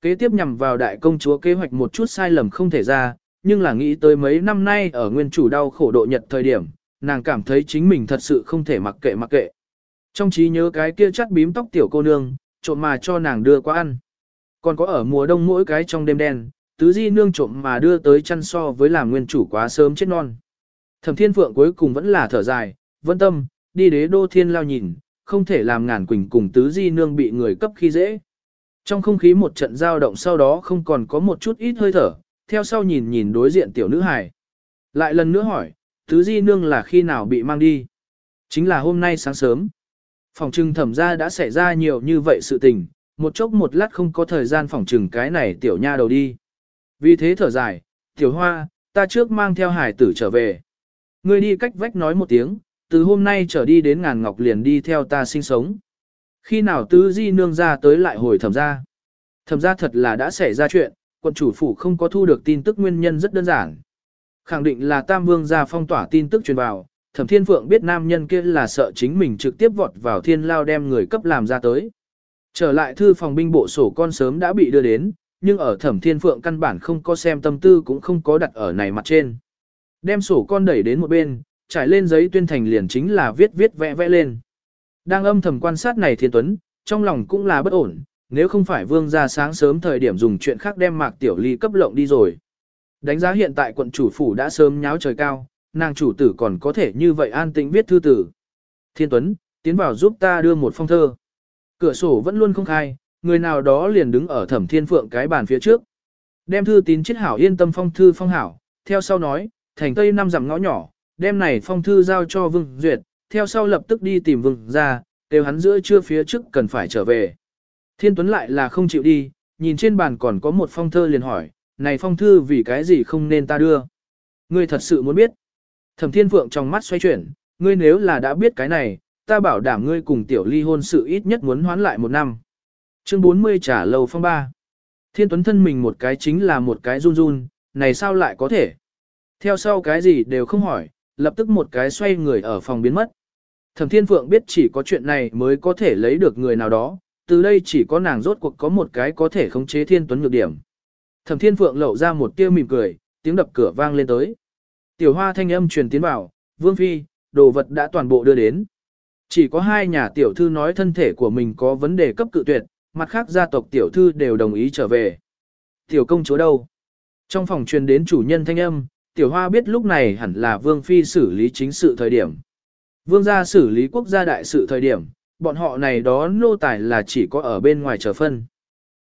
Kế tiếp nhằm vào đại công chúa kế hoạch một chút sai lầm không thể ra, nhưng là nghĩ tới mấy năm nay ở nguyên chủ đau khổ độ nhật thời điểm, nàng cảm thấy chính mình thật sự không thể mặc kệ mặc kệ. Trong trí nhớ cái kia chắt bím tóc tiểu cô nương, trộm mà cho nàng đưa qua ăn. Còn có ở mùa đông mỗi cái trong đêm đen, tứ di nương trộm mà đưa tới chăn so với làm nguyên chủ quá sớm chết non. Thẩm thiên phượng cuối cùng vẫn là thở dài, vân tâm, đi đế đô thiên lao nhìn, không thể làm ngàn quỳnh cùng tứ di nương bị người cấp khi dễ. Trong không khí một trận giao động sau đó không còn có một chút ít hơi thở, theo sau nhìn nhìn đối diện tiểu nữ hài. Lại lần nữa hỏi, tứ di nương là khi nào bị mang đi? Chính là hôm nay sáng sớm. Phòng trừng thẩm ra đã xảy ra nhiều như vậy sự tình, một chốc một lát không có thời gian phòng trừng cái này tiểu nha đầu đi. Vì thế thở dài, tiểu hoa, ta trước mang theo hải tử trở về. Ngươi đi cách vách nói một tiếng, từ hôm nay trở đi đến ngàn ngọc liền đi theo ta sinh sống. Khi nào tứ di nương ra tới lại hồi thẩm ra. Thẩm ra thật là đã xảy ra chuyện, quận chủ phủ không có thu được tin tức nguyên nhân rất đơn giản. Khẳng định là Tam Vương ra phong tỏa tin tức truyền vào, Thẩm Thiên Phượng biết nam nhân kia là sợ chính mình trực tiếp vọt vào thiên lao đem người cấp làm ra tới. Trở lại thư phòng binh bộ sổ con sớm đã bị đưa đến, nhưng ở Thẩm Thiên Phượng căn bản không có xem tâm tư cũng không có đặt ở này mặt trên. Đem sổ con đẩy đến một bên, trải lên giấy tuyên thành liền chính là viết viết vẽ vẽ lên. Đang âm thầm quan sát này thiên tuấn, trong lòng cũng là bất ổn, nếu không phải vương gia sáng sớm thời điểm dùng chuyện khác đem mạc tiểu ly cấp lộng đi rồi. Đánh giá hiện tại quận chủ phủ đã sớm nháo trời cao, nàng chủ tử còn có thể như vậy an tĩnh viết thư tử. Thiên Tuấn, tiến vào giúp ta đưa một phong thơ. Cửa sổ vẫn luôn không khai, người nào đó liền đứng ở thẩm thiên phượng cái bàn phía trước. Đem thư tín chiết hảo yên tâm phong thư phong hảo, theo sau nói, thành tây năm dặm ngõ nhỏ, đem này phong thư giao cho Vương Duyệt, theo sau lập tức đi tìm Vương ra, đều hắn giữa trưa phía trước cần phải trở về. Thiên Tuấn lại là không chịu đi, nhìn trên bàn còn có một phong thơ liền hỏi, này phong thư vì cái gì không nên ta đưa? Ngươi thật sự muốn biết. Thẩm Thiên Phượng trong mắt xoay chuyển, ngươi nếu là đã biết cái này, ta bảo đảm ngươi cùng tiểu ly hôn sự ít nhất muốn hoán lại một năm. Chương 40 trả lầu phong ba. Thiên Tuấn thân mình một cái chính là một cái run run, này sao lại có thể? Theo sau cái gì đều không hỏi, lập tức một cái xoay người ở phòng biến mất. Thẩm Thiên Phượng biết chỉ có chuyện này mới có thể lấy được người nào đó, từ đây chỉ có nàng rốt cuộc có một cái có thể khống chế Thiên Tuấn nhược điểm. Thẩm Thiên Phượng lộ ra một tia mỉm cười, tiếng đập cửa vang lên tới. Tiểu Hoa thanh âm truyền tiến vào, "Vương phi, đồ vật đã toàn bộ đưa đến." Chỉ có hai nhà tiểu thư nói thân thể của mình có vấn đề cấp cự tuyệt, mặt khác gia tộc tiểu thư đều đồng ý trở về. Tiểu công chúa đâu? Trong phòng truyền đến chủ nhân thanh âm, tiểu hoa biết lúc này hẳn là vương phi xử lý chính sự thời điểm. Vương gia xử lý quốc gia đại sự thời điểm, bọn họ này đó nô tài là chỉ có ở bên ngoài chờ phân.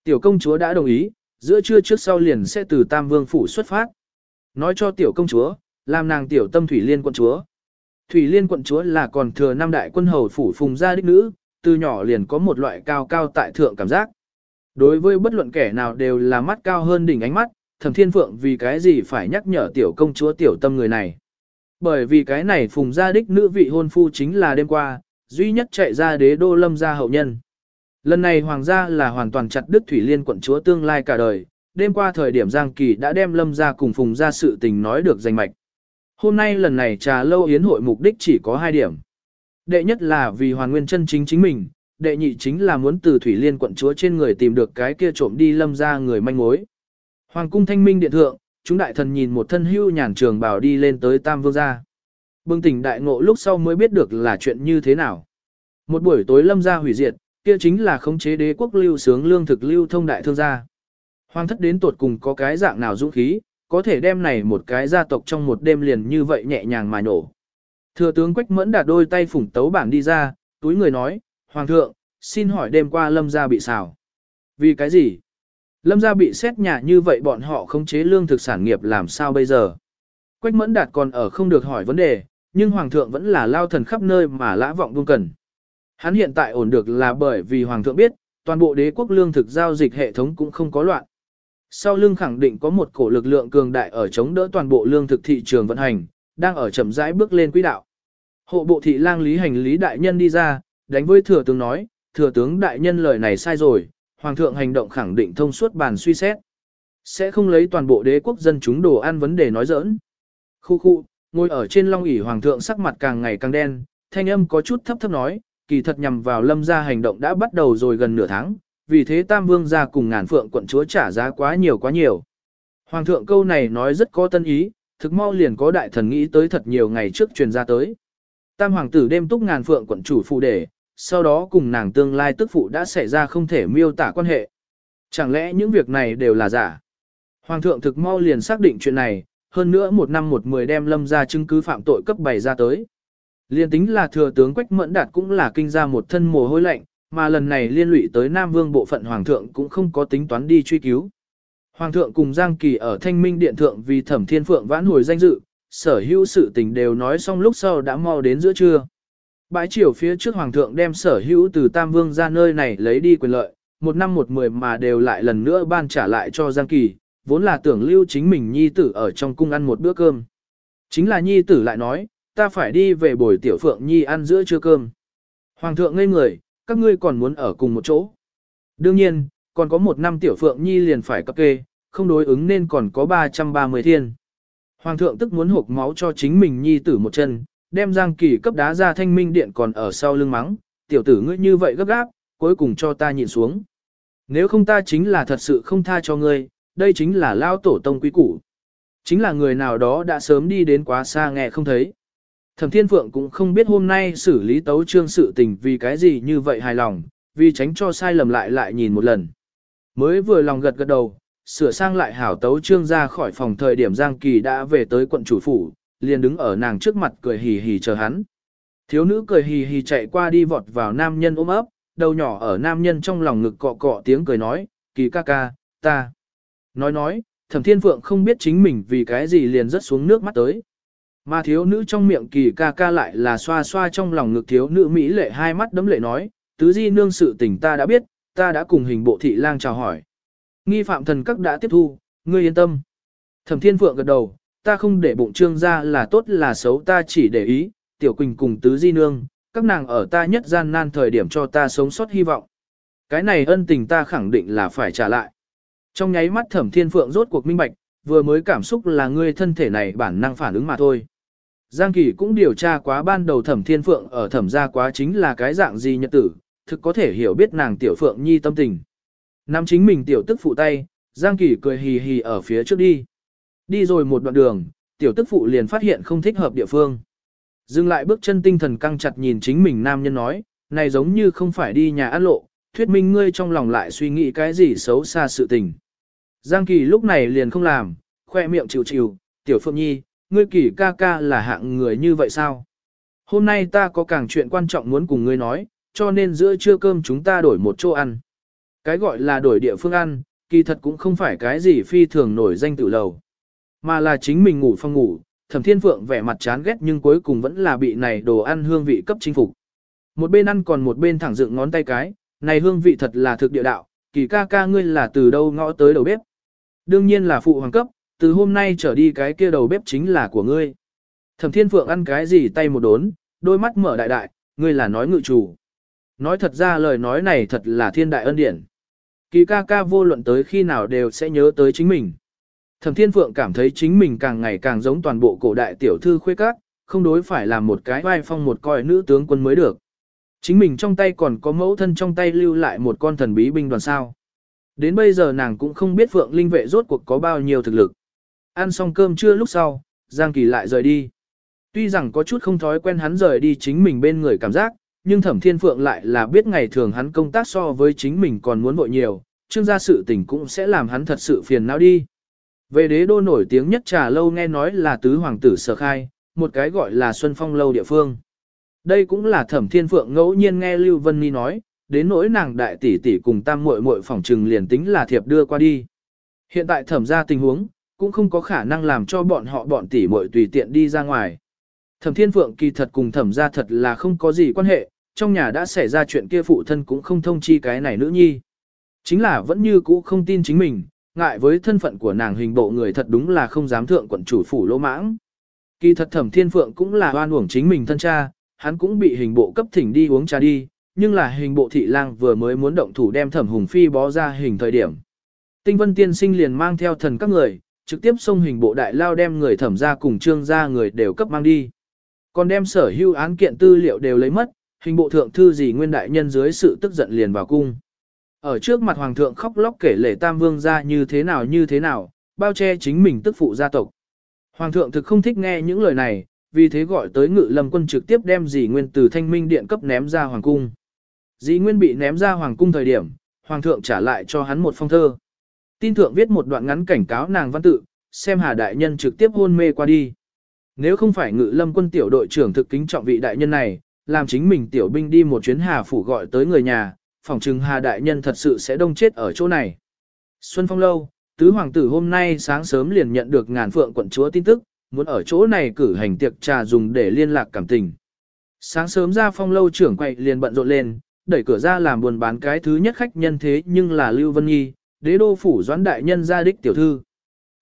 Tiểu công chúa đã đồng ý, giữa trưa trước sau liền sẽ từ Tam Vương phủ xuất phát. Nói cho tiểu công chúa, làm nàng tiểu tâm Thủy Liên quận chúa. Thủy Liên quận chúa là còn thừa năm đại quân hầu phủ phùng gia đích nữ, từ nhỏ liền có một loại cao cao tại thượng cảm giác. Đối với bất luận kẻ nào đều là mắt cao hơn đỉnh ánh mắt, thẩm thiên phượng vì cái gì phải nhắc nhở tiểu công chúa tiểu tâm người này. Bởi vì cái này phùng gia đích nữ vị hôn phu chính là đêm qua, duy nhất chạy ra đế đô lâm gia hậu nhân. Lần này hoàng gia là hoàn toàn chặt đứt thủy liên quận chúa tương lai cả đời, đêm qua thời điểm Giang Kỳ đã đem lâm gia cùng phùng gia sự tình nói được danh mạch. Hôm nay lần này trà lâu yến hội mục đích chỉ có hai điểm. Đệ nhất là vì hoàn nguyên chân chính chính mình, đệ nhị chính là muốn từ thủy liên quận chúa trên người tìm được cái kia trộm đi lâm gia người manh mối. Hoàng cung thanh minh điện thượng, chúng đại thần nhìn một thân hưu nhàn trường bảo đi lên tới Tam Vương gia. Bừng tỉnh đại ngộ lúc sau mới biết được là chuyện như thế nào. Một buổi tối lâm gia hủy diệt, kia chính là khống chế đế quốc lưu sướng lương thực lưu thông đại thương gia. Hoàng thất đến tuột cùng có cái dạng nào dũng khí, có thể đem này một cái gia tộc trong một đêm liền như vậy nhẹ nhàng mà nổ. Thừa tướng Quách Mẫn đạt đôi tay phủng tấu bản đi ra, túi người nói, Hoàng thượng, xin hỏi đêm qua lâm gia bị xào. Vì cái gì? Lâm gia bị xét nhà như vậy bọn họ khống chế lương thực sản nghiệp làm sao bây giờ? Quách mẫn đạt còn ở không được hỏi vấn đề, nhưng hoàng thượng vẫn là lao thần khắp nơi mà lã vọng buông cần. Hắn hiện tại ổn được là bởi vì hoàng thượng biết, toàn bộ đế quốc lương thực giao dịch hệ thống cũng không có loạn. Sau lưng khẳng định có một cổ lực lượng cường đại ở chống đỡ toàn bộ lương thực thị trường vận hành, đang ở chậm rãi bước lên quỹ đạo. Hộ bộ thị lang lý hành lý đại nhân đi ra, đánh với thừa tướng nói, thừa tướng đại nhân lời này sai rồi, hoàng thượng hành động khẳng định thông suốt bàn suy xét. Sẽ không lấy toàn bộ đế quốc dân chúng đồ ăn vấn đề nói giỡn. Khu khu, ngồi ở trên long ỷ hoàng thượng sắc mặt càng ngày càng đen, thanh âm có chút thấp thấp nói, kỳ thật nhằm vào lâm gia hành động đã bắt đầu rồi gần nửa tháng, vì thế tam vương gia cùng ngàn phượng quận chúa trả giá quá nhiều quá nhiều. Hoàng thượng câu này nói rất có tân ý, thực mau liền có đại thần nghĩ tới thật nhiều ngày trước truyền ra tới. Tam hoàng tử đêm túc ngàn phượng quận chủ phụ đề, sau đó cùng nàng tương lai tức phụ đã xảy ra không thể miêu tả quan hệ. Chẳng lẽ những việc này đều là giả? Hoàng thượng thực mau liền xác định chuyện này, hơn nữa một năm một mười đem lâm ra chứng cứ phạm tội cấp bày ra tới. Liên tính là thừa tướng Quách Mẫn Đạt cũng là kinh ra một thân mồ hôi lạnh, mà lần này liên lụy tới Nam Vương bộ phận Hoàng thượng cũng không có tính toán đi truy cứu. Hoàng thượng cùng Giang Kỳ ở Thanh Minh Điện Thượng vì thẩm thiên phượng vãn hồi danh dự, sở hữu sự tình đều nói xong lúc sau đã mau đến giữa trưa. Bãi chiều phía trước Hoàng thượng đem sở hữu từ Tam Vương ra nơi này lấy đi quyền lợi, một năm một mười mà đều lại lần nữa ban trả lại cho Giang Kỳ, vốn là tưởng lưu chính mình nhi tử ở trong cung ăn một bữa cơm. Chính là nhi tử lại nói, ta phải đi về bồi tiểu phượng nhi ăn giữa trưa cơm. Hoàng thượng ngây người, các ngươi còn muốn ở cùng một chỗ. Đương nhiên, còn có một năm tiểu phượng nhi liền phải cấp kê, không đối ứng nên còn có 330 thiên. Hoàng thượng tức muốn hộp máu cho chính mình nhi tử một chân, đem Giang Kỳ cấp đá ra thanh minh điện còn ở sau lưng mắng, tiểu tử ngươi như vậy gấp gáp, cuối cùng cho ta nhìn xuống. Nếu không ta chính là thật sự không tha cho ngươi, đây chính là lao tổ tông quý củ. Chính là người nào đó đã sớm đi đến quá xa nghe không thấy. Thẩm Thiên Phượng cũng không biết hôm nay xử lý tấu trương sự tình vì cái gì như vậy hài lòng, vì tránh cho sai lầm lại lại nhìn một lần. Mới vừa lòng gật gật đầu, sửa sang lại hảo tấu trương ra khỏi phòng thời điểm Giang Kỳ đã về tới quận chủ phủ, liền đứng ở nàng trước mặt cười hì hì chờ hắn. Thiếu nữ cười hì hì chạy qua đi vọt vào nam nhân ôm ấp, đầu nhỏ ở nam nhân trong lòng ngực cọ cọ tiếng cười nói, kỳ ca ca, ta. Nói nói, thẩm thiên phượng không biết chính mình vì cái gì liền rớt xuống nước mắt tới. Mà thiếu nữ trong miệng kỳ ca ca lại là xoa xoa trong lòng ngực thiếu nữ Mỹ lệ hai mắt đấm lệ nói, tứ di nương sự tình ta đã biết, ta đã cùng hình bộ thị lang chào hỏi. Nghi phạm thần các đã tiếp thu, ngươi yên tâm. Thẩm thiên phượng gật đầu, ta không để bụng trương ra là tốt là xấu ta chỉ để ý, tiểu quỳnh cùng tứ di nương, các nàng ở ta nhất gian nan thời điểm cho ta sống sót hy vọng. Cái này ân tình ta khẳng định là phải trả lại. Trong nháy mắt thẩm thiên phượng rốt cuộc minh bạch, vừa mới cảm xúc là ngươi thân thể này bản năng phản ứng mà thôi. Giang Kỳ cũng điều tra quá ban đầu thẩm thiên phượng ở thẩm gia quá chính là cái dạng gì nhật tử, thực có thể hiểu biết nàng tiểu phượng nhi tâm tình. Nắm chính mình tiểu tức phụ tay, Giang Kỳ cười hì hì ở phía trước đi. Đi rồi một đoạn đường, tiểu tức phụ liền phát hiện không thích hợp địa phương. Dừng lại bước chân tinh thần căng chặt nhìn chính mình nam nhân nói, này giống như không phải đi nhà ăn lộ, thuyết minh ngươi trong lòng lại suy nghĩ cái gì xấu xa sự tình. Giang Kỳ lúc này liền không làm, khoe miệng chịu chịu, tiểu phượng nhi, ngươi kỳ ca ca là hạng người như vậy sao? Hôm nay ta có càng chuyện quan trọng muốn cùng ngươi nói, cho nên giữa trưa cơm chúng ta đổi một chỗ ăn. Cái gọi là đổi địa phương ăn, kỳ thật cũng không phải cái gì phi thường nổi danh tự lầu. Mà là chính mình ngủ phòng ngủ, thẩm thiên phượng vẻ mặt chán ghét nhưng cuối cùng vẫn là bị này đồ ăn hương vị cấp chinh phục. Một bên ăn còn một bên thẳng dựng ngón tay cái, này hương vị thật là thực địa đạo, kỳ ca ca ngươi là từ đâu ngõ tới đầu bếp. Đương nhiên là phụ hoàng cấp, từ hôm nay trở đi cái kia đầu bếp chính là của ngươi. Thẩm thiên phượng ăn cái gì tay một đốn, đôi mắt mở đại đại, ngươi là nói ngự chủ. Nói thật ra lời nói này thật là thiên đại ân điển. Kỳ ca ca vô luận tới khi nào đều sẽ nhớ tới chính mình. Thẩm Thiên Phượng cảm thấy chính mình càng ngày càng giống toàn bộ cổ đại tiểu thư khuê các, không đối phải làm một cái vai phong một coi nữ tướng quân mới được. Chính mình trong tay còn có mẫu thân trong tay lưu lại một con thần bí binh đoàn sao. Đến bây giờ nàng cũng không biết Phượng Linh vệ rốt cuộc có bao nhiêu thực lực. Ăn xong cơm trưa lúc sau, Giang Kỳ lại rời đi. Tuy rằng có chút không thói quen hắn rời đi chính mình bên người cảm giác, nhưng Thẩm Thiên Phượng lại là biết ngày thường hắn công tác so với chính mình còn muốn vội nhiều, trương gia sự tình cũng sẽ làm hắn thật sự phiền não đi. Về đế đô nổi tiếng nhất trà lâu nghe nói là tứ hoàng tử sở khai, một cái gọi là Xuân Phong lâu địa phương. Đây cũng là Thẩm Thiên Phượng ngẫu nhiên nghe Lưu Vân Ni nói, đến nỗi nàng đại tỷ tỷ cùng tam muội muội phỏng trừng liền tính là thiệp đưa qua đi. Hiện tại thẩm ra tình huống, cũng không có khả năng làm cho bọn họ bọn tỷ muội tùy tiện đi ra ngoài. Thẩm Thiên Phượng kỳ thật cùng thẩm ra thật là không có gì quan hệ, trong nhà đã xảy ra chuyện kia phụ thân cũng không thông chi cái này nữ nhi. Chính là vẫn như cũ không tin chính mình, ngại với thân phận của nàng hình bộ người thật đúng là không dám thượng quận chủ phủ lỗ mãng. Kỳ thật thẩm thiên phượng cũng là oan uổng chính mình thân cha, hắn cũng bị hình bộ cấp thỉnh đi uống trà đi, nhưng là hình bộ thị lang vừa mới muốn động thủ đem thẩm hùng phi bó ra hình thời điểm. Tinh vân tiên sinh liền mang theo thần các người, trực tiếp xông hình bộ đại lao đem người thẩm ra cùng trương ra người đều cấp mang đi. Còn đem sở hưu án kiện tư liệu đều lấy mất, hình bộ thượng thư gì nguyên đại nhân dưới sự tức giận liền vào cung. Ở trước mặt hoàng thượng khóc lóc kể lể tam vương ra như thế nào như thế nào, bao che chính mình tức phụ gia tộc. Hoàng thượng thực không thích nghe những lời này, vì thế gọi tới ngự lâm quân trực tiếp đem dì nguyên từ thanh minh điện cấp ném ra hoàng cung. Dĩ nguyên bị ném ra hoàng cung thời điểm, hoàng thượng trả lại cho hắn một phong thơ. Tin thượng viết một đoạn ngắn cảnh cáo nàng văn tự, xem hà đại nhân trực tiếp hôn mê qua đi. Nếu không phải ngự lâm quân tiểu đội trưởng thực kính trọng vị đại nhân này, làm chính mình tiểu binh đi một chuyến hà phủ gọi tới người nhà, phòng chừng Hà Đại Nhân thật sự sẽ đông chết ở chỗ này. Xuân Phong Lâu, tứ hoàng tử hôm nay sáng sớm liền nhận được ngàn phượng quận chúa tin tức, muốn ở chỗ này cử hành tiệc trà dùng để liên lạc cảm tình. Sáng sớm ra phong lâu trưởng quậy liền bận rộn lên, đẩy cửa ra làm buồn bán cái thứ nhất khách nhân thế nhưng là Lưu Vân Nhi, đế đô phủ doãn đại nhân gia đích tiểu thư.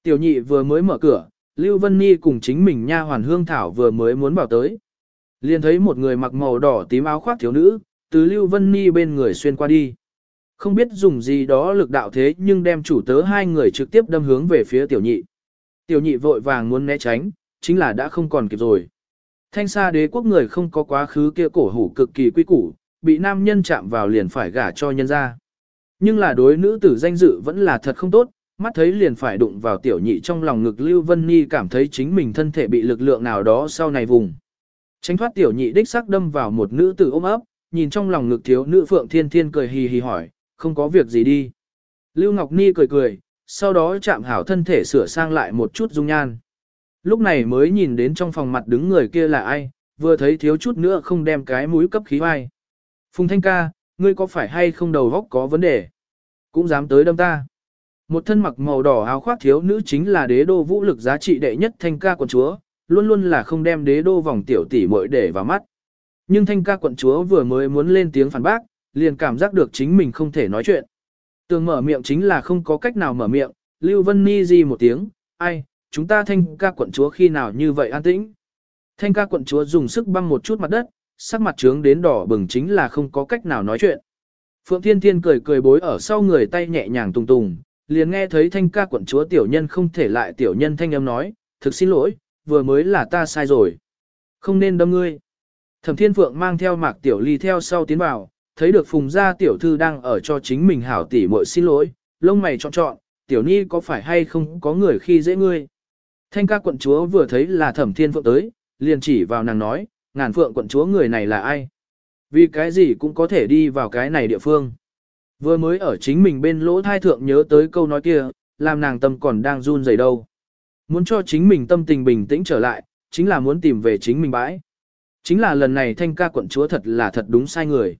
Tiểu nhị vừa mới mở cửa, Lưu Vân Nhi cùng chính mình nha hoàn hương thảo vừa mới muốn bảo tới. Liền thấy một người mặc màu đỏ tím áo khoác thiếu nữ, từ Lưu Vân Nhi bên người xuyên qua đi. Không biết dùng gì đó lực đạo thế nhưng đem chủ tớ hai người trực tiếp đâm hướng về phía tiểu nhị. Tiểu nhị vội vàng muốn né tránh, chính là đã không còn kịp rồi. Thanh xa đế quốc người không có quá khứ kia cổ hủ cực kỳ quy củ, bị nam nhân chạm vào liền phải gả cho nhân ra. Nhưng là đối nữ tử danh dự vẫn là thật không tốt, mắt thấy liền phải đụng vào tiểu nhị trong lòng ngực Lưu Vân Nhi cảm thấy chính mình thân thể bị lực lượng nào đó sau này vùng. Tránh thoát tiểu nhị đích sắc đâm vào một nữ tử ôm ấp, nhìn trong lòng ngực thiếu nữ Phượng Thiên Thiên cười hì hì hỏi, không có việc gì đi. Lưu Ngọc Ni cười cười, sau đó chạm hảo thân thể sửa sang lại một chút dung nhan. Lúc này mới nhìn đến trong phòng mặt đứng người kia là ai, vừa thấy thiếu chút nữa không đem cái mũi cấp khí vai. Phùng Thanh ca, ngươi có phải hay không đầu góc có vấn đề? Cũng dám tới đâm ta. Một thân mặc màu đỏ áo khoác thiếu nữ chính là đế đô vũ lực giá trị đệ nhất Thanh ca quận chúa, luôn luôn là không đem đế đô vòng tiểu tỷ muội để vào mắt. Nhưng Thanh ca quận chúa vừa mới muốn lên tiếng phản bác, liền cảm giác được chính mình không thể nói chuyện. Tường mở miệng chính là không có cách nào mở miệng, Lưu Vân Ni gì một tiếng, ai, chúng ta thanh ca quận chúa khi nào như vậy an tĩnh. Thanh ca quận chúa dùng sức băng một chút mặt đất, sắc mặt trướng đến đỏ bừng chính là không có cách nào nói chuyện. Phượng Thiên Thiên cười cười bối ở sau người tay nhẹ nhàng tùng tùng, liền nghe thấy thanh ca quận chúa tiểu nhân không thể lại tiểu nhân thanh âm nói, thực xin lỗi, vừa mới là ta sai rồi. Không nên đâm ngươi. Thẩm Thiên Phượng mang theo mạc tiểu ly theo sau tiến vào, thấy được phùng gia tiểu thư đang ở cho chính mình hảo tỷ muội xin lỗi, lông mày trọn trọn, tiểu ni có phải hay không có người khi dễ ngươi. Thanh ca quận chúa vừa thấy là thẩm thiên phượng tới, liền chỉ vào nàng nói, ngàn phượng quận chúa người này là ai? Vì cái gì cũng có thể đi vào cái này địa phương. Vừa mới ở chính mình bên lỗ thai thượng nhớ tới câu nói kia, làm nàng tâm còn đang run rẩy đâu. Muốn cho chính mình tâm tình bình tĩnh trở lại, chính là muốn tìm về chính mình bãi. Chính là lần này thanh ca quận chúa thật là thật đúng sai người.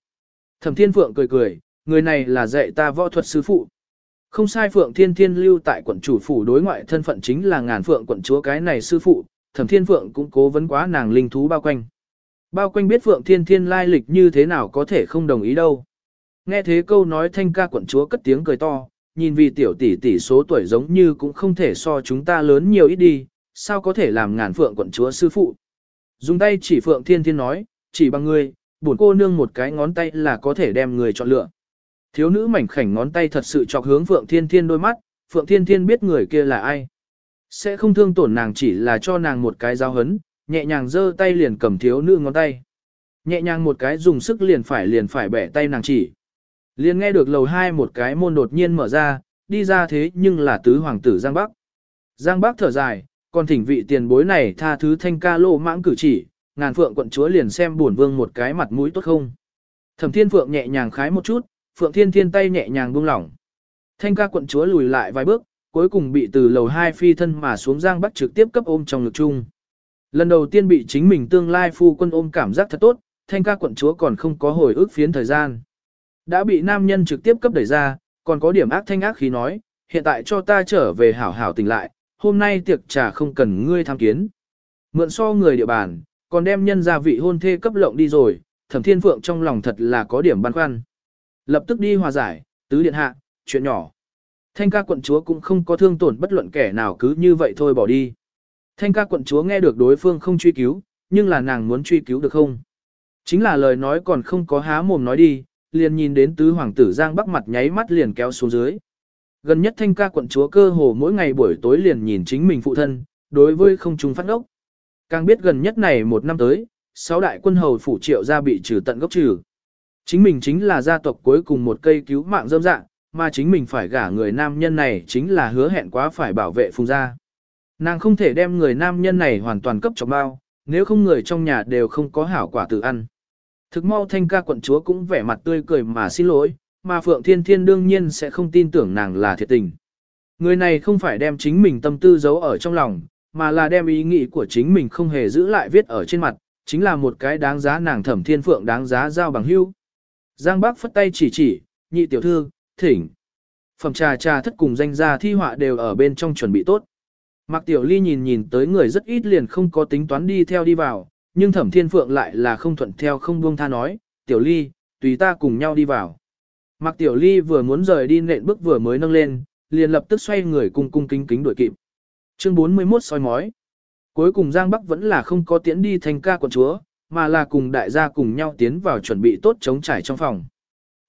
Thẩm Thiên Phượng cười cười, người này là dạy ta võ thuật sư phụ. Không sai Phượng Thiên Thiên lưu tại quận chủ phủ đối ngoại thân phận chính là ngàn Phượng quận chúa cái này sư phụ, Thẩm Thiên Phượng cũng cố vấn quá nàng linh thú bao quanh. Bao quanh biết Phượng Thiên Thiên lai lịch như thế nào có thể không đồng ý đâu. Nghe thế câu nói thanh ca quận chúa cất tiếng cười to, nhìn vì tiểu tỷ tỷ số tuổi giống như cũng không thể so chúng ta lớn nhiều ít đi, sao có thể làm ngàn Phượng quận chúa sư phụ. Dùng tay chỉ Phượng Thiên Thiên nói, chỉ bằng ngươi, buồn cô nương một cái ngón tay là có thể đem người chọn lựa. Thiếu nữ mảnh khảnh ngón tay thật sự chọc hướng Phượng Thiên Thiên đôi mắt, Phượng Thiên Thiên biết người kia là ai. Sẽ không thương tổn nàng chỉ là cho nàng một cái giao hấn, nhẹ nhàng giơ tay liền cầm thiếu nữ ngón tay. Nhẹ nhàng một cái dùng sức liền phải liền phải bẻ tay nàng chỉ. Liền nghe được lầu hai một cái môn đột nhiên mở ra, đi ra thế nhưng là tứ hoàng tử Giang Bắc. Giang Bắc thở dài, còn thỉnh vị tiền bối này tha thứ thanh ca lô mãng cử chỉ, ngàn phượng quận chúa liền xem buồn vương một cái mặt mũi tốt không. Thẩm thiên phượng nhẹ nhàng khái một chút, phượng thiên thiên tay nhẹ nhàng buông lỏng. Thanh ca quận chúa lùi lại vài bước, cuối cùng bị từ lầu hai phi thân mà xuống giang bắc trực tiếp cấp ôm trong ngực chung. Lần đầu tiên bị chính mình tương lai phu quân ôm cảm giác thật tốt, thanh ca quận chúa còn không có hồi ức phiến thời gian. Đã bị nam nhân trực tiếp cấp đẩy ra, còn có điểm ác thanh ác khí nói, hiện tại cho ta trở về hảo hảo tỉnh lại, hôm nay tiệc trà không cần ngươi tham kiến. Mượn so người địa bàn, còn đem nhân gia vị hôn thê cấp lộng đi rồi, thẩm thiên phượng trong lòng thật là có điểm băn khoăn. Lập tức đi hòa giải, tứ điện hạ, chuyện nhỏ. Thanh ca quận chúa cũng không có thương tổn bất luận kẻ nào cứ như vậy thôi bỏ đi. Thanh ca quận chúa nghe được đối phương không truy cứu, nhưng là nàng muốn truy cứu được không? Chính là lời nói còn không có há mồm nói đi, liền nhìn đến tứ hoàng tử Giang Bắc mặt nháy mắt liền kéo xuống dưới. Gần nhất thanh ca quận chúa cơ hồ mỗi ngày buổi tối liền nhìn chính mình phụ thân, đối với không trung phát ốc. Càng biết gần nhất này một năm tới, sáu đại quân hầu phủ triệu gia bị trừ tận gốc trừ. Chính mình chính là gia tộc cuối cùng một cây cứu mạng dâm dạng, mà chính mình phải gả người nam nhân này chính là hứa hẹn quá phải bảo vệ phùng gia. Nàng không thể đem người nam nhân này hoàn toàn cấp cho bao, nếu không người trong nhà đều không có hảo quả tự ăn. Thực mau thanh ca quận chúa cũng vẻ mặt tươi cười mà xin lỗi, mà Phượng Thiên Thiên đương nhiên sẽ không tin tưởng nàng là thiệt tình. Người này không phải đem chính mình tâm tư giấu ở trong lòng, mà là đem ý nghĩ của chính mình không hề giữ lại viết ở trên mặt, chính là một cái đáng giá nàng thẩm thiên phượng đáng giá giao bằng hưu. Giang bác phất tay chỉ chỉ, nhị tiểu thư, thỉnh. Phẩm trà trà thất cùng danh gia thi họa đều ở bên trong chuẩn bị tốt. Mạc Tiểu Ly nhìn nhìn tới người rất ít liền không có tính toán đi theo đi vào, nhưng Thẩm Thiên Phượng lại là không thuận theo không buông tha nói, Tiểu Ly, tùy ta cùng nhau đi vào. Mạc Tiểu Ly vừa muốn rời đi nện bước vừa mới nâng lên, liền lập tức xoay người cung cung kính kính đuổi kịp. Chương 41 soi mói. Cuối cùng Giang Bắc vẫn là không có tiến đi thành ca quận chúa, mà là cùng đại gia cùng nhau tiến vào chuẩn bị tốt chống trải trong phòng.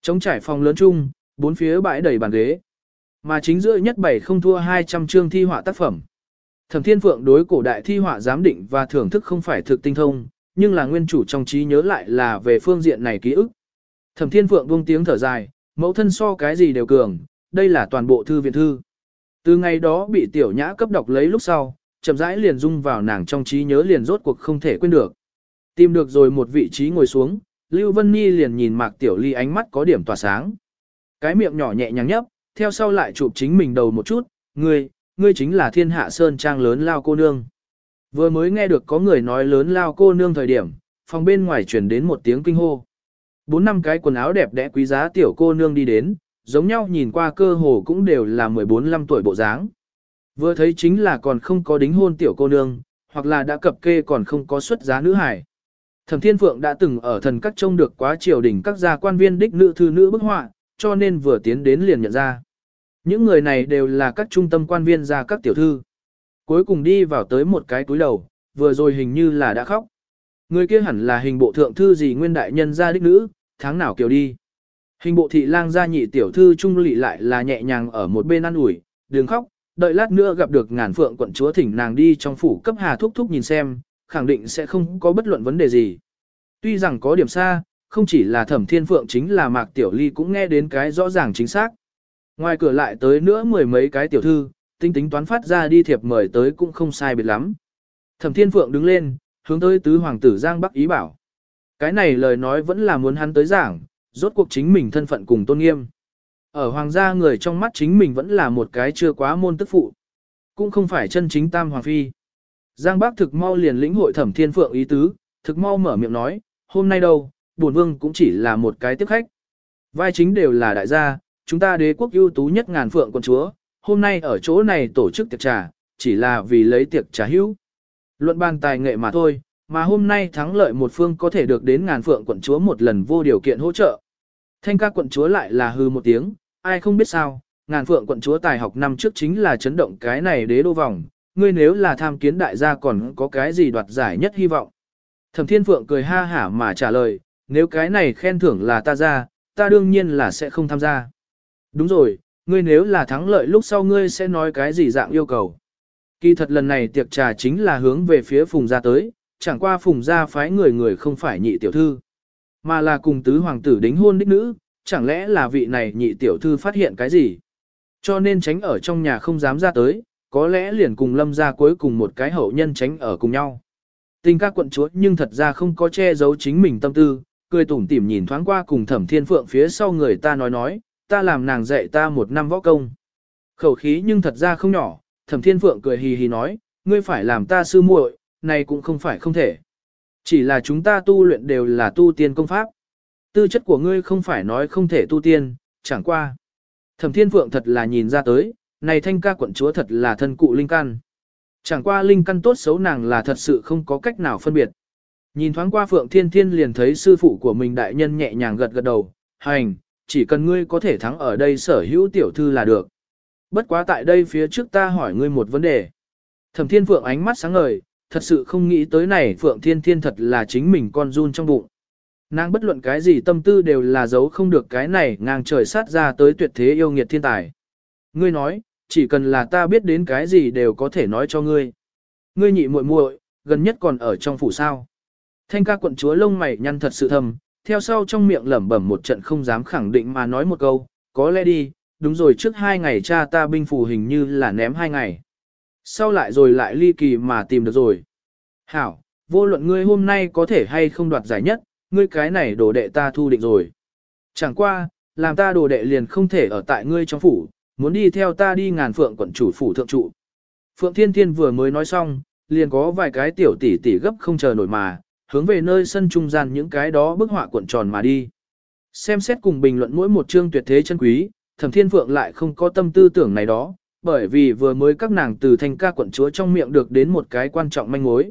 Chống trải phòng lớn chung, bốn phía bãi đầy bàn ghế. Mà chính giữa nhất bảy không thua 200 chương thi họa tác phẩm. Thẩm Thiên Phượng đối cổ đại thi họa giám định và thưởng thức không phải thực tinh thông, nhưng là nguyên chủ trong trí nhớ lại là về phương diện này ký ức. Thẩm Thiên Phượng buông tiếng thở dài, mẫu thân so cái gì đều cường, đây là toàn bộ thư viện thư. Từ ngày đó bị tiểu nhã cấp đọc lấy lúc sau, chậm rãi liền dung vào nàng trong trí nhớ liền rốt cuộc không thể quên được. Tìm được rồi một vị trí ngồi xuống, Lưu Vân Nhi liền nhìn Mạc Tiểu Ly ánh mắt có điểm tỏa sáng. Cái miệng nhỏ nhẹ nhàng nhấp, theo sau lại chụp chính mình đầu một chút, người ngươi chính là thiên hạ sơn trang lớn lao cô nương. Vừa mới nghe được có người nói lớn lao cô nương thời điểm, phòng bên ngoài chuyển đến một tiếng kinh hô. Bốn năm cái quần áo đẹp đẽ quý giá tiểu cô nương đi đến, giống nhau nhìn qua cơ hồ cũng đều là 14-15 tuổi bộ dáng. Vừa thấy chính là còn không có đính hôn tiểu cô nương, hoặc là đã cập kê còn không có xuất giá nữ hải. Thẩm Thiên Phượng đã từng ở thần các trông được quá triều đình các gia quan viên đích nữ thư nữ bức họa, cho nên vừa tiến đến liền nhận ra. Những người này đều là các trung tâm quan viên gia các tiểu thư. Cuối cùng đi vào tới một cái túi đầu, vừa rồi hình như là đã khóc. Người kia hẳn là hình bộ thượng thư gì nguyên đại nhân gia đích nữ, tháng nào kiều đi. Hình bộ thị lang gia nhị tiểu thư trung lị lại là nhẹ nhàng ở một bên ăn ủi, đừng khóc, đợi lát nữa gặp được ngàn phượng quận chúa thỉnh nàng đi trong phủ cấp hà thúc thúc nhìn xem, khẳng định sẽ không có bất luận vấn đề gì. Tuy rằng có điểm xa, không chỉ là thẩm thiên phượng chính là mạc tiểu ly cũng nghe đến cái rõ ràng chính xác. Ngoài cửa lại tới nữa mười mấy cái tiểu thư, tinh tính toán phát ra đi thiệp mời tới cũng không sai biệt lắm. Thẩm thiên phượng đứng lên, hướng tới tứ hoàng tử Giang Bắc ý bảo. Cái này lời nói vẫn là muốn hắn tới giảng, rốt cuộc chính mình thân phận cùng tôn nghiêm. Ở hoàng gia người trong mắt chính mình vẫn là một cái chưa quá môn tức phụ. Cũng không phải chân chính tam hoàng phi. Giang bắc thực mau liền lĩnh hội thẩm thiên phượng ý tứ, thực mau mở miệng nói, hôm nay đâu, bổn vương cũng chỉ là một cái tiếp khách. Vai chính đều là đại gia, chúng ta đế quốc ưu tú nhất ngàn phượng con chúa, hôm nay ở chỗ này tổ chức tiệc trà, chỉ là vì lấy tiệc trà hữu. Luận bàn tài nghệ mà thôi, mà hôm nay thắng lợi một phương có thể được đến ngàn phượng quận chúa một lần vô điều kiện hỗ trợ. Thanh ca quận chúa lại là hư một tiếng, ai không biết sao, ngàn phượng quận chúa tài học năm trước chính là chấn động cái này đế đô vòng, ngươi nếu là tham kiến đại gia còn có cái gì đoạt giải nhất hy vọng. Thẩm thiên phượng cười ha hả mà trả lời, nếu cái này khen thưởng là ta ra, ta đương nhiên là sẽ không tham gia. Đúng rồi, ngươi nếu là thắng lợi lúc sau ngươi sẽ nói cái gì dạng yêu cầu. Kỳ thật lần này tiệc trà chính là hướng về phía phùng gia tới, chẳng qua phùng gia phái người người không phải nhị tiểu thư, mà là cùng tứ hoàng tử đính hôn đích nữ, chẳng lẽ là vị này nhị tiểu thư phát hiện cái gì. Cho nên tránh ở trong nhà không dám ra tới, có lẽ liền cùng lâm gia cuối cùng một cái hậu nhân tránh ở cùng nhau. Tình các quận chúa nhưng thật ra không có che giấu chính mình tâm tư, cười tủm tỉm nhìn thoáng qua cùng thẩm thiên phượng phía sau người ta nói nói, ta làm nàng dạy ta một năm võ công. Khẩu khí nhưng thật ra không nhỏ, thẩm thiên phượng cười hì hì nói, ngươi phải làm ta sư muội, này cũng không phải không thể. Chỉ là chúng ta tu luyện đều là tu tiên công pháp. Tư chất của ngươi không phải nói không thể tu tiên, chẳng qua. Thẩm thiên phượng thật là nhìn ra tới, này thanh ca quận chúa thật là thân cụ linh căn. Chẳng qua linh căn tốt xấu nàng là thật sự không có cách nào phân biệt. Nhìn thoáng qua Phượng Thiên Thiên liền thấy sư phụ của mình đại nhân nhẹ nhàng gật gật đầu, hành, chỉ cần ngươi có thể thắng ở đây sở hữu tiểu thư là được. Bất quá tại đây phía trước ta hỏi ngươi một vấn đề. Thẩm Thiên Phượng ánh mắt sáng ngời, thật sự không nghĩ tới này Phượng Thiên Thiên thật là chính mình con run trong bụng. Nàng bất luận cái gì tâm tư đều là giấu không được cái này ngang trời sát ra tới tuyệt thế yêu nghiệt thiên tài. Ngươi nói, chỉ cần là ta biết đến cái gì đều có thể nói cho ngươi. Ngươi nhị muội muội, gần nhất còn ở trong phủ sao. Thanh ca quận chúa lông mày nhăn thật sự thầm, theo sau trong miệng lẩm bẩm một trận không dám khẳng định mà nói một câu, có lẽ đi, đúng rồi trước hai ngày cha ta binh phủ hình như là ném hai ngày. Sau lại rồi lại ly kỳ mà tìm được rồi. Hảo, vô luận ngươi hôm nay có thể hay không đoạt giải nhất, ngươi cái này đồ đệ ta thu định rồi. Chẳng qua, làm ta đồ đệ liền không thể ở tại ngươi trong phủ, muốn đi theo ta đi ngàn phượng quận chủ phủ thượng trụ. Phượng Thiên Thiên vừa mới nói xong, liền có vài cái tiểu tỷ tỷ gấp không chờ nổi mà, hướng về nơi sân trung gian những cái đó bức họa cuộn tròn mà đi. Xem xét cùng bình luận mỗi một chương tuyệt thế chân quý, Thẩm Thiên Phượng lại không có tâm tư tưởng này đó, bởi vì vừa mới các nàng từ thanh ca quận chúa trong miệng được đến một cái quan trọng manh mối.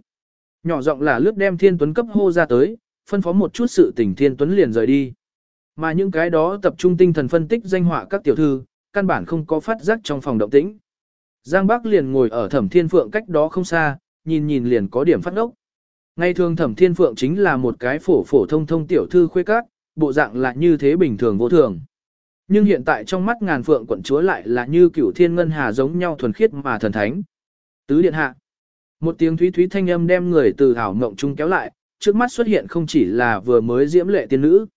Nhỏ giọng là lướt đem Thiên Tuấn cấp hô ra tới, phân phó một chút sự tình Thiên Tuấn liền rời đi. Mà những cái đó tập trung tinh thần phân tích danh họa các tiểu thư, căn bản không có phát giác trong phòng động tĩnh. Giang Bắc liền ngồi ở Thẩm Thiên Phượng cách đó không xa, nhìn nhìn liền có điểm phát ốc. Ngày thường Thẩm Thiên Phượng chính là một cái phổ phổ thông thông tiểu thư khuê các, bộ dạng là như thế bình thường vô thường. Nhưng hiện tại trong mắt ngàn phượng quận chúa lại là như cửu thiên ngân hà giống nhau thuần khiết mà thần thánh. Tứ điện hạ. Một tiếng thúy thúy thanh âm đem người từ hảo mộng trung kéo lại, trước mắt xuất hiện không chỉ là vừa mới diễm lệ tiên nữ,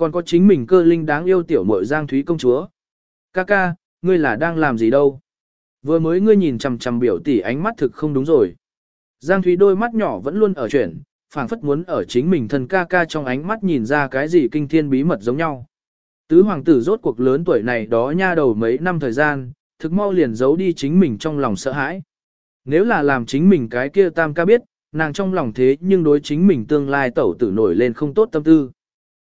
còn có chính mình cơ linh đáng yêu tiểu muội Giang Thúy công chúa. Ca ca, ngươi là đang làm gì đâu? Vừa mới ngươi nhìn chằm chằm biểu tỷ ánh mắt thực không đúng rồi. Giang Thúy đôi mắt nhỏ vẫn luôn ở chuyển, phảng phất muốn ở chính mình thân ca ca trong ánh mắt nhìn ra cái gì kinh thiên bí mật giống nhau. Tứ hoàng tử rốt cuộc lớn tuổi này đó nha đầu mấy năm thời gian, thực mau liền giấu đi chính mình trong lòng sợ hãi. Nếu là làm chính mình cái kia tam ca biết, nàng trong lòng thế nhưng đối chính mình tương lai tẩu tử nổi lên không tốt tâm tư.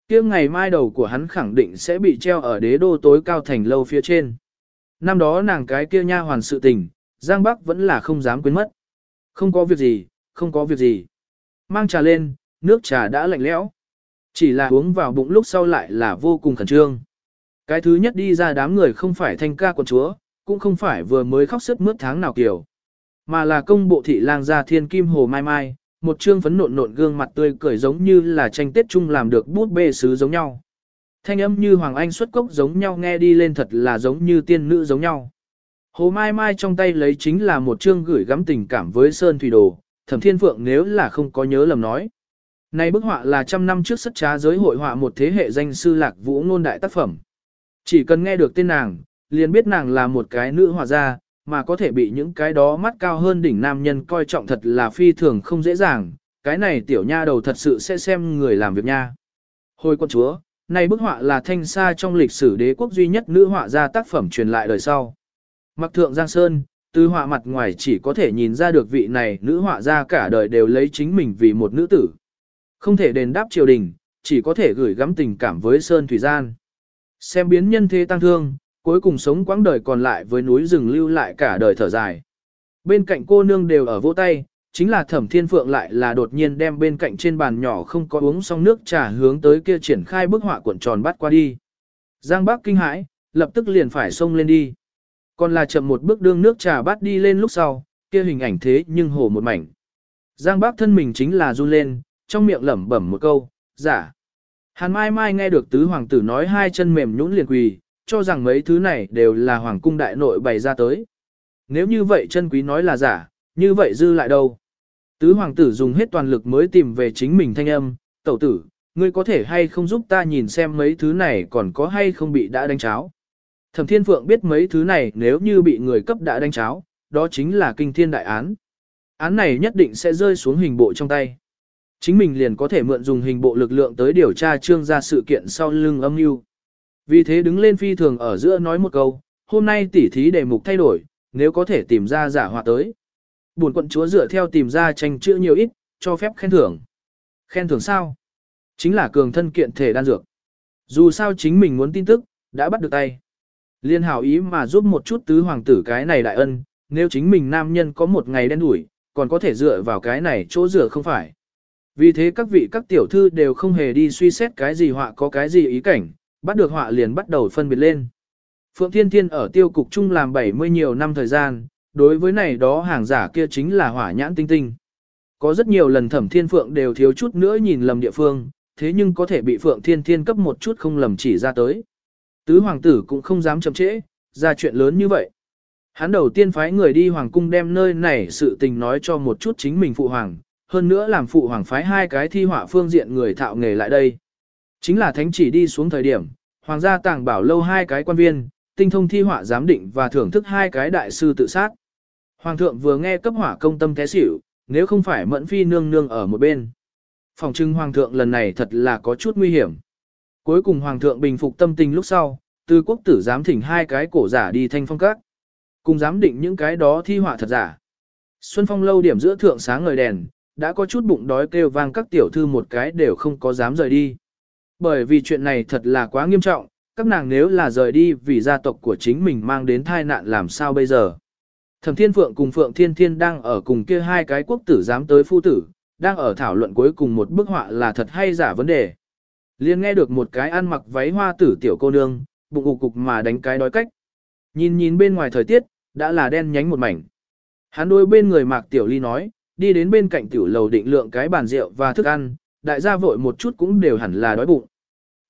kia ngày mai đầu của hắn khẳng định sẽ bị treo ở đế đô tối cao thành lâu phía trên. Năm đó nàng cái kia nha hoàn sự tình, Giang Bắc vẫn là không dám quên mất. Không có việc gì, không có việc gì. Mang trà lên, nước trà đã lạnh lẽo. Chỉ là uống vào bụng lúc sau lại là vô cùng khẩn trương. Cái thứ nhất đi ra đám người không phải thanh ca quần chúa, cũng không phải vừa mới khóc sức mướt tháng nào kiểu. Mà là công bộ thị lang gia thiên kim hồ mai mai, một trương phấn nộn nộn gương mặt tươi cười giống như là tranh tết chung làm được bút bê sứ giống nhau. Thanh âm như Hoàng Anh xuất cốc giống nhau nghe đi lên thật là giống như tiên nữ giống nhau. Hồ Mai Mai trong tay lấy chính là một chương gửi gắm tình cảm với Sơn Thủy Đồ, Thẩm Thiên Phượng nếu là không có nhớ lầm nói. Này bức họa là trăm năm trước sất trá giới hội họa một thế hệ danh sư lạc vũ ngôn đại tác phẩm. Chỉ cần nghe được tên nàng, liền biết nàng là một cái nữ họa gia, mà có thể bị những cái đó mắt cao hơn đỉnh nam nhân coi trọng thật là phi thường không dễ dàng, cái này tiểu nha đầu thật sự sẽ xem người làm việc nha. Hồi quân chúa, này bức họa là thanh xa trong lịch sử đế quốc duy nhất nữ họa gia tác phẩm truyền lại đời sau. Mặc thượng Giang Sơn, từ họa mặt ngoài chỉ có thể nhìn ra được vị này nữ họa gia cả đời đều lấy chính mình vì một nữ tử. Không thể đền đáp triều đình, chỉ có thể gửi gắm tình cảm với Sơn Thủy Gian. Xem biến nhân thế tăng thương, cuối cùng sống quãng đời còn lại với núi rừng lưu lại cả đời thở dài. Bên cạnh cô nương đều ở vỗ tay, chính là thẩm thiên phượng lại là đột nhiên đem bên cạnh trên bàn nhỏ không có uống xong nước trà hướng tới kia triển khai bức họa cuộn tròn bắt qua đi. Giang Bắc kinh hãi, lập tức liền phải xông lên đi. Còn là chậm một bước đương nước trà bát đi lên lúc sau, kia hình ảnh thế nhưng hổ một mảnh. Giang bác thân mình chính là run lên, trong miệng lẩm bẩm một câu, giả. Hàn Mai Mai nghe được tứ hoàng tử nói hai chân mềm nhũn liền quỳ, cho rằng mấy thứ này đều là hoàng cung đại nội bày ra tới. Nếu như vậy chân quý nói là giả, như vậy dư lại đâu? Tứ hoàng tử dùng hết toàn lực mới tìm về chính mình thanh âm, tẩu tử, ngươi có thể hay không giúp ta nhìn xem mấy thứ này còn có hay không bị đã đánh cháo. Thẩm Thiên Phượng biết mấy thứ này nếu như bị người cấp đã đánh cháo, đó chính là kinh thiên đại án. Án này nhất định sẽ rơi xuống hình bộ trong tay. Chính mình liền có thể mượn dùng hình bộ lực lượng tới điều tra trương ra sự kiện sau lưng âm mưu. Vì thế đứng lên phi thường ở giữa nói một câu, hôm nay tỉ thí đề mục thay đổi, nếu có thể tìm ra giả họa tới. Buồn quận chúa dựa theo tìm ra tranh chữ nhiều ít, cho phép khen thưởng. Khen thưởng sao? Chính là cường thân kiện thể đan dược. Dù sao chính mình muốn tin tức, đã bắt được tay. Liên hảo ý mà giúp một chút tứ hoàng tử cái này đại ân, nếu chính mình nam nhân có một ngày đen đủi, còn có thể dựa vào cái này chỗ dựa không phải. Vì thế các vị các tiểu thư đều không hề đi suy xét cái gì họa có cái gì ý cảnh, bắt được họa liền bắt đầu phân biệt lên. Phượng Thiên Thiên ở tiêu cục chung làm 70 nhiều năm thời gian, đối với này đó hàng giả kia chính là hỏa nhãn tinh tinh. Có rất nhiều lần thẩm thiên phượng đều thiếu chút nữa nhìn lầm địa phương, thế nhưng có thể bị Phượng Thiên Thiên cấp một chút không lầm chỉ ra tới. Tứ hoàng tử cũng không dám chậm trễ, ra chuyện lớn như vậy. Hắn đầu tiên phái người đi hoàng cung đem nơi này sự tình nói cho một chút chính mình phụ hoàng, hơn nữa làm phụ hoàng phái hai cái thi họa phương diện người thạo nghề lại đây. Chính là thánh chỉ đi xuống thời điểm, hoàng gia tàng bảo lâu hai cái quan viên, tinh thông thi họa giám định và thưởng thức hai cái đại sư tự sát. Hoàng thượng vừa nghe cấp hỏa công tâm thế xỉu, nếu không phải mẫn phi nương nương ở một bên. Phòng trưng hoàng thượng lần này thật là có chút nguy hiểm. Cuối cùng hoàng thượng bình phục tâm tình lúc sau, từ quốc tử dám thỉnh hai cái cổ giả đi thanh phong các. Cùng giám định những cái đó thi họa thật giả. Xuân phong lâu điểm giữa thượng sáng ngời đèn, đã có chút bụng đói kêu vang các tiểu thư một cái đều không có dám rời đi. Bởi vì chuyện này thật là quá nghiêm trọng, các nàng nếu là rời đi vì gia tộc của chính mình mang đến tai nạn làm sao bây giờ. Thẩm Thiên Phượng cùng Phượng Thiên Thiên đang ở cùng kia hai cái quốc tử dám tới phu tử, đang ở thảo luận cuối cùng một bức họa là thật hay giả vấn đề. Liên nghe được một cái ăn mặc váy hoa tử tiểu cô nương, bụng ục cục mà đánh cái đói cách. Nhìn nhìn bên ngoài thời tiết, đã là đen nhánh một mảnh. Hắn đôi bên người mạc tiểu ly nói, đi đến bên cạnh tiểu lầu định lượng cái bàn rượu và thức ăn, đại gia vội một chút cũng đều hẳn là đói bụng.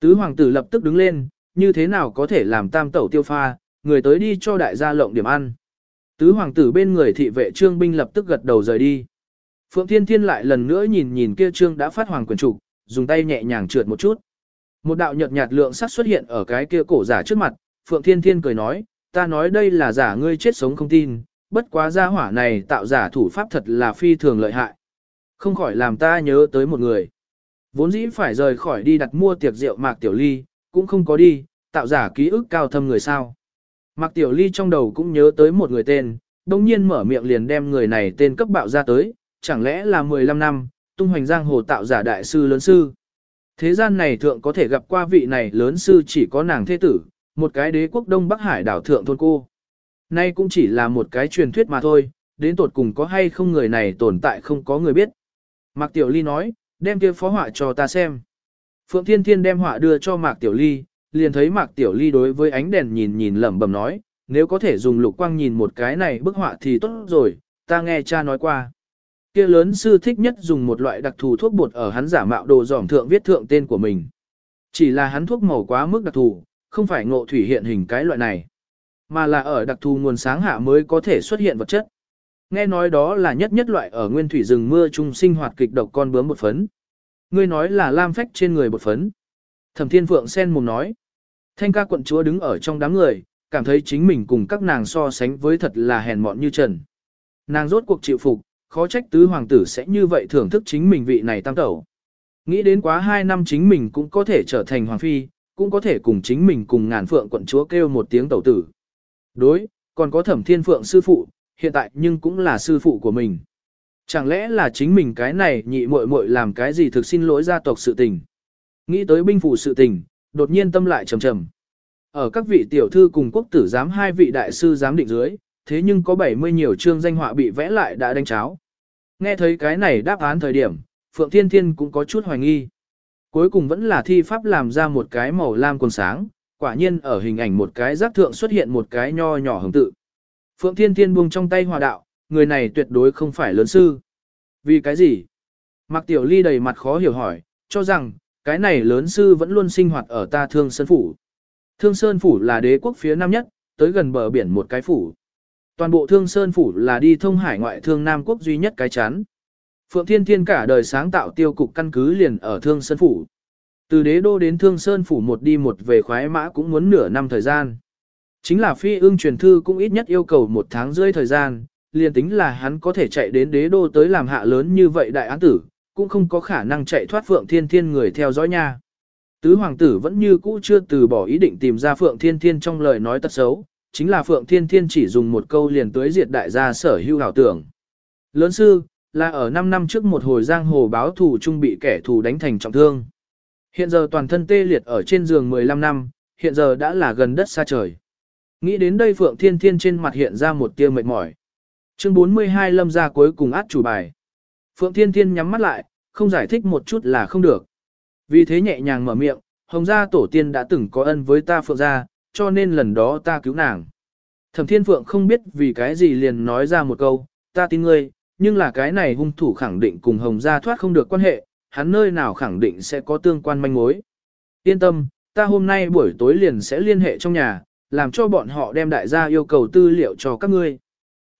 Tứ hoàng tử lập tức đứng lên, như thế nào có thể làm tam tẩu tiêu pha, người tới đi cho đại gia lộng điểm ăn. Tứ hoàng tử bên người thị vệ trương binh lập tức gật đầu rời đi. Phượng Thiên Thiên lại lần nữa nhìn nhìn kia trương đã phát hoàng quyền trục, dùng tay nhẹ nhàng trượt một chút. Một đạo nhợt nhạt lượng sắc xuất hiện ở cái kia cổ giả trước mặt, Phượng Thiên Thiên cười nói, ta nói đây là giả ngươi chết sống không tin, bất quá gia hỏa này tạo giả thủ pháp thật là phi thường lợi hại. Không khỏi làm ta nhớ tới một người. Vốn dĩ phải rời khỏi đi đặt mua tiệc rượu mạc tiểu ly, cũng không có đi, tạo giả ký ức cao thâm người sao. Mạc Tiểu Ly trong đầu cũng nhớ tới một người tên, đồng nhiên mở miệng liền đem người này tên cấp bạo ra tới, chẳng lẽ là 15 năm, tung hoành giang hồ tạo giả đại sư lớn sư. Thế gian này thượng có thể gặp qua vị này lớn sư chỉ có nàng thế tử, một cái đế quốc Đông Bắc Hải đảo thượng thôn cô. Nay cũng chỉ là một cái truyền thuyết mà thôi, đến tột cùng có hay không người này tồn tại không có người biết. Mạc Tiểu Ly nói, đem kia phó họa cho ta xem. Phượng Thiên Thiên đem họa đưa cho Mạc Tiểu Ly, liền thấy Mạc Tiểu Ly đối với ánh đèn nhìn nhìn lẩm bẩm nói, nếu có thể dùng lục quang nhìn một cái này bức họa thì tốt rồi, ta nghe cha nói qua. Kia lớn sư thích nhất dùng một loại đặc thù thuốc bột ở hắn giả mạo đồ giỏm thượng viết thượng tên của mình. Chỉ là hắn thuốc màu quá mức đặc thù, không phải ngộ thủy hiện hình cái loại này, mà là ở đặc thù nguồn sáng hạ mới có thể xuất hiện vật chất. Nghe nói đó là nhất nhất loại ở nguyên thủy rừng mưa trung sinh hoạt kịch độc con bướm bột phấn. Ngươi nói là lam phách trên người bột phấn. Thẩm Thiên Phượng sen mồm nói. Thanh ca quận chúa đứng ở trong đám người, cảm thấy chính mình cùng các nàng so sánh với thật là hèn mọn như trần. Nàng rốt cuộc chịu phục, khó trách tứ hoàng tử sẽ như vậy thưởng thức chính mình vị này tam tẩu. Nghĩ đến quá hai năm chính mình cũng có thể trở thành hoàng phi, cũng có thể cùng chính mình cùng ngàn phượng quận chúa kêu một tiếng tẩu tử. Đối, còn có thẩm thiên phượng sư phụ, hiện tại nhưng cũng là sư phụ của mình. Chẳng lẽ là chính mình cái này nhị muội muội làm cái gì thực xin lỗi gia tộc sự tình. Nghĩ tới binh phủ sự tình, đột nhiên tâm lại trầm trầm. Ở các vị tiểu thư cùng quốc tử giám hai vị đại sư giám định dưới, thế nhưng có 70 nhiều chương danh họa bị vẽ lại đã đánh cháo. Nghe thấy cái này đáp án thời điểm, Phượng Thiên Thiên cũng có chút hoài nghi. Cuối cùng vẫn là thi pháp làm ra một cái màu lam quần sáng, quả nhiên ở hình ảnh một cái giác thượng xuất hiện một cái nho nhỏ hồng tự. Phượng Thiên Thiên buông trong tay hòa đạo, người này tuyệt đối không phải lớn sư. Vì cái gì? Mạc Tiểu Ly đầy mặt khó hiểu hỏi, cho rằng, cái này lớn sư vẫn luôn sinh hoạt ở ta Thương Sơn Phủ. Thương Sơn Phủ là đế quốc phía nam nhất, tới gần bờ biển một cái phủ. Toàn bộ Thương Sơn Phủ là đi thông hải ngoại thương Nam Quốc duy nhất cái chắn. Phượng Thiên Thiên cả đời sáng tạo tiêu cục căn cứ liền ở Thương Sơn Phủ. Từ đế đô đến Thương Sơn Phủ một đi một về khoái mã cũng muốn nửa năm thời gian. Chính là phi ương truyền thư cũng ít nhất yêu cầu một tháng rưỡi thời gian, liền tính là hắn có thể chạy đến đế đô tới làm hạ lớn như vậy đại án tử, cũng không có khả năng chạy thoát Phượng Thiên Thiên người theo dõi nha. Tứ hoàng tử vẫn như cũ chưa từ bỏ ý định tìm ra Phượng Thiên Thiên trong lời nói tật xấu, chính là Phượng Thiên Thiên chỉ dùng một câu liền tới diệt đại gia sở hưu hảo tưởng. Lớn sư, là ở 5 năm trước một hồi giang hồ báo thù trung bị kẻ thù đánh thành trọng thương. Hiện giờ toàn thân tê liệt ở trên giường 15 năm, hiện giờ đã là gần đất xa trời. Nghĩ đến đây Phượng Thiên Thiên trên mặt hiện ra một tia mệt mỏi. Chương 42 lâm ra cuối cùng át chủ bài. Phượng Thiên Thiên nhắm mắt lại, không giải thích một chút là không được. Vì thế nhẹ nhàng mở miệng, hồng gia tổ tiên đã từng có ân với ta Phượng gia, cho nên lần đó ta cứu nàng. Thẩm Thiên Phượng không biết vì cái gì liền nói ra một câu, ta tin ngươi, nhưng là cái này hung thủ khẳng định cùng hồng gia thoát không được quan hệ, hắn nơi nào khẳng định sẽ có tương quan manh mối. Yên tâm, ta hôm nay buổi tối liền sẽ liên hệ trong nhà, làm cho bọn họ đem đại gia yêu cầu tư liệu cho các ngươi.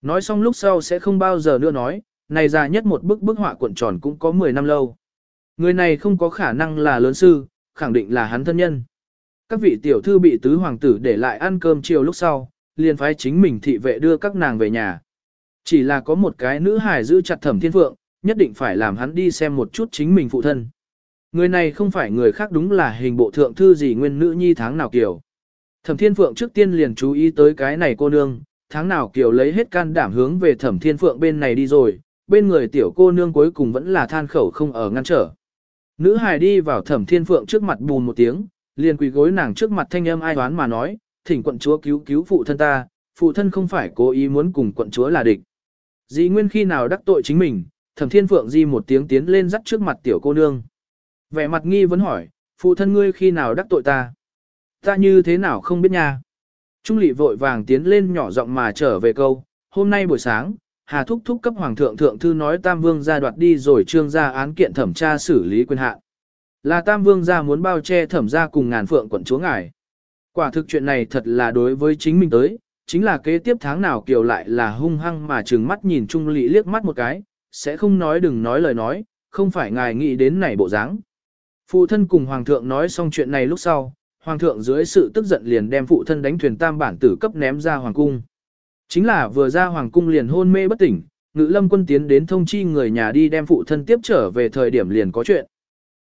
Nói xong lúc sau sẽ không bao giờ nữa nói, này già nhất một bức bức họa cuộn tròn cũng có 10 năm lâu. Người này không có khả năng là lớn sư, khẳng định là hắn thân nhân. Các vị tiểu thư bị tứ hoàng tử để lại ăn cơm chiều lúc sau, liền phái chính mình thị vệ đưa các nàng về nhà. Chỉ là có một cái nữ hài giữ chặt thẩm thiên phượng, nhất định phải làm hắn đi xem một chút chính mình phụ thân. Người này không phải người khác đúng là hình bộ thượng thư gì nguyên nữ nhi tháng nào kiểu. Thẩm thiên phượng trước tiên liền chú ý tới cái này cô nương, tháng nào kiểu lấy hết can đảm hướng về thẩm thiên phượng bên này đi rồi, bên người tiểu cô nương cuối cùng vẫn là than khẩu không ở ngăn trở. Nữ hài đi vào thẩm thiên phượng trước mặt bùn một tiếng, liền quỳ gối nàng trước mặt thanh âm ai đoán mà nói, thỉnh quận chúa cứu cứu phụ thân ta, phụ thân không phải cố ý muốn cùng quận chúa là địch. Dĩ nguyên khi nào đắc tội chính mình, thẩm thiên phượng di một tiếng tiến lên dắt trước mặt tiểu cô nương. Vẻ mặt nghi vấn hỏi, phụ thân ngươi khi nào đắc tội ta? Ta như thế nào không biết nha. Trung lị vội vàng tiến lên nhỏ giọng mà trở về câu, hôm nay buổi sáng, Hà Thúc Thúc cấp Hoàng thượng thượng thư nói Tam Vương ra đoạt đi rồi trương ra án kiện thẩm tra xử lý quyền hạn. Là Tam Vương ra muốn bao che thẩm ra cùng ngàn phượng quận chúa ngài. Quả thực chuyện này thật là đối với chính mình tới, chính là kế tiếp tháng nào kiều lại là hung hăng mà trừng mắt nhìn Trung Lị liếc mắt một cái, sẽ không nói đừng nói lời nói, không phải ngài nghĩ đến này bộ dáng. Phụ thân cùng Hoàng thượng nói xong chuyện này lúc sau, Hoàng thượng dưới sự tức giận liền đem phụ thân đánh thuyền tam bản tử cấp ném ra Hoàng cung. Chính là vừa ra Hoàng cung liền hôn mê bất tỉnh, ngự lâm quân tiến đến thông chi người nhà đi đem phụ thân tiếp trở về thời điểm liền có chuyện.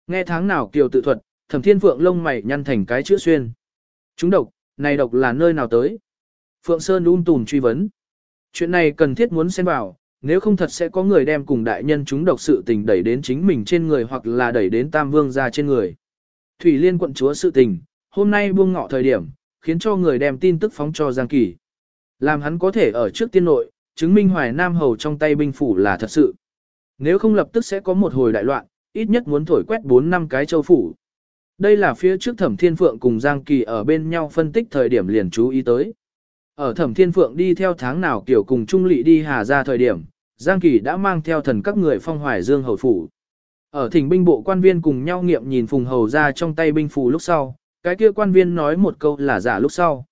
Nghe tháng nào kiều tự thuật, thẩm thiên phượng lông mày nhăn thành cái chữ xuyên. Chúng độc, này độc là nơi nào tới? Phượng Sơn um un tùn truy vấn. Chuyện này cần thiết muốn xem vào, nếu không thật sẽ có người đem cùng đại nhân chúng độc sự tình đẩy đến chính mình trên người hoặc là đẩy đến Tam Vương ra trên người. Thủy Liên quận chúa sự tình, hôm nay buông ngọ thời điểm, khiến cho người đem tin tức phóng cho Giang Kỳ. Làm hắn có thể ở trước tiên nội, chứng minh Hoài Nam Hầu trong tay binh phủ là thật sự. Nếu không lập tức sẽ có một hồi đại loạn, ít nhất muốn thổi quét 4 năm cái châu phủ. Đây là phía trước Thẩm Thiên Phượng cùng Giang Kỳ ở bên nhau phân tích thời điểm liền chú ý tới. Ở Thẩm Thiên Phượng đi theo tháng nào kiểu cùng Trung Lị đi Hà ra thời điểm, Giang Kỳ đã mang theo thần các người phong hoài dương hầu phủ. Ở thỉnh binh bộ quan viên cùng nhau nghiệm nhìn Phùng Hầu ra trong tay binh phù lúc sau, cái kia quan viên nói một câu là giả lúc sau.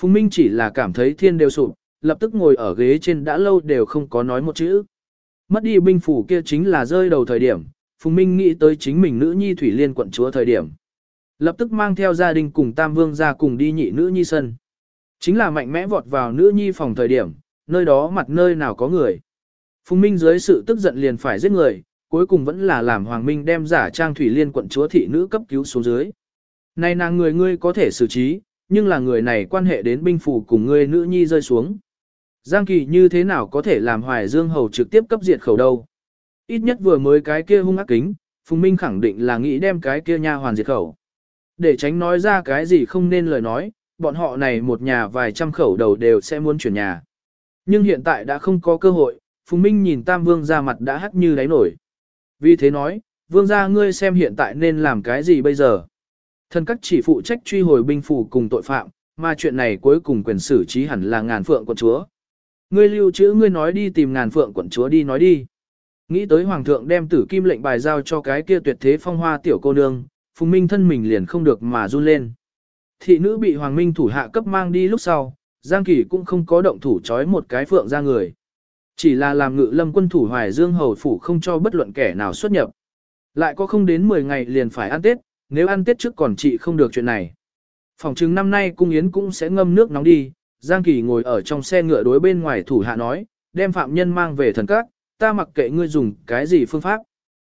Phùng Minh chỉ là cảm thấy thiên đều sụp, lập tức ngồi ở ghế trên đã lâu đều không có nói một chữ. Mất đi binh phủ kia chính là rơi đầu thời điểm, Phùng Minh nghĩ tới chính mình nữ nhi Thủy Liên quận chúa thời điểm. Lập tức mang theo gia đình cùng Tam Vương ra cùng đi nhị nữ nhi sân. Chính là mạnh mẽ vọt vào nữ nhi phòng thời điểm, nơi đó mặt nơi nào có người. Phùng Minh dưới sự tức giận liền phải giết người, cuối cùng vẫn là làm Hoàng Minh đem giả trang Thủy Liên quận chúa thị nữ cấp cứu xuống dưới. Này nàng người ngươi có thể xử trí, nhưng là người này quan hệ đến binh phủ cùng ngươi nữ nhi rơi xuống. Giang Kỳ như thế nào có thể làm Hoài Dương Hầu trực tiếp cấp diệt khẩu đâu. Ít nhất vừa mới cái kia hung ác kính, Phùng Minh khẳng định là nghĩ đem cái kia nha hoàn diệt khẩu. Để tránh nói ra cái gì không nên lời nói, bọn họ này một nhà vài trăm khẩu đầu đều sẽ muốn chuyển nhà. Nhưng hiện tại đã không có cơ hội, Phùng Minh nhìn Tam Vương ra mặt đã hắc như đáy nổi. Vì thế nói, Vương gia ngươi xem hiện tại nên làm cái gì bây giờ. Thần các chỉ phụ trách truy hồi binh phủ cùng tội phạm, mà chuyện này cuối cùng quyền xử trí hẳn là ngàn phượng quận chúa. Ngươi lưu trữ ngươi nói đi tìm ngàn phượng quận chúa đi nói đi. Nghĩ tới hoàng thượng đem tử kim lệnh bài giao cho cái kia tuyệt thế phong hoa tiểu cô nương, phùng minh thân mình liền không được mà run lên. Thị nữ bị hoàng minh thủ hạ cấp mang đi lúc sau, Giang Kỳ cũng không có động thủ trói một cái phượng ra người. Chỉ là làm ngự lâm quân thủ hoài dương hầu phủ không cho bất luận kẻ nào xuất nhập. Lại có không đến 10 ngày liền phải ăn Tết, nếu ăn Tết trước còn chị không được chuyện này. Phòng chứng năm nay cung yến cũng sẽ ngâm nước nóng đi, Giang Kỳ ngồi ở trong xe ngựa đối bên ngoài thủ hạ nói, đem phạm nhân mang về thần các, ta mặc kệ ngươi dùng cái gì phương pháp.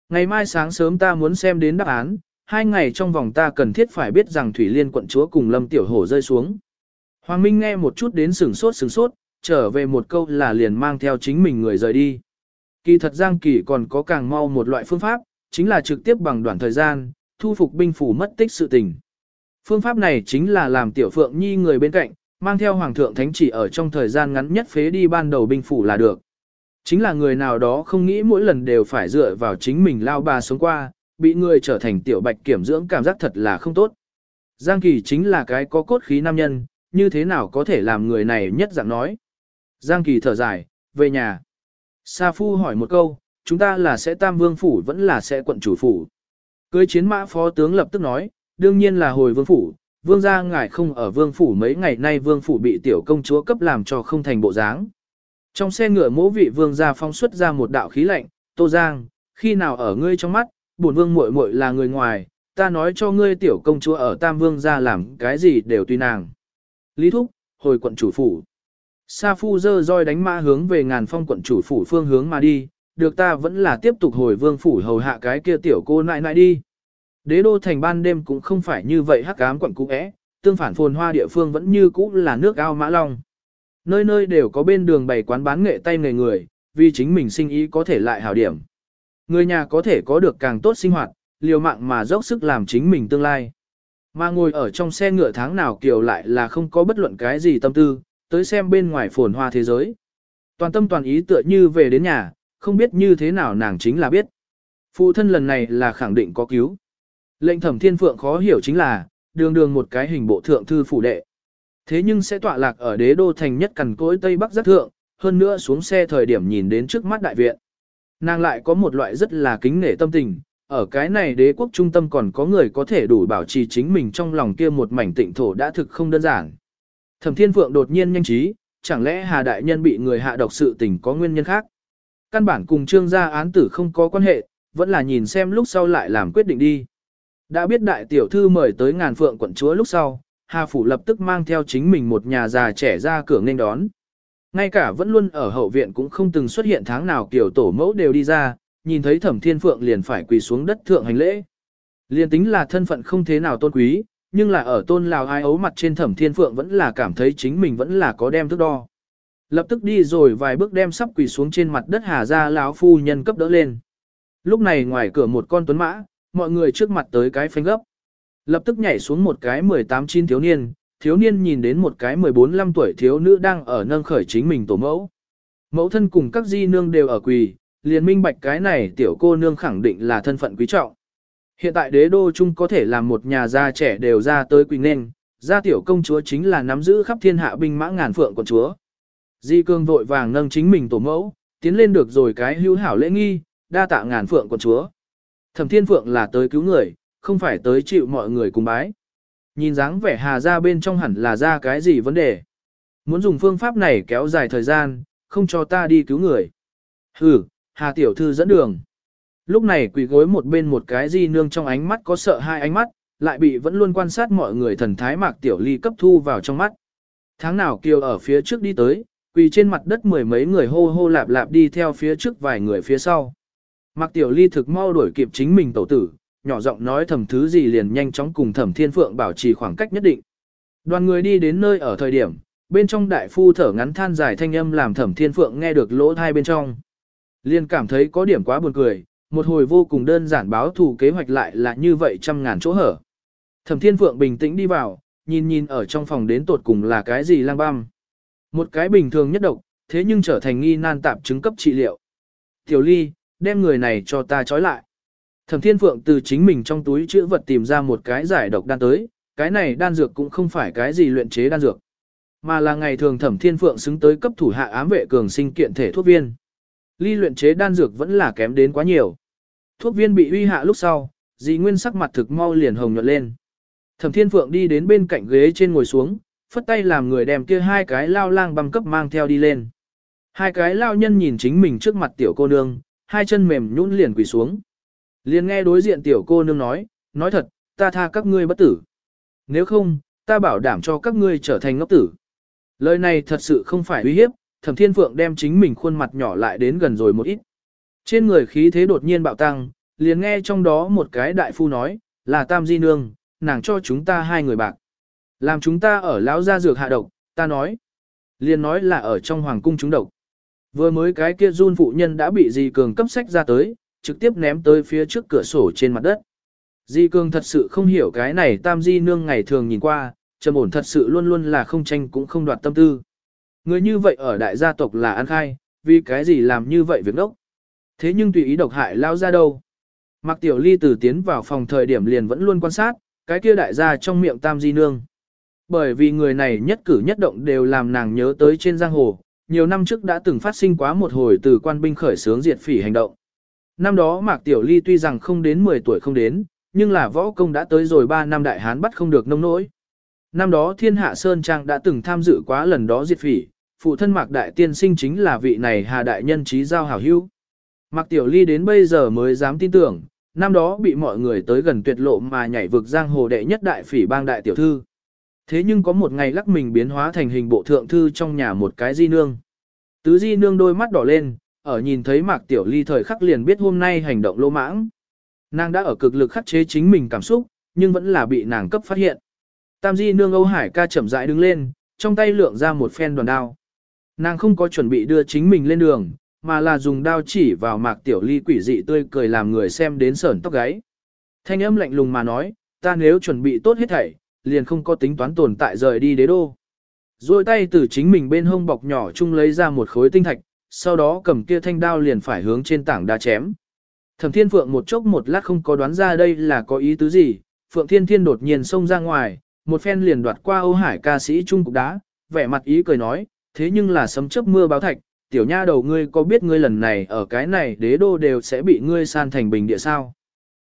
Ngày mai sáng sớm ta muốn xem đến đáp án, hai ngày trong vòng ta cần thiết phải biết rằng Thủy Liên quận chúa cùng Lâm Tiểu Hổ rơi xuống. Hoàng Minh nghe một chút đến sửng sốt sửng sốt, trở về một câu là liền mang theo chính mình người rời đi. Kỳ thật Giang Kỳ còn có càng mau một loại phương pháp, chính là trực tiếp bằng đoạn thời gian, thu phục binh phủ mất tích sự tình. Phương pháp này chính là làm Tiểu Phượng Nhi người bên cạnh, mang theo Hoàng thượng Thánh chỉ ở trong thời gian ngắn nhất phế đi ban đầu binh phủ là được. Chính là người nào đó không nghĩ mỗi lần đều phải dựa vào chính mình lao bà sống qua, bị người trở thành tiểu bạch kiểm dưỡng cảm giác thật là không tốt. Giang Kỳ chính là cái có cốt khí nam nhân, như thế nào có thể làm người này nhất dạng nói. Giang Kỳ thở dài, về nhà. Sa Phu hỏi một câu, chúng ta là sẽ tam vương phủ vẫn là sẽ quận chủ phủ. Cưới chiến mã phó tướng lập tức nói, đương nhiên là hồi vương phủ, vương gia ngài không ở vương phủ mấy ngày nay vương phủ bị tiểu công chúa cấp làm cho không thành bộ dáng. Trong xe ngựa mỗ vị vương gia phong xuất ra một đạo khí lạnh, Tô Giang, khi nào ở ngươi trong mắt, bổn vương muội muội là người ngoài, ta nói cho ngươi tiểu công chúa ở Tam Vương gia làm cái gì đều tùy nàng. Lý Thúc, hồi quận chủ phủ. Sa Phu dơ roi đánh mã hướng về ngàn phong quận chủ phủ phương hướng mà đi, được ta vẫn là tiếp tục hồi vương phủ hầu hạ cái kia tiểu cô nại nại đi. Đế đô thành ban đêm cũng không phải như vậy hắc ám quận cũ é, tương phản phồn hoa địa phương vẫn như cũ là nước ao mã long. Nơi nơi đều có bên đường bày quán bán nghệ tay nghề người, vì chính mình sinh ý có thể lại hảo điểm. Người nhà có thể có được càng tốt sinh hoạt, liều mạng mà dốc sức làm chính mình tương lai. Mà ngồi ở trong xe ngựa tháng nào kiều lại là không có bất luận cái gì tâm tư, tới xem bên ngoài phồn hoa thế giới. Toàn tâm toàn ý tựa như về đến nhà, không biết như thế nào nàng chính là biết. Phụ thân lần này là khẳng định có cứu. Lệnh thẩm thiên phượng khó hiểu chính là, đường đường một cái hình bộ thượng thư phủ đệ. Thế nhưng sẽ tọa lạc ở đế đô thành nhất cằn cỗi Tây Bắc rất thượng, hơn nữa xuống xe thời điểm nhìn đến trước mắt đại viện. Nàng lại có một loại rất là kính nể tâm tình, ở cái này đế quốc trung tâm còn có người có thể đủ bảo trì chính mình trong lòng kia một mảnh tịnh thổ đã thực không đơn giản. Thẩm Thiên Phượng đột nhiên nhanh trí, chẳng lẽ Hà Đại Nhân bị người hạ độc sự tình có nguyên nhân khác? Căn bản cùng trương gia án tử không có quan hệ, vẫn là nhìn xem lúc sau lại làm quyết định đi. Đã biết đại tiểu thư mời tới ngàn phượng quận chúa lúc sau, Hà Phủ lập tức mang theo chính mình một nhà già trẻ ra cửa nghênh đón. Ngay cả vẫn luôn ở hậu viện cũng không từng xuất hiện tháng nào kiểu tổ mẫu đều đi ra, nhìn thấy thẩm thiên phượng liền phải quỳ xuống đất thượng hành lễ. Liền tính là thân phận không thế nào tôn quý, nhưng là ở tôn lào ai ấu mặt trên thẩm thiên phượng vẫn là cảm thấy chính mình vẫn là có đem thước đo. Lập tức đi rồi vài bước đem sắp quỳ xuống trên mặt đất hà ra lão phu nhân cấp đỡ lên. Lúc này ngoài cửa một con tuấn mã, mọi người trước mặt tới cái phanh gấp. Lập tức nhảy xuống một cái 18-9 thiếu niên, thiếu niên nhìn đến một cái 14-15 tuổi thiếu nữ đang ở nâng khởi chính mình tổ mẫu. Mẫu thân cùng các di nương đều ở quỳ, liền minh bạch cái này tiểu cô nương khẳng định là thân phận quý trọng. Hiện tại đế đô chung có thể làm một nhà gia trẻ đều ra tới quỳ nên, gia tiểu công chúa chính là nắm giữ khắp thiên hạ binh mã ngàn phượng của chúa. Di cương vội vàng nâng chính mình tổ mẫu, tiến lên được rồi cái hữu hảo lễ nghi, đa tạ ngàn phượng của chúa. Thẩm thiên phượng là tới cứu người, không phải tới chịu mọi người cùng bái. Nhìn dáng vẻ hà ra bên trong hẳn là ra cái gì vấn đề. Muốn dùng phương pháp này kéo dài thời gian, không cho ta đi cứu người. Hừ, hà tiểu thư dẫn đường. Lúc này quỳ gối một bên một cái di nương trong ánh mắt có sợ hai ánh mắt, lại bị vẫn luôn quan sát mọi người thần thái mạc tiểu ly cấp thu vào trong mắt. Tháng nào kiều ở phía trước đi tới, quỳ trên mặt đất mười mấy người hô hô lạp lạp đi theo phía trước vài người phía sau. Mạc tiểu ly thực mau đuổi kịp chính mình tẩu tử, nhỏ giọng nói thầm thứ gì liền nhanh chóng cùng thẩm thiên phượng bảo trì khoảng cách nhất định. Đoàn người đi đến nơi ở thời điểm, bên trong đại phu thở ngắn than dài thanh âm làm thẩm thiên phượng nghe được lỗ thai bên trong. Liền cảm thấy có điểm quá buồn cười, một hồi vô cùng đơn giản báo thù kế hoạch lại là như vậy trăm ngàn chỗ hở. Thẩm thiên phượng bình tĩnh đi vào, nhìn nhìn ở trong phòng đến tột cùng là cái gì lang băm. Một cái bình thường nhất độc, thế nhưng trở thành nghi nan tạp chứng cấp trị liệu. Tiểu ly, đem người này cho ta trói lại. Thẩm Thiên Phượng từ chính mình trong túi chữ vật tìm ra một cái giải độc đan tới, cái này đan dược cũng không phải cái gì luyện chế đan dược, mà là ngày thường Thẩm Thiên Phượng xứng tới cấp thủ hạ ám vệ cường sinh kiện thể thuốc viên. Ly luyện chế đan dược vẫn là kém đến quá nhiều. Thuốc viên bị uy hạ lúc sau, dì Nguyên sắc mặt thực mau liền hồng nhuận lên. Thẩm Thiên Phượng đi đến bên cạnh ghế trên ngồi xuống, phất tay làm người đem kia hai cái lao lang băm cấp mang theo đi lên. Hai cái lao nhân nhìn chính mình trước mặt tiểu cô nương, hai chân mềm nhũn liền quỳ xuống. Liền nghe đối diện tiểu cô nương nói, nói thật, ta tha các ngươi bất tử. Nếu không, ta bảo đảm cho các ngươi trở thành ngốc tử. Lời này thật sự không phải uy hiếp, thẩm thiên phượng đem chính mình khuôn mặt nhỏ lại đến gần rồi một ít. Trên người khí thế đột nhiên bạo tăng, liền nghe trong đó một cái đại phu nói, là tam di nương, nàng cho chúng ta hai người bạc. Làm chúng ta ở lão gia dược hạ độc, ta nói. Liền nói là ở trong hoàng cung chúng độc. Vừa mới cái kia run phụ nhân đã bị di cường cấp sách ra tới, trực tiếp ném tới phía trước cửa sổ trên mặt đất. Di Cương thật sự không hiểu cái này tam di nương ngày thường nhìn qua, trầm ổn thật sự luôn luôn là không tranh cũng không đoạt tâm tư. Người như vậy ở đại gia tộc là ăn khai, vì cái gì làm như vậy việc đốc. Thế nhưng tùy ý độc hại lao ra đâu. Mạc Tiểu Ly từ tiến vào phòng thời điểm liền vẫn luôn quan sát, cái kia đại gia trong miệng tam di nương. Bởi vì người này nhất cử nhất động đều làm nàng nhớ tới trên giang hồ, nhiều năm trước đã từng phát sinh quá một hồi từ quan binh khởi sướng diệt phỉ hành động. Năm đó Mạc Tiểu Ly tuy rằng không đến 10 tuổi không đến, nhưng là võ công đã tới rồi 3 năm đại hán bắt không được nông nỗi. Năm đó Thiên Hạ Sơn Trang đã từng tham dự quá lần đó diệt phỉ, phụ thân Mạc Đại Tiên Sinh chính là vị này Hà Đại Nhân trí giao hảo hữu. Mạc Tiểu Ly đến bây giờ mới dám tin tưởng, năm đó bị mọi người tới gần tuyệt lộ mà nhảy vực giang hồ đệ nhất đại phỉ bang đại tiểu thư. Thế nhưng có một ngày lắc mình biến hóa thành hình bộ thượng thư trong nhà một cái di nương. Tứ di nương đôi mắt đỏ lên, ở nhìn thấy Mạc Tiểu Ly thời khắc liền biết hôm nay hành động lô mãng. Nàng đã ở cực lực khắc chế chính mình cảm xúc, nhưng vẫn là bị nàng cấp phát hiện. Tam Di nương Âu Hải ca chậm rãi đứng lên, trong tay lượng ra một phen đoàn đao. Nàng không có chuẩn bị đưa chính mình lên đường, mà là dùng đao chỉ vào Mạc Tiểu Ly quỷ dị tươi cười làm người xem đến sởn tóc gáy. Thanh âm lạnh lùng mà nói, ta nếu chuẩn bị tốt hết thảy, liền không có tính toán tồn tại rời đi đế đô. Rồi tay từ chính mình bên hông bọc nhỏ chung lấy ra một khối tinh thạch, sau đó cầm kia thanh đao liền phải hướng trên tảng đá chém. Thẩm Thiên Phượng một chốc một lát không có đoán ra đây là có ý tứ gì, Phượng Thiên Thiên đột nhiên xông ra ngoài, một phen liền đoạt qua Âu Hải ca sĩ trung cục đá, vẻ mặt ý cười nói, thế nhưng là sấm chớp mưa báo thạch, tiểu nha đầu ngươi có biết ngươi lần này ở cái này đế đô đều sẽ bị ngươi san thành bình địa sao.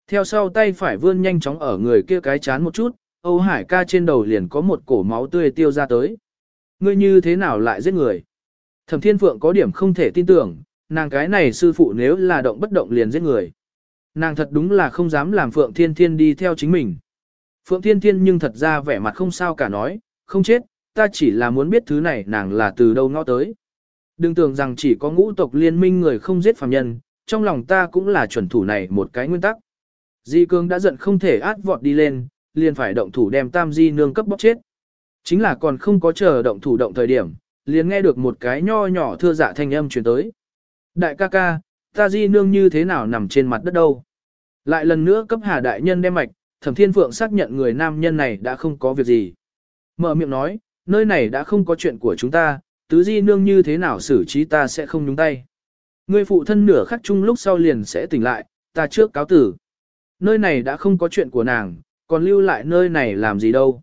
Theo sau tay phải vươn nhanh chóng ở người kia cái chán một chút, Âu Hải ca trên đầu liền có một cổ máu tươi tiêu ra tới. Ngươi như thế nào lại giết người? Thẩm Thiên Phượng có điểm không thể tin tưởng, nàng cái này sư phụ nếu là động bất động liền giết người. Nàng thật đúng là không dám làm Phượng Thiên Thiên đi theo chính mình. Phượng Thiên Thiên nhưng thật ra vẻ mặt không sao cả nói, không chết, ta chỉ là muốn biết thứ này nàng là từ đâu ngõ tới. Đừng tưởng rằng chỉ có ngũ tộc liên minh người không giết phàm nhân, trong lòng ta cũng là chuẩn thủ này một cái nguyên tắc. Di Cương đã giận không thể át vọt đi lên, liền phải động thủ đem tam di nương cấp bóc chết. Chính là còn không có chờ động thủ động thời điểm, liền nghe được một cái nho nhỏ thưa dạ thanh âm truyền tới. Đại ca ca, ta di nương như thế nào nằm trên mặt đất đâu? Lại lần nữa cấp hà đại nhân đem mạch, thẩm thiên phượng xác nhận người nam nhân này đã không có việc gì. Mở miệng nói, nơi này đã không có chuyện của chúng ta, tứ di nương như thế nào xử trí ta sẽ không nhúng tay. Người phụ thân nửa khắc chung lúc sau liền sẽ tỉnh lại, ta trước cáo tử. Nơi này đã không có chuyện của nàng, còn lưu lại nơi này làm gì đâu.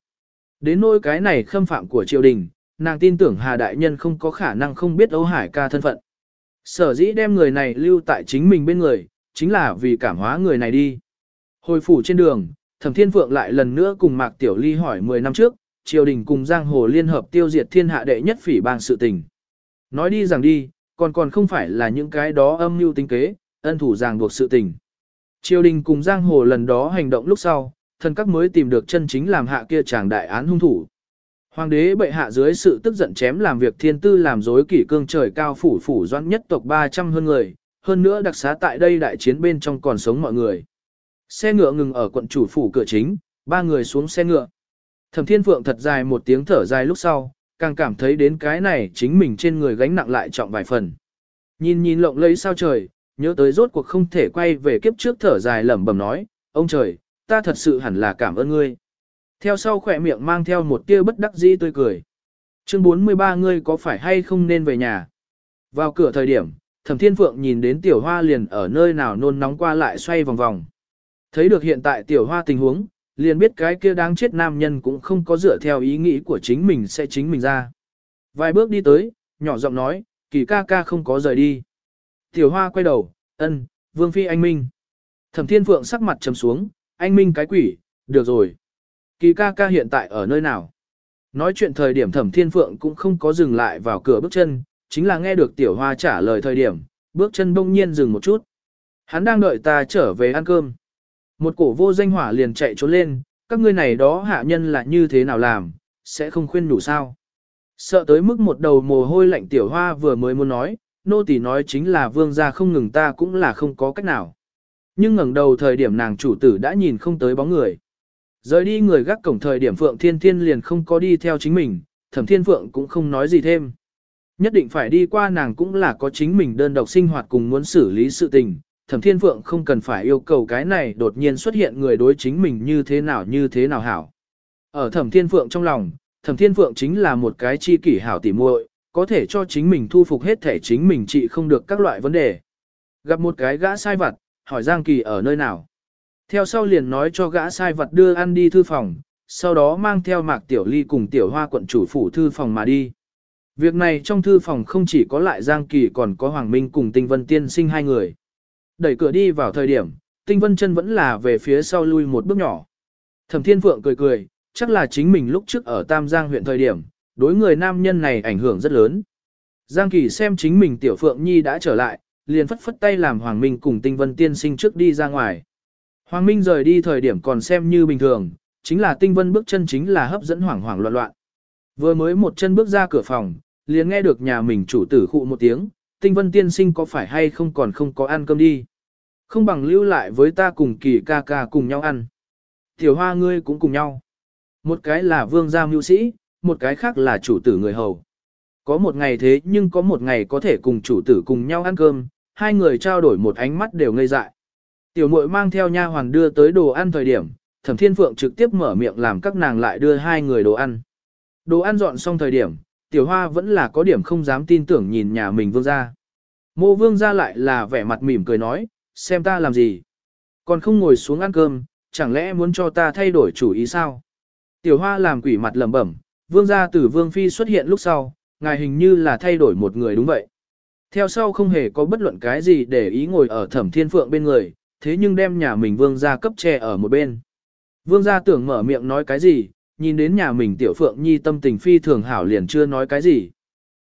Đến nỗi cái này khâm phạm của triều đình, nàng tin tưởng Hà Đại Nhân không có khả năng không biết Âu Hải ca thân phận. Sở dĩ đem người này lưu tại chính mình bên người, chính là vì cảm hóa người này đi. Hồi phủ trên đường, Thẩm Thiên Phượng lại lần nữa cùng Mạc Tiểu Ly hỏi 10 năm trước, triều đình cùng giang hồ liên hợp tiêu diệt thiên hạ đệ nhất phỉ bang sự tình. Nói đi rằng đi, còn còn không phải là những cái đó âm mưu tính kế, ân thủ ràng buộc sự tình. Triều đình cùng giang hồ lần đó hành động lúc sau, thần các mới tìm được chân chính làm hạ kia chàng đại án hung thủ. Hoàng đế bệ hạ dưới sự tức giận chém làm việc thiên tư làm dối kỷ cương trời cao phủ phủ doãn nhất tộc 300 hơn người, hơn nữa đặc xá tại đây đại chiến bên trong còn sống mọi người. Xe ngựa ngừng ở quận chủ phủ cửa chính, ba người xuống xe ngựa. Thẩm Thiên Phượng thật dài một tiếng thở dài lúc sau, càng cảm thấy đến cái này chính mình trên người gánh nặng lại trọng vài phần. Nhìn nhìn lộng lấy sao trời, nhớ tới rốt cuộc không thể quay về kiếp trước thở dài lẩm bẩm nói, ông trời, ta thật sự hẳn là cảm ơn ngươi. Theo sau khỏe miệng mang theo một tia bất đắc dĩ tươi cười. Chương 43 ngươi có phải hay không nên về nhà? Vào cửa thời điểm, Thẩm Thiên Phượng nhìn đến tiểu hoa liền ở nơi nào nôn nóng qua lại xoay vòng vòng. Thấy được hiện tại tiểu hoa tình huống, liền biết cái kia đáng chết nam nhân cũng không có dựa theo ý nghĩ của chính mình sẽ chính mình ra. Vài bước đi tới, nhỏ giọng nói, kỳ ca ca không có rời đi. Tiểu hoa quay đầu, ân, vương phi anh minh. Thẩm thiên phượng sắc mặt trầm xuống, anh minh cái quỷ, được rồi. Kỳ ca ca hiện tại ở nơi nào? Nói chuyện thời điểm thẩm thiên phượng cũng không có dừng lại vào cửa bước chân, chính là nghe được tiểu hoa trả lời thời điểm, bước chân bỗng nhiên dừng một chút. Hắn đang đợi ta trở về ăn cơm. Một cổ vô danh hỏa liền chạy trốn lên, các ngươi này đó hạ nhân là như thế nào làm, sẽ không khuyên đủ sao. Sợ tới mức một đầu mồ hôi lạnh tiểu hoa vừa mới muốn nói, nô tỳ nói chính là vương gia không ngừng ta cũng là không có cách nào. Nhưng ngẩng đầu thời điểm nàng chủ tử đã nhìn không tới bóng người. Rời đi người gác cổng thời điểm Phượng Thiên Thiên liền không có đi theo chính mình, Thẩm Thiên Phượng cũng không nói gì thêm. Nhất định phải đi qua nàng cũng là có chính mình đơn độc sinh hoạt cùng muốn xử lý sự tình, Thẩm Thiên Phượng không cần phải yêu cầu cái này đột nhiên xuất hiện người đối chính mình như thế nào như thế nào hảo. Ở Thẩm Thiên Phượng trong lòng, Thẩm Thiên Phượng chính là một cái chi kỷ hảo tỉ muội, có thể cho chính mình thu phục hết thể chính mình trị không được các loại vấn đề. Gặp một cái gã sai vặt, hỏi Giang Kỳ ở nơi nào. Theo sau liền nói cho gã sai vật đưa ăn đi thư phòng, sau đó mang theo Mạc Tiểu Ly cùng Tiểu Hoa quận chủ phủ thư phòng mà đi. Việc này trong thư phòng không chỉ có lại Giang Kỳ còn có Hoàng Minh cùng Tinh Vân Tiên sinh hai người. Đẩy cửa đi vào thời điểm, Tinh Vân chân vẫn là về phía sau lui một bước nhỏ. Thẩm Thiên Phượng cười cười, chắc là chính mình lúc trước ở Tam Giang huyện thời điểm, đối người nam nhân này ảnh hưởng rất lớn. Giang Kỳ xem chính mình Tiểu Phượng Nhi đã trở lại, liền phất phất tay làm Hoàng Minh cùng Tinh Vân tiên sinh trước đi ra ngoài. Hoàng Minh rời đi thời điểm còn xem như bình thường, chính là Tinh Vân bước chân chính là hấp dẫn hoảng hoảng loạn loạn. Vừa mới một chân bước ra cửa phòng, liền nghe được nhà mình chủ tử khụ một tiếng, Tinh Vân tiên sinh có phải hay không còn không có ăn cơm đi. Không bằng lưu lại với ta cùng kỳ ca ca cùng nhau ăn. Tiểu hoa ngươi cũng cùng nhau. Một cái là vương gia mưu sĩ, một cái khác là chủ tử người hầu. Có một ngày thế nhưng có một ngày có thể cùng chủ tử cùng nhau ăn cơm, hai người trao đổi một ánh mắt đều ngây dại. Tiểu muội mang theo nha hoàn đưa tới đồ ăn thời điểm, Thẩm Thiên Phượng trực tiếp mở miệng làm các nàng lại đưa hai người đồ ăn. Đồ ăn dọn xong thời điểm, Tiểu Hoa vẫn là có điểm không dám tin tưởng nhìn nhà mình vương gia. Mô vương gia lại là vẻ mặt mỉm cười nói, xem ta làm gì. Còn không ngồi xuống ăn cơm, chẳng lẽ muốn cho ta thay đổi chủ ý sao? Tiểu Hoa làm quỷ mặt lẩm bẩm, vương gia tử vương phi xuất hiện lúc sau, ngài hình như là thay đổi một người đúng vậy. Theo sau không hề có bất luận cái gì để ý ngồi ở thẩm thiên phượng bên người, thế nhưng đem nhà mình vương gia cấp che ở một bên. Vương gia tưởng mở miệng nói cái gì, nhìn đến nhà mình tiểu phượng nhi tâm tình phi thường hảo liền chưa nói cái gì.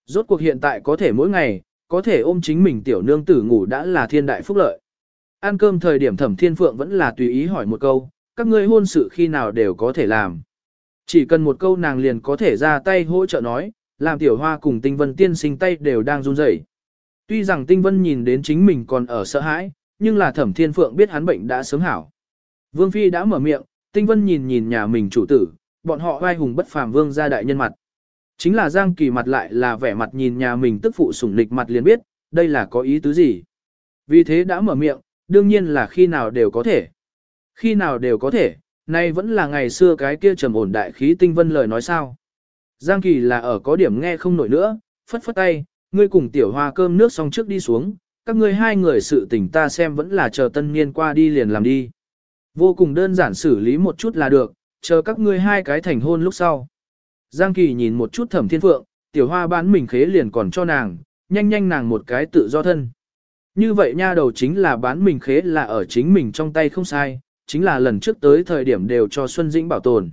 Rốt cuộc hiện tại có thể mỗi ngày, có thể ôm chính mình tiểu nương tử ngủ đã là thiên đại phúc lợi. Ăn cơm thời điểm thẩm thiên phượng vẫn là tùy ý hỏi một câu, các ngươi hôn sự khi nào đều có thể làm. Chỉ cần một câu nàng liền có thể ra tay hỗ trợ nói, làm tiểu hoa cùng tinh vân tiên sinh tay đều đang run rẩy. Tuy rằng tinh vân nhìn đến chính mình còn ở sợ hãi, nhưng là thẩm thiên phượng biết hắn bệnh đã sớm hảo. Vương Phi đã mở miệng, Tinh Vân nhìn nhìn nhà mình chủ tử, bọn họ vai hùng bất phàm vương gia đại nhân mặt. Chính là Giang Kỳ mặt lại là vẻ mặt nhìn nhà mình tức phụ sủng lịch mặt liền biết, đây là có ý tứ gì. Vì thế đã mở miệng, đương nhiên là khi nào đều có thể. Khi nào đều có thể, nay vẫn là ngày xưa cái kia trầm ổn đại khí tinh vân lời nói sao. Giang Kỳ là ở có điểm nghe không nổi nữa, phất phất tay, ngươi cùng tiểu hoa cơm nước xong trước đi xuống, các ngươi hai người sự tình ta xem vẫn là chờ tân niên qua đi liền làm đi. Vô cùng đơn giản xử lý một chút là được, chờ các ngươi hai cái thành hôn lúc sau. Giang Kỳ nhìn một chút thẩm thiên phượng, tiểu hoa bán mình khế liền còn cho nàng, nhanh nhanh nàng một cái tự do thân. Như vậy nha đầu chính là bán mình khế là ở chính mình trong tay không sai, chính là lần trước tới thời điểm đều cho Xuân Dĩnh bảo tồn.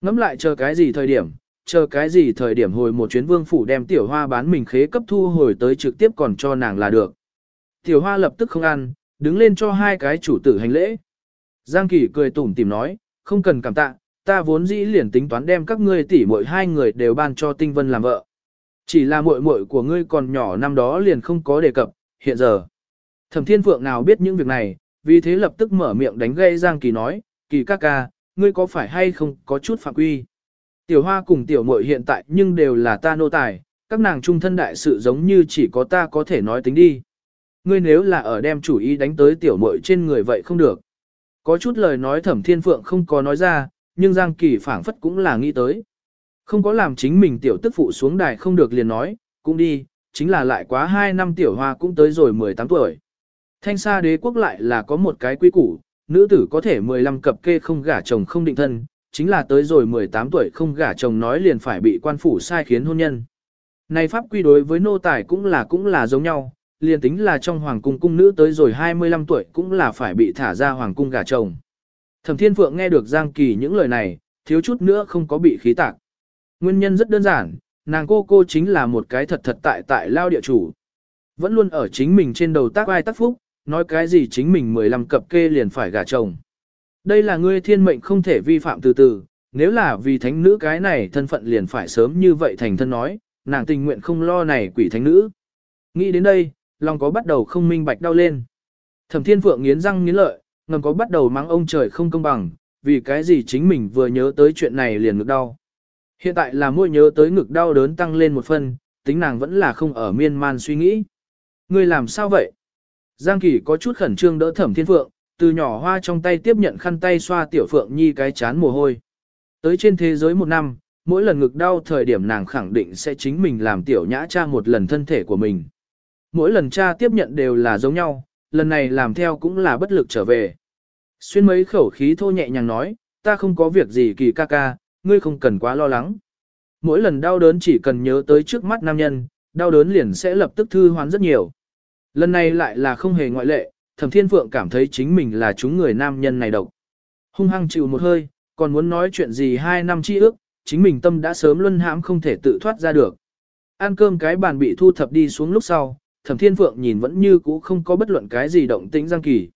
Ngắm lại chờ cái gì thời điểm, chờ cái gì thời điểm hồi một chuyến vương phủ đem tiểu hoa bán mình khế cấp thu hồi tới trực tiếp còn cho nàng là được. Tiểu hoa lập tức không ăn, đứng lên cho hai cái chủ tử hành lễ. Giang Kỳ cười tủm tìm nói, không cần cảm tạ, ta vốn dĩ liền tính toán đem các ngươi tỷ muội hai người đều ban cho Tinh Vân làm vợ. Chỉ là muội muội của ngươi còn nhỏ năm đó liền không có đề cập, hiện giờ. Thẩm Thiên Phượng nào biết những việc này, vì thế lập tức mở miệng đánh gây Giang Kỳ nói, Kỳ ca ca, ngươi có phải hay không có chút phạm quy. Tiểu Hoa cùng tiểu muội hiện tại nhưng đều là ta nô tài, các nàng trung thân đại sự giống như chỉ có ta có thể nói tính đi. Ngươi nếu là ở đem chủ ý đánh tới tiểu muội trên người vậy không được. Có chút lời nói Thẩm Thiên Phượng không có nói ra, nhưng Giang Kỳ phảng phất cũng là nghĩ tới. Không có làm chính mình tiểu tức phụ xuống đài không được liền nói, cũng đi, chính là lại quá 2 năm tiểu hoa cũng tới rồi 18 tuổi. Thanh xa đế quốc lại là có một cái quy củ, nữ tử có thể 15 cập kê không gả chồng không định thân, chính là tới rồi 18 tuổi không gả chồng nói liền phải bị quan phủ sai khiến hôn nhân. Này pháp quy đối với nô tài cũng là cũng là giống nhau, liền tính là trong hoàng cung cung nữ tới rồi 25 tuổi cũng là phải bị thả ra hoàng cung gả chồng. Thẩm Thiên Phượng nghe được Giang Kỳ những lời này, thiếu chút nữa không có bị khí tạc. Nguyên nhân rất đơn giản, nàng cô cô chính là một cái thật thật tại tại lao địa chủ. Vẫn luôn ở chính mình trên đầu tác ai tác phúc, nói cái gì chính mình 15 cập kê liền phải gả chồng. Đây là ngươi thiên mệnh không thể vi phạm từ từ, nếu là vì thánh nữ cái này thân phận liền phải sớm như vậy thành thân nói, nàng tình nguyện không lo này quỷ thánh nữ. Nghĩ đến đây, lòng có bắt đầu không minh bạch đau lên. Thẩm Thiên Phượng nghiến răng nghiến lợi, ngầm có bắt đầu mắng ông trời không công bằng, vì cái gì chính mình vừa nhớ tới chuyện này liền ngực đau. Hiện tại là mỗi nhớ tới ngực đau đớn tăng lên một phần, tính nàng vẫn là không ở miên man suy nghĩ. Ngươi làm sao vậy? Giang Kỳ có chút khẩn trương đỡ Thẩm Thiên Phượng, từ nhỏ hoa trong tay tiếp nhận khăn tay xoa Tiểu Phượng Nhi cái chán mồ hôi. Tới trên thế giới một năm, mỗi lần ngực đau thời điểm nàng khẳng định sẽ chính mình làm Tiểu Nhã cha một lần thân thể của mình. Mỗi lần cha tiếp nhận đều là giống nhau, lần này làm theo cũng là bất lực trở về. Xuyên mấy khẩu khí thô nhẹ nhàng nói, ta không có việc gì kỳ ca ca, ngươi không cần quá lo lắng. Mỗi lần đau đớn chỉ cần nhớ tới trước mắt nam nhân, đau đớn liền sẽ lập tức thư hoán rất nhiều. Lần này lại là không hề ngoại lệ, thẩm thiên phượng cảm thấy chính mình là chúng người nam nhân này độc. Hung hăng chịu một hơi, còn muốn nói chuyện gì hai năm chi ước, chính mình tâm đã sớm luân hãm không thể tự thoát ra được. Ăn cơm cái bàn bị thu thập đi xuống lúc sau, thẩm thiên phượng nhìn vẫn như cũ không có bất luận cái gì động tĩnh Giang Kỳ.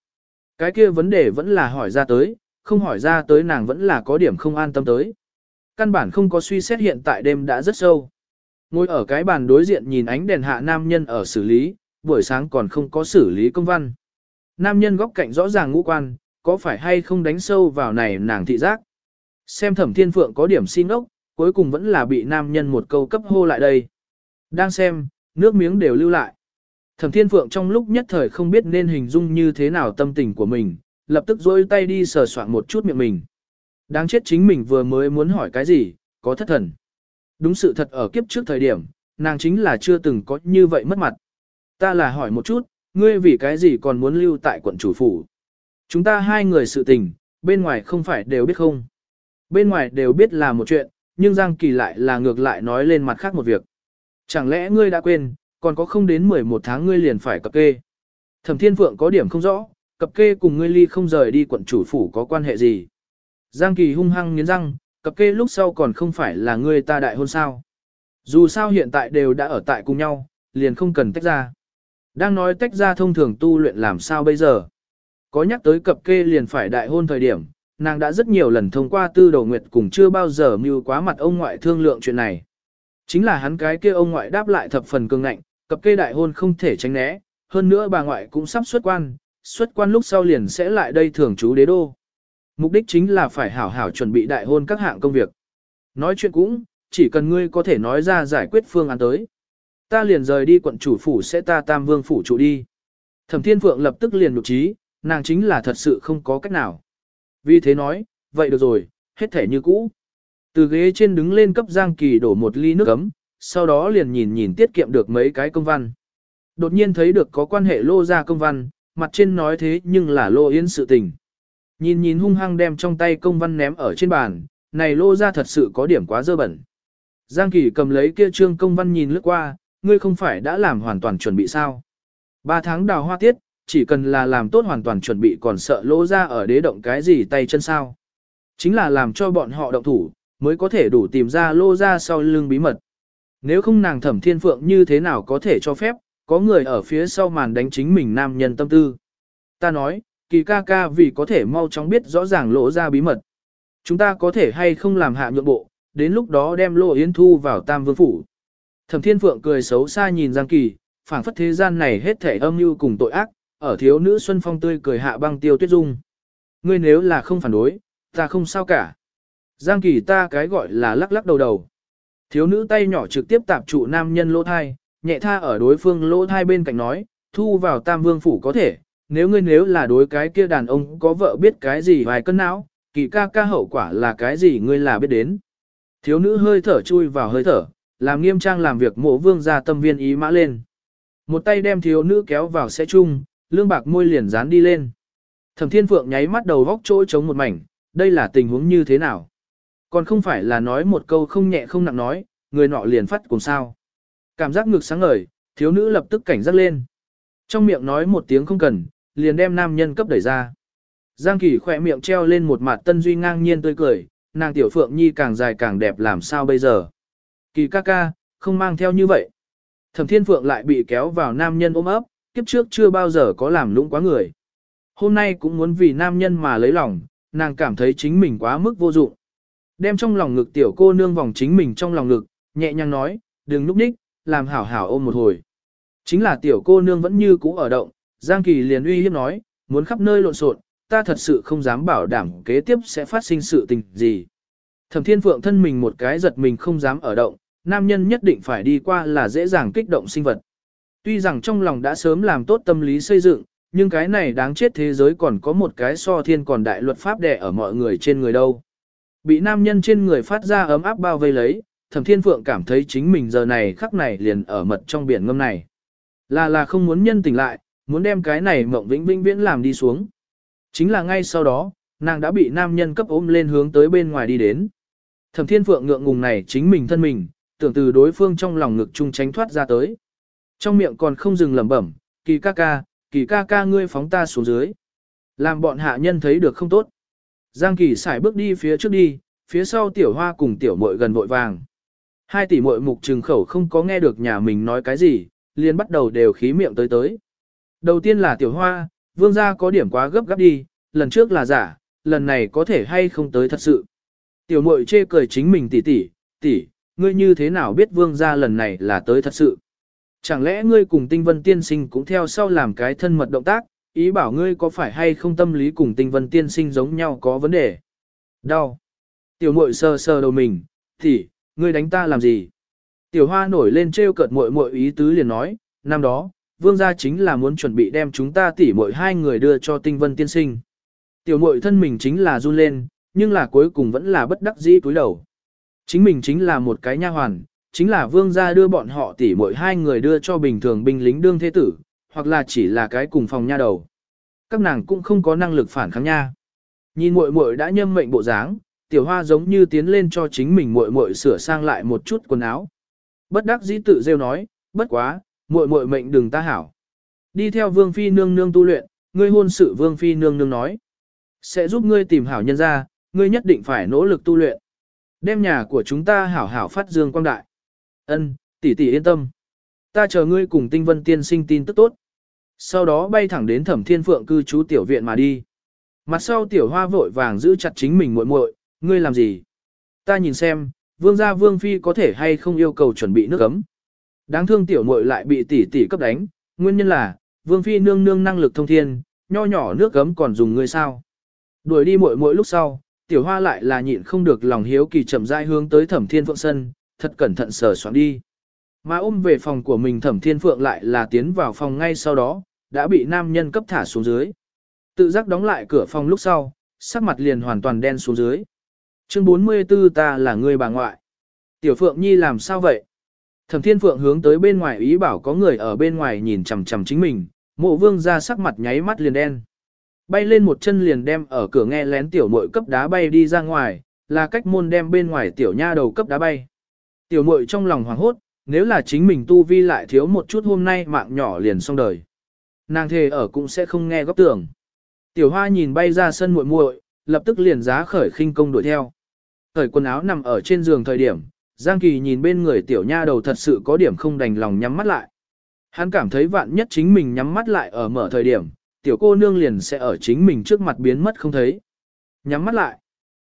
Cái kia vấn đề vẫn là hỏi ra tới, không hỏi ra tới nàng vẫn là có điểm không an tâm tới. Căn bản không có suy xét hiện tại đêm đã rất sâu. Ngồi ở cái bàn đối diện nhìn ánh đèn hạ nam nhân ở xử lý, buổi sáng còn không có xử lý công văn. Nam nhân góc cạnh rõ ràng ngũ quan, có phải hay không đánh sâu vào này nàng thị giác. Xem thẩm thiên phượng có điểm xin ốc, cuối cùng vẫn là bị nam nhân một câu cấp hô lại đây. Đang xem, nước miếng đều lưu lại. Thẩm Thiên Phượng trong lúc nhất thời không biết nên hình dung như thế nào tâm tình của mình, lập tức dôi tay đi sờ soạn một chút miệng mình. Đáng chết chính mình vừa mới muốn hỏi cái gì, có thất thần. Đúng sự thật ở kiếp trước thời điểm, nàng chính là chưa từng có như vậy mất mặt. Ta là hỏi một chút, ngươi vì cái gì còn muốn lưu tại quận chủ phủ? Chúng ta hai người sự tình, bên ngoài không phải đều biết không? Bên ngoài đều biết là một chuyện, nhưng Giang Kỳ lại là ngược lại nói lên mặt khác một việc. Chẳng lẽ ngươi đã quên, còn có không đến 11 tháng ngươi liền phải cập kê. Thẩm Thiên Phượng có điểm không rõ, cập kê cùng ngươi ly không rời đi quận chủ phủ có quan hệ gì. Giang Kỳ hung hăng nghiến răng, cập kê lúc sau còn không phải là ngươi ta đại hôn sao. Dù sao hiện tại đều đã ở tại cùng nhau, liền không cần tách ra. Đang nói tách ra thông thường tu luyện làm sao bây giờ. Có nhắc tới cập kê liền phải đại hôn thời điểm, nàng đã rất nhiều lần thông qua tư đầu nguyệt cùng chưa bao giờ mưu quá mặt ông ngoại thương lượng chuyện này. Chính là hắn cái kia ông ngoại đáp lại thập phần cương ngạnh, cập kê đại hôn không thể tránh né, hơn nữa bà ngoại cũng sắp xuất quan, xuất quan lúc sau liền sẽ lại đây thường trú đế đô. Mục đích chính là phải hảo hảo chuẩn bị đại hôn các hạng công việc. Nói chuyện cũng, chỉ cần ngươi có thể nói ra giải quyết phương án tới. Ta liền rời đi quận chủ phủ sẽ ta tam vương phủ trụ đi. Thẩm Thiên Phượng lập tức liền lục trí, nàng chính là thật sự không có cách nào. Vì thế nói, vậy được rồi, hết thể như cũ. Từ ghế trên đứng lên cấp Giang Kỳ đổ một ly nước ấm, sau đó liền nhìn nhìn tiết kiệm được mấy cái công văn. Đột nhiên thấy được có quan hệ lô ra công văn, mặt trên nói thế nhưng là lô yến sự tình. Nhìn nhìn hung hăng đem trong tay công văn ném ở trên bàn, này lô ra thật sự có điểm quá dơ bẩn. Giang Kỳ cầm lấy kia trương công văn nhìn lướt qua, ngươi không phải đã làm hoàn toàn chuẩn bị sao. Ba tháng đào hoa tiết, chỉ cần là làm tốt hoàn toàn chuẩn bị còn sợ lô ra ở đế động cái gì tay chân sao. Chính là làm cho bọn họ động thủ, mới có thể đủ tìm ra lô ra sau lưng bí mật. Nếu không nàng thẩm thiên phượng như thế nào có thể cho phép, có người ở phía sau màn đánh chính mình nam nhân tâm tư. Ta nói, kỳ ca ca vì có thể mau chóng biết rõ ràng lộ ra bí mật. Chúng ta có thể hay không làm hạ nhượng bộ, đến lúc đó đem lộ yến thu vào tam vương phủ. Thẩm thiên phượng cười xấu xa nhìn Giang Kỳ, phảng phất thế gian này hết thể âm mưu cùng tội ác, ở thiếu nữ Xuân Phong tươi cười hạ băng tiêu tuyết dung. Ngươi nếu là không phản đối, ta không sao cả. Giang Kỳ ta cái gọi là lắc lắc đầu đầu. Thiếu nữ tay nhỏ trực tiếp tạp trụ nam nhân lỗ thai, nhẹ tha ở đối phương lỗ thai bên cạnh nói, thu vào tam vương phủ có thể, nếu ngươi nếu là đối cái kia đàn ông có vợ biết cái gì vài cân não, kỳ ca ca hậu quả là cái gì ngươi là biết đến. Thiếu nữ hơi thở chui vào hơi thở, làm nghiêm trang làm việc mộ vương ra tâm viên ý mã lên. Một tay đem thiếu nữ kéo vào xe chung, lương bạc môi liền dán đi lên. Thẩm thiên phượng nháy mắt đầu vóc chỗ chống một mảnh, đây là tình huống như thế nào? Còn không phải là nói một câu không nhẹ không nặng nói, người nọ liền phát cùng sao. Cảm giác ngực sáng ngời, thiếu nữ lập tức cảnh giác lên. Trong miệng nói một tiếng không cần, liền đem nam nhân cấp đẩy ra. Giang Kỳ khỏe miệng treo lên một mặt tân duy ngang nhiên tươi cười, nàng tiểu phượng nhi càng dài càng đẹp làm sao bây giờ. Kỳ ca ca, không mang theo như vậy. Thẩm thiên phượng lại bị kéo vào nam nhân ôm ấp, kiếp trước chưa bao giờ có làm lũng quá người. Hôm nay cũng muốn vì nam nhân mà lấy lòng, nàng cảm thấy chính mình quá mức vô dụng. Đem trong lòng ngực tiểu cô nương vòng chính mình trong lòng ngực, nhẹ nhàng nói, đừng núp ních, làm hảo hảo ôm một hồi. Chính là tiểu cô nương vẫn như cũ ở động, Giang Kỳ liền uy hiếp nói, muốn khắp nơi lộn xộn, ta thật sự không dám bảo đảm kế tiếp sẽ phát sinh sự tình gì. Thẩm Thiên Phượng thân mình một cái giật mình không dám ở động, nam nhân nhất định phải đi qua là dễ dàng kích động sinh vật. Tuy rằng trong lòng đã sớm làm tốt tâm lý xây dựng, nhưng cái này đáng chết thế giới còn có một cái so thiên còn đại luật pháp đẻ ở mọi người trên người đâu. Bị nam nhân trên người phát ra ấm áp bao vây lấy, thẩm thiên phượng cảm thấy chính mình giờ này khắc này liền ở mật trong biển ngâm này. Là là không muốn nhân tỉnh lại, muốn đem cái này mộng vĩnh vĩnh viễn làm đi xuống. Chính là ngay sau đó, nàng đã bị nam nhân cấp ôm lên hướng tới bên ngoài đi đến. Thẩm thiên phượng ngượng ngùng này chính mình thân mình, tưởng từ đối phương trong lòng ngực chung tránh thoát ra tới. Trong miệng còn không dừng lẩm bẩm, kỳ ca ca, kỳ ca ca ngươi phóng ta xuống dưới. Làm bọn hạ nhân thấy được không tốt. Giang kỳ xài bước đi phía trước đi, phía sau tiểu hoa cùng tiểu muội gần vội vàng. Hai tỷ muội mục trừng khẩu không có nghe được nhà mình nói cái gì, liền bắt đầu đều khí miệng tới tới. Đầu tiên là tiểu hoa, vương gia có điểm quá gấp gáp đi, lần trước là giả, lần này có thể hay không tới thật sự. Tiểu muội chê cười chính mình tỷ tỷ, tỷ, ngươi như thế nào biết vương gia lần này là tới thật sự. Chẳng lẽ ngươi cùng tinh vân tiên sinh cũng theo sau làm cái thân mật động tác, ý bảo ngươi có phải hay không tâm lý cùng tinh vân tiên sinh giống nhau có vấn đề. Đau. Tiểu muội sờ sờ đầu mình, tỷ, ngươi đánh ta làm gì? Tiểu hoa nổi lên trêu cợt muội muội ý tứ liền nói, năm đó, vương gia chính là muốn chuẩn bị đem chúng ta tỷ muội hai người đưa cho tinh vân tiên sinh. Tiểu muội thân mình chính là run lên, nhưng là cuối cùng vẫn là bất đắc dĩ cúi đầu. Chính mình chính là một cái nha hoàn, chính là vương gia đưa bọn họ tỷ muội hai người đưa cho bình thường binh lính đương thế tử, hoặc là chỉ là cái cùng phòng nha đầu. Các nàng cũng không có năng lực phản kháng nha. Nhìn muội muội đã nhâm mệnh bộ dáng, tiểu hoa giống như tiến lên cho chính mình muội muội sửa sang lại một chút quần áo. Bất đắc dĩ tự rêu nói, bất quá, muội muội mệnh đừng ta hảo. Đi theo vương phi nương nương tu luyện, ngươi hôn sự vương phi nương nương nói. Sẽ giúp ngươi tìm hảo nhân ra, ngươi nhất định phải nỗ lực tu luyện. Đem nhà của chúng ta hảo hảo phát dương quang đại. Ân, tỷ tỷ yên tâm. Ta chờ ngươi cùng tinh vân tiên sinh tin tức tốt. Sau đó bay thẳng đến thẩm thiên phượng cư trú tiểu viện mà đi. Mặt sau tiểu hoa vội vàng giữ chặt chính mình muội muội, ngươi làm gì? Ta nhìn xem, vương gia vương phi có thể hay không yêu cầu chuẩn bị nước ấm. Đáng thương tiểu muội lại bị tỷ tỷ cấp đánh, nguyên nhân là, vương phi nương nương năng lực thông thiên, nho nhỏ nước ấm còn dùng ngươi sao? Đuổi đi muội muội lúc sau, tiểu hoa lại là nhịn không được lòng hiếu kỳ chậm rãi hướng tới thẩm thiên phượng sân, thật cẩn thận sờ soạn đi. Mà ôm về phòng của mình thẩm thiên phượng lại là tiến vào phòng ngay sau đó, đã bị nam nhân cấp thả xuống dưới. Tự giác đóng lại cửa phòng lúc sau, sắc mặt liền hoàn toàn đen xuống dưới. Chương 44 ta là người bà ngoại. Tiểu Phượng Nhi làm sao vậy? Thẩm Thiên Phượng hướng tới bên ngoài ý bảo có người ở bên ngoài nhìn chằm chằm chính mình, mộ vương ra sắc mặt nháy mắt liền đen. Bay lên một chân liền đem ở cửa nghe lén tiểu mội cấp đá bay đi ra ngoài, là cách môn đem bên ngoài tiểu nha đầu cấp đá bay. Tiểu mội trong lòng hoảng hốt, nếu là chính mình tu vi lại thiếu một chút hôm nay mạng nhỏ liền xong đời. Nàng thề ở cũng sẽ không nghe góc tưởng. Tiểu hoa nhìn bay ra sân muội muội, lập tức liền giá khởi khinh công đuổi theo. Khởi quần áo nằm ở trên giường thời điểm, Giang Kỳ nhìn bên người tiểu nha đầu thật sự có điểm không đành lòng nhắm mắt lại. Hắn cảm thấy vạn nhất chính mình nhắm mắt lại ở mở thời điểm, tiểu cô nương liền sẽ ở chính mình trước mặt biến mất không thấy. Nhắm mắt lại.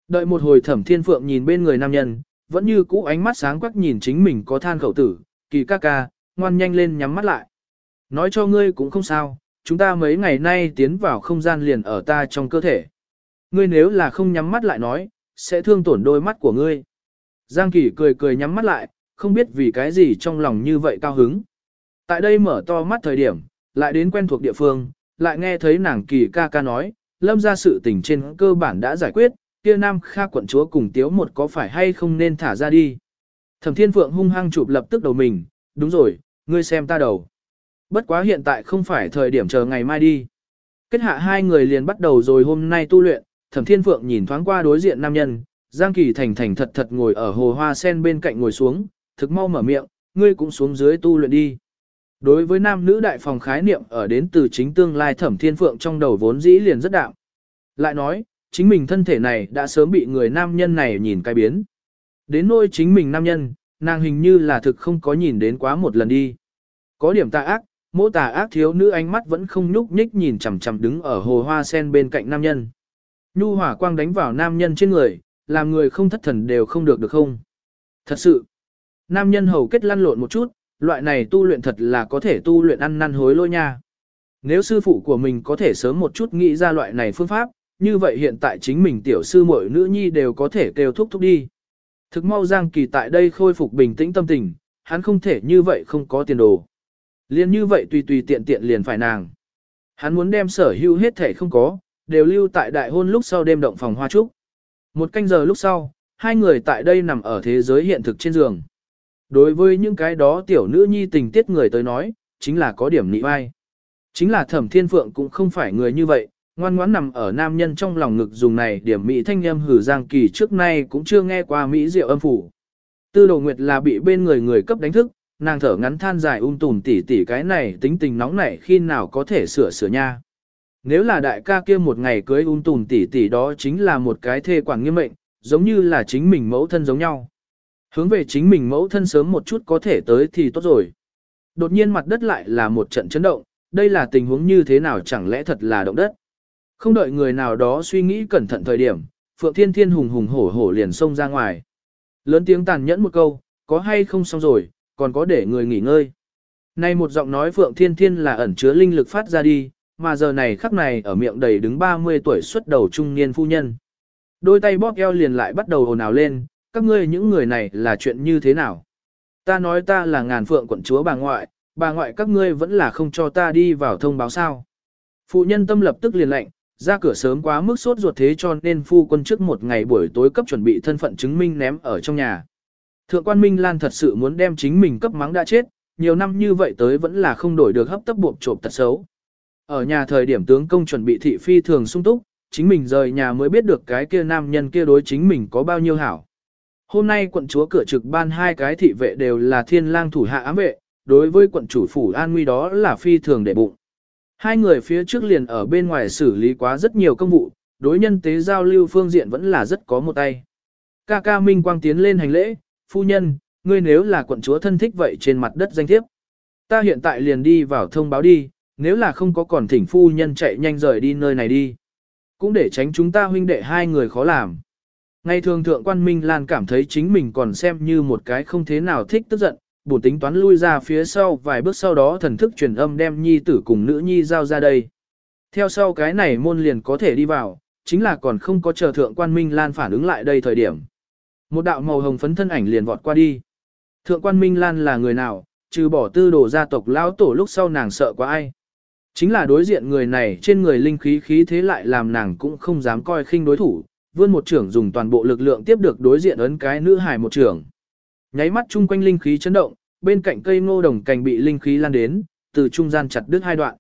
Đợi một hồi thẩm thiên phượng nhìn bên người nam nhân, vẫn như cũ ánh mắt sáng quắc nhìn chính mình có than khẩu tử, kỳ ca ca, ngoan nhanh lên nhắm mắt lại. Nói cho ngươi cũng không sao, chúng ta mấy ngày nay tiến vào không gian liền ở ta trong cơ thể. Ngươi nếu là không nhắm mắt lại nói, sẽ thương tổn đôi mắt của ngươi. Giang Kỳ cười cười nhắm mắt lại, không biết vì cái gì trong lòng như vậy cao hứng. Tại đây mở to mắt thời điểm, lại đến quen thuộc địa phương, lại nghe thấy nàng Kỳ ca ca nói, lâm ra sự tình trên cơ bản đã giải quyết, kia nam kha quận chúa cùng tiếu một có phải hay không nên thả ra đi. Thẩm Thiên Phượng hung hăng chụp lập tức đầu mình, đúng rồi, ngươi xem ta đầu. Bất quá hiện tại không phải thời điểm chờ ngày mai đi. Kết hạ hai người liền bắt đầu rồi hôm nay tu luyện, Thẩm Thiên Phượng nhìn thoáng qua đối diện nam nhân, Giang Kỳ thành thành thật thật ngồi ở hồ hoa sen bên cạnh ngồi xuống, thực mau mở miệng, ngươi cũng xuống dưới tu luyện đi. Đối với nam nữ đại phòng khái niệm ở đến từ chính tương lai Thẩm Thiên Phượng trong đầu vốn dĩ liền rất đạm. Lại nói, chính mình thân thể này đã sớm bị người nam nhân này nhìn cái biến. Đến nỗi chính mình nam nhân, nàng hình như là thực không có nhìn đến quá một lần đi. Có điểm tà ác, mỗ tà ác thiếu nữ ánh mắt vẫn không nhúc nhích nhìn chằm chằm đứng ở hồ hoa sen bên cạnh nam nhân. Nhu hỏa quang đánh vào nam nhân trên người, làm người không thất thần đều không được được không. Thật sự, nam nhân hầu kết lăn lộn một chút, loại này tu luyện thật là có thể tu luyện ăn năn hối lôi nha. Nếu sư phụ của mình có thể sớm một chút nghĩ ra loại này phương pháp, như vậy hiện tại chính mình tiểu sư muội nữ nhi đều có thể kêu thúc thúc đi. Thực mau Giang Kỳ tại đây khôi phục bình tĩnh tâm tình, hắn không thể như vậy không có tiền đồ. Liên như vậy tùy tùy tiện tiện liền phải nàng. Hắn muốn đem sở hữu hết thể không có, đều lưu tại đại hôn lúc sau đêm động phòng hoa trúc. Một canh giờ lúc sau, hai người tại đây nằm ở thế giới hiện thực trên giường. Đối với những cái đó tiểu nữ nhi tình tiết người tới nói, chính là có điểm nị vai. Chính là thẩm thiên phượng cũng không phải người như vậy, ngoan ngoãn nằm ở nam nhân trong lòng ngực dùng này điểm mỹ thanh âm hử giang kỳ trước nay cũng chưa nghe qua mỹ diệu âm phủ. Tư đồ nguyệt là bị bên người người cấp đánh thức, nàng thở ngắn than dài um tùm tỉ tỉ cái này tính tình nóng nảy khi nào có thể sửa sửa nha. Nếu là đại ca kia một ngày cưới um tùm tỉ tỉ đó chính là một cái thê quản nghiêm mệnh, giống như là chính mình mẫu thân giống nhau. Hướng về chính mình mẫu thân sớm một chút có thể tới thì tốt rồi. Đột nhiên mặt đất lại là một trận chấn động, đây là tình huống như thế nào chẳng lẽ thật là động đất. Không đợi người nào đó suy nghĩ cẩn thận thời điểm, Phượng Thiên Thiên hùng hùng hổ hổ liền xông ra ngoài. Lớn tiếng tàn nhẫn một câu, có hay không xong rồi, còn có để người nghỉ ngơi. Nay một giọng nói Phượng Thiên Thiên là ẩn chứa linh lực phát ra đi, mà giờ này khắc này ở miệng đầy đứng 30 tuổi xuất đầu trung niên phu nhân. Đôi tay bóp eo liền lại bắt đầu ồn ào lên, các ngươi những người này là chuyện như thế nào? Ta nói ta là ngàn phượng quận chúa bà ngoại, bà ngoại các ngươi vẫn là không cho ta đi vào thông báo sao. Phụ nhân tâm lập tức liền lệnh, ra cửa sớm quá mức sốt ruột thế cho nên phu quân trước một ngày buổi tối cấp chuẩn bị thân phận chứng minh ném ở trong nhà. Thượng quan Minh Lan thật sự muốn đem chính mình cấp mắng đã chết, nhiều năm như vậy tới vẫn là không đổi được hấp tấp buộc trộm tật xấu. Ở nhà thời điểm tướng công chuẩn bị thị phi thường sung túc, chính mình rời nhà mới biết được cái kia nam nhân kia đối chính mình có bao nhiêu hảo. Hôm nay quận chúa cửa trực ban hai cái thị vệ đều là thiên lang thủ hạ ám vệ, đối với quận chủ phủ an nguy đó là phi thường để bụng. Hai người phía trước liền ở bên ngoài xử lý quá rất nhiều công vụ, đối nhân tế giao lưu phương diện vẫn là rất có một tay. Ca ca Minh Quang tiến lên hành lễ, phu nhân, ngươi nếu là quận chúa thân thích vậy trên mặt đất danh thiếp. Ta hiện tại liền đi vào thông báo đi, nếu là không có còn thỉnh phu nhân chạy nhanh rời đi nơi này đi. Cũng để tránh chúng ta huynh đệ hai người khó làm. Ngày thường thượng quan Minh Lan cảm thấy chính mình còn xem như một cái không thế nào thích tức giận, bổ tính toán lui ra phía sau vài bước sau đó thần thức truyền âm đem nhi tử cùng nữ nhi giao ra đây. Theo sau cái này môn liền có thể đi vào, chính là còn không có chờ thượng quan Minh Lan phản ứng lại đây thời điểm. Một đạo màu hồng phấn thân ảnh liền vọt qua đi. Thượng quan Minh Lan là người nào, trừ bỏ tư đồ gia tộc lão tổ lúc sau nàng sợ quá ai. Chính là đối diện người này trên người linh khí khí thế lại làm nàng cũng không dám coi khinh đối thủ, vươn một trưởng dùng toàn bộ lực lượng tiếp được đối diện ấn cái nữ hài một trưởng. Nháy mắt chung quanh linh khí chấn động, bên cạnh cây ngô đồng cành bị linh khí lan đến, từ trung gian chặt đứt hai đoạn.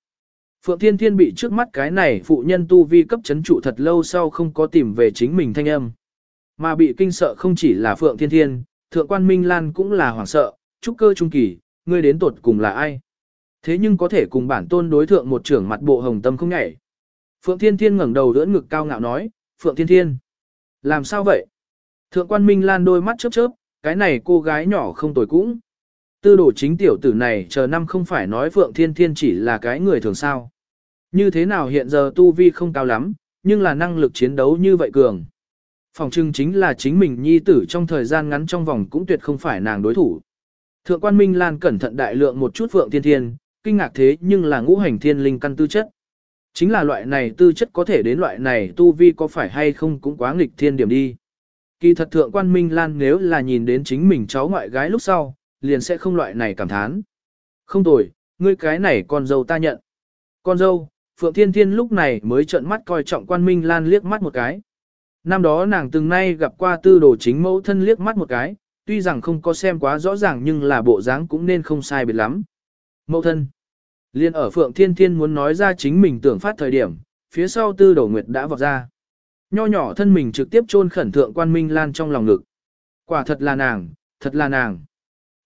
Phượng Thiên Thiên bị trước mắt cái này phụ nhân tu vi cấp chấn trụ thật lâu sau không có tìm về chính mình thanh âm. Mà bị kinh sợ không chỉ là Phượng Thiên Thiên, Thượng quan Minh Lan cũng là hoảng sợ, trúc cơ trung kỳ, ngươi đến tột cùng là ai? Thế nhưng có thể cùng bản tôn đối thượng một trưởng mặt bộ hồng tâm không nhảy. Phượng Thiên Thiên ngẩng đầu đỡ ngực cao ngạo nói, Phượng Thiên Thiên. Làm sao vậy? Thượng quan Minh Lan đôi mắt chớp chớp, cái này cô gái nhỏ không tồi cũng. Tư đồ chính tiểu tử này chờ năm không phải nói Phượng Thiên Thiên chỉ là cái người thường sao. Như thế nào hiện giờ tu vi không cao lắm, nhưng là năng lực chiến đấu như vậy cường. Phòng trưng chính là chính mình nhi tử trong thời gian ngắn trong vòng cũng tuyệt không phải nàng đối thủ. Thượng quan Minh Lan cẩn thận đại lượng một chút Phượng Thiên Thiên, kinh ngạc thế nhưng là ngũ hành thiên linh căn tư chất. Chính là loại này tư chất có thể đến loại này tu vi có phải hay không cũng quá nghịch thiên điểm đi. Kỳ thật thượng quan Minh Lan nếu là nhìn đến chính mình cháu ngoại gái lúc sau, liền sẽ không loại này cảm thán. Không tồi, ngươi cái này con dâu ta nhận. Con dâu, Phượng Thiên Thiên lúc này mới trợn mắt coi trọng quan Minh Lan liếc mắt một cái. Năm đó nàng từng nay gặp qua tư đồ chính mẫu thân liếc mắt một cái, tuy rằng không có xem quá rõ ràng nhưng là bộ dáng cũng nên không sai biệt lắm. Mẫu thân. Liên ở Phượng Thiên Thiên muốn nói ra chính mình tưởng phát thời điểm, phía sau tư đồ nguyệt đã vọt ra. Nho nhỏ thân mình trực tiếp chôn khẩn thượng quan Minh Lan trong lòng ngực. Quả thật là nàng, thật là nàng.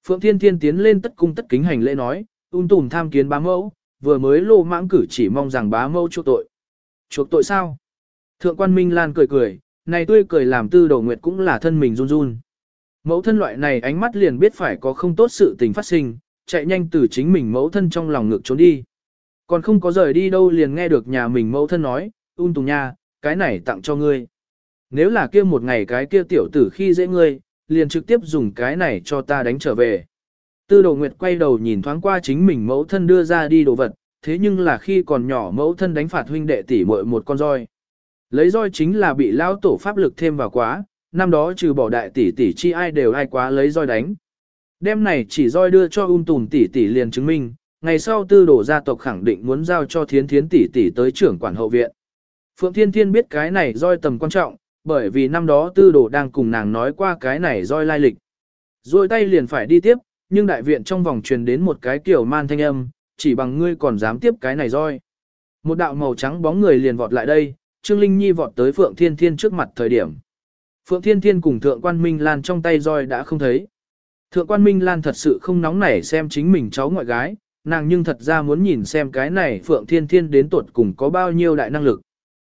Phượng Thiên Thiên tiến lên tất cung tất kính hành lễ nói, ung tùm tham kiến bá mẫu, vừa mới lô mãng cử chỉ mong rằng bá mẫu chuộc tội. Chuộc tội sao? Thượng quan Minh Lan cười cười, này tươi cười làm tư đầu nguyệt cũng là thân mình run run. Mẫu thân loại này ánh mắt liền biết phải có không tốt sự tình phát sinh, chạy nhanh từ chính mình mẫu thân trong lòng ngực trốn đi. Còn không có rời đi đâu liền nghe được nhà mình mẫu thân nói, Un tùng nha, cái này tặng cho ngươi. Nếu là kia một ngày cái kia tiểu tử khi dễ ngươi, liền trực tiếp dùng cái này cho ta đánh trở về. Tư đồ nguyệt quay đầu nhìn thoáng qua chính mình mẫu thân đưa ra đi đồ vật, thế nhưng là khi còn nhỏ mẫu thân đánh phạt huynh đệ tỷ muội một con roi. Lấy roi chính là bị lao tổ pháp lực thêm vào quá, năm đó trừ bỏ đại tỷ tỷ chi ai đều ai quá lấy roi đánh. Đêm này chỉ roi đưa cho ung tùn tỷ tỷ liền chứng minh, ngày sau tư đổ gia tộc khẳng định muốn giao cho thiến thiến tỷ tỷ tới trưởng quản hậu viện. Phượng Thiên Thiên biết cái này roi tầm quan trọng, bởi vì năm đó tư đồ đang cùng nàng nói qua cái này roi lai lịch. Rồi tay liền phải đi tiếp, nhưng đại viện trong vòng truyền đến một cái kiểu man thanh âm, chỉ bằng ngươi còn dám tiếp cái này roi. Một đạo màu trắng bóng người liền vọt lại đây, Trương Linh Nhi vọt tới Phượng Thiên Thiên trước mặt thời điểm. Phượng Thiên Thiên cùng Thượng Quan Minh Lan trong tay roi đã không thấy. Thượng Quan Minh Lan thật sự không nóng nảy xem chính mình cháu ngoại gái, nàng nhưng thật ra muốn nhìn xem cái này Phượng Thiên Thiên đến tuột cùng có bao nhiêu đại năng lực.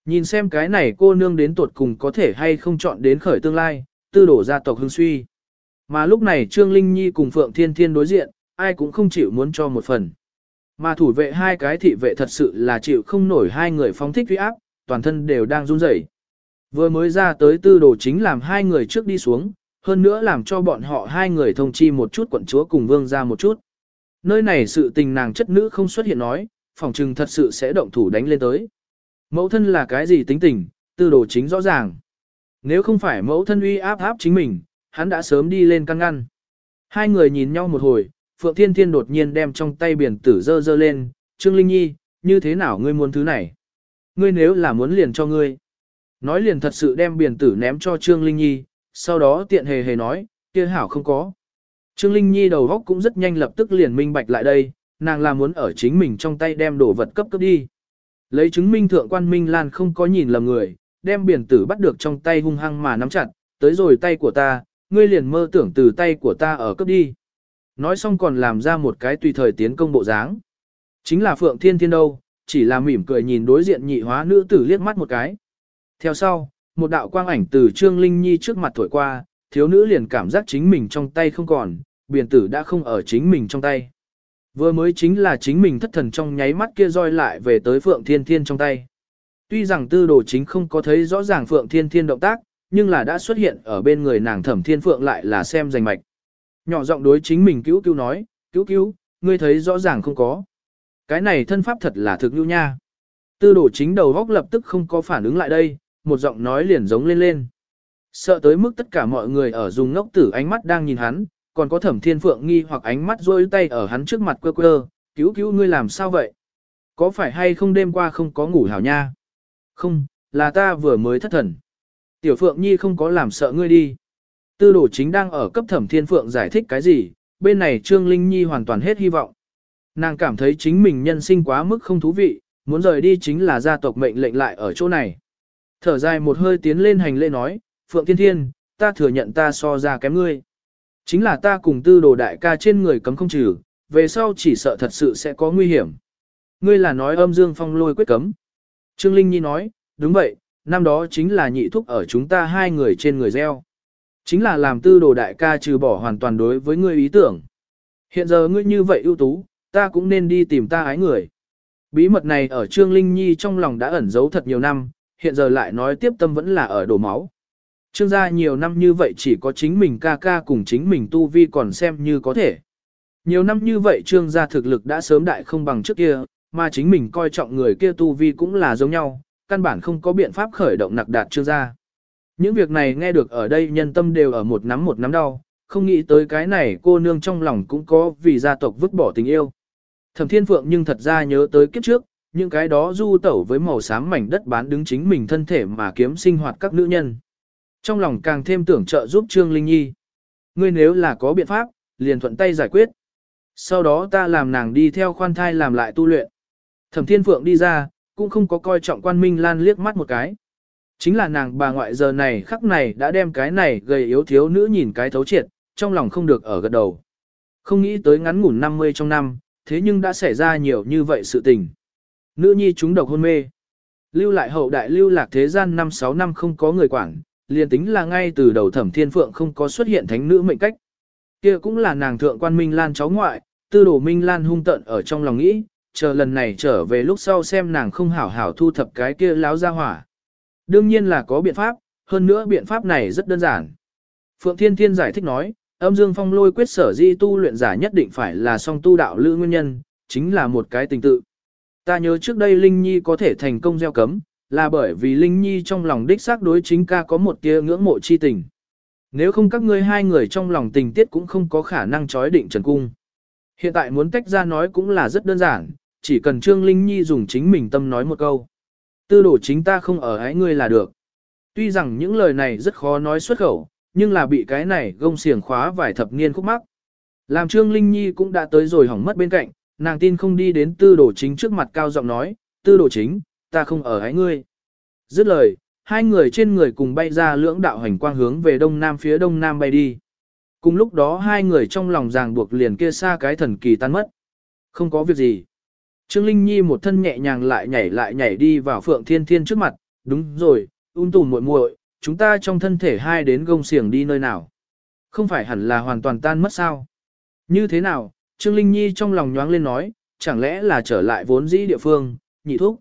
Nhìn xem cái này cô nương đến tuột cùng có thể hay không chọn đến khởi tương lai, tư đổ gia tộc hương suy. Mà lúc này Trương Linh Nhi cùng Phượng Thiên Thiên đối diện, ai cũng không chịu muốn cho một phần. Mà thủ vệ hai cái thị vệ thật sự là chịu không nổi hai người phóng thích uy áp, toàn thân đều đang run rẩy. Vừa mới ra tới tư đồ chính làm hai người trước đi xuống, hơn nữa làm cho bọn họ hai người thông chi một chút quận chúa cùng vương ra một chút. Nơi này sự tình nàng chất nữ không xuất hiện nói, phòng trừng thật sự sẽ động thủ đánh lên tới. Mẫu thân là cái gì tính tình, tư đồ chính rõ ràng. Nếu không phải mẫu thân uy áp áp chính mình, hắn đã sớm đi lên căn ngăn. Hai người nhìn nhau một hồi, Phượng Thiên Thiên đột nhiên đem trong tay biển tử dơ dơ lên, Trương Linh Nhi, như thế nào ngươi muốn thứ này? Ngươi nếu là muốn liền cho ngươi. Nói liền thật sự đem biển tử ném cho Trương Linh Nhi, sau đó tiện hề hề nói, kia hảo không có. Trương Linh Nhi đầu góc cũng rất nhanh lập tức liền minh bạch lại đây, nàng là muốn ở chính mình trong tay đem đồ vật cấp cấp đi. Lấy chứng minh thượng quan Minh Lan không có nhìn lầm người, đem biển tử bắt được trong tay hung hăng mà nắm chặt, tới rồi tay của ta, ngươi liền mơ tưởng từ tay của ta ở cấp đi. Nói xong còn làm ra một cái tùy thời tiến công bộ dáng. Chính là Phượng Thiên Thiên đâu, chỉ là mỉm cười nhìn đối diện nhị hóa nữ tử liếc mắt một cái. Theo sau, một đạo quang ảnh từ Trương Linh Nhi trước mặt thổi qua, thiếu nữ liền cảm giác chính mình trong tay không còn, biển tử đã không ở chính mình trong tay. Vừa mới chính là chính mình thất thần trong nháy mắt kia roi lại về tới Phượng Thiên Thiên trong tay. Tuy rằng tư đồ chính không có thấy rõ ràng Phượng Thiên Thiên động tác, nhưng là đã xuất hiện ở bên người nàng thẩm thiên Phượng lại là xem giành mạch. Nhỏ giọng đối chính mình cứu cứu nói, cứu cứu, ngươi thấy rõ ràng không có. Cái này thân pháp thật là thực lưu nha. Tư đồ chính đầu góc lập tức không có phản ứng lại đây, một giọng nói liền giống lên lên. Sợ tới mức tất cả mọi người ở dùng ngốc tử ánh mắt đang nhìn hắn, còn có thẩm thiên phượng nghi hoặc ánh mắt rôi tay ở hắn trước mặt quơ quơ, cứu cứu ngươi làm sao vậy? Có phải hay không đêm qua không có ngủ hảo nha? Không, là ta vừa mới thất thần. Tiểu phượng nhi không có làm sợ ngươi đi. Tư đồ chính đang ở cấp thẩm thiên phượng giải thích cái gì, bên này Trương Linh Nhi hoàn toàn hết hy vọng. Nàng cảm thấy chính mình nhân sinh quá mức không thú vị, muốn rời đi chính là gia tộc mệnh lệnh lại ở chỗ này. Thở dài một hơi tiến lên hành lễ nói, Phượng Thiên Thiên, ta thừa nhận ta so ra kém ngươi. Chính là ta cùng tư đồ đại ca trên người cấm không trừ, về sau chỉ sợ thật sự sẽ có nguy hiểm. Ngươi là nói âm dương phong lôi quyết cấm. Trương Linh Nhi nói, đúng vậy, năm đó chính là nhị thúc ở chúng ta hai người trên người gieo. Chính là làm tư đồ đại ca trừ bỏ hoàn toàn đối với ngươi ý tưởng. Hiện giờ ngươi như vậy ưu tú, ta cũng nên đi tìm ta ái người. Bí mật này ở Trương Linh Nhi trong lòng đã ẩn giấu thật nhiều năm, hiện giờ lại nói tiếp tâm vẫn là ở đổ máu. Trương gia nhiều năm như vậy chỉ có chính mình ca ca cùng chính mình tu vi còn xem như có thể. Nhiều năm như vậy trương gia thực lực đã sớm đại không bằng trước kia, mà chính mình coi trọng người kia tu vi cũng là giống nhau, căn bản không có biện pháp khởi động nặc đạt trương gia. Những việc này nghe được ở đây nhân tâm đều ở một nắm một nắm đau, không nghĩ tới cái này cô nương trong lòng cũng có vì gia tộc vứt bỏ tình yêu. Thẩm Thiên Phượng nhưng thật ra nhớ tới kiếp trước, những cái đó du tẩu với màu xám mảnh đất bán đứng chính mình thân thể mà kiếm sinh hoạt các nữ nhân. Trong lòng càng thêm tưởng trợ giúp Trương Linh Nhi. Ngươi nếu là có biện pháp, liền thuận tay giải quyết. Sau đó ta làm nàng đi theo khoan thai làm lại tu luyện. Thẩm Thiên Phượng đi ra, cũng không có coi trọng quan minh lan liếc mắt một cái. Chính là nàng bà ngoại giờ này khắc này đã đem cái này gầy yếu thiếu nữ nhìn cái thấu triệt, trong lòng không được ở gật đầu. Không nghĩ tới ngắn ngủn 50 trong năm, thế nhưng đã xảy ra nhiều như vậy sự tình. Nữ nhi chúng độc hôn mê. Lưu lại hậu đại lưu lạc thế gian 5-6 năm không có người quản, liền tính là ngay từ đầu thẩm thiên phượng không có xuất hiện thánh nữ mệnh cách. kia cũng là nàng thượng quan Minh Lan cháu ngoại, tư đồ Minh Lan hung tận ở trong lòng nghĩ, chờ lần này trở về lúc sau xem nàng không hảo hảo thu thập cái kia láo ra hỏa. Đương nhiên là có biện pháp, hơn nữa biện pháp này rất đơn giản. Phượng Thiên Thiên giải thích nói, âm dương phong lôi quyết sở di tu luyện giả nhất định phải là song tu đạo lữ nguyên nhân, chính là một cái tình tự. Ta nhớ trước đây Linh Nhi có thể thành công gieo cấm, là bởi vì Linh Nhi trong lòng đích xác đối chính ca có một tia ngưỡng mộ chi tình. Nếu không các ngươi hai người trong lòng tình tiết cũng không có khả năng chói định Trần Cung. Hiện tại muốn tách ra nói cũng là rất đơn giản, chỉ cần Trương Linh Nhi dùng chính mình tâm nói một câu. Tư đổ chính ta không ở ái ngươi là được. Tuy rằng những lời này rất khó nói xuất khẩu, nhưng là bị cái này gông xiềng khóa vài thập niên khúc mắc. Làm Trương Linh Nhi cũng đã tới rồi hỏng mất bên cạnh, nàng tin không đi đến tư đồ chính trước mặt cao giọng nói, tư đồ chính, ta không ở ái ngươi. Dứt lời, hai người trên người cùng bay ra lưỡng đạo hành quang hướng về đông nam phía đông nam bay đi. Cùng lúc đó hai người trong lòng ràng buộc liền kia xa cái thần kỳ tan mất. Không có việc gì. Trương Linh Nhi một thân nhẹ nhàng lại nhảy lại nhảy đi vào Phượng Thiên Thiên trước mặt, đúng rồi, ung tùm muội muội, chúng ta trong thân thể hai đến gông xiềng đi nơi nào. Không phải hẳn là hoàn toàn tan mất sao? Như thế nào? Trương Linh Nhi trong lòng nhoáng lên nói, chẳng lẽ là trở lại vốn dĩ địa phương, nhị thúc.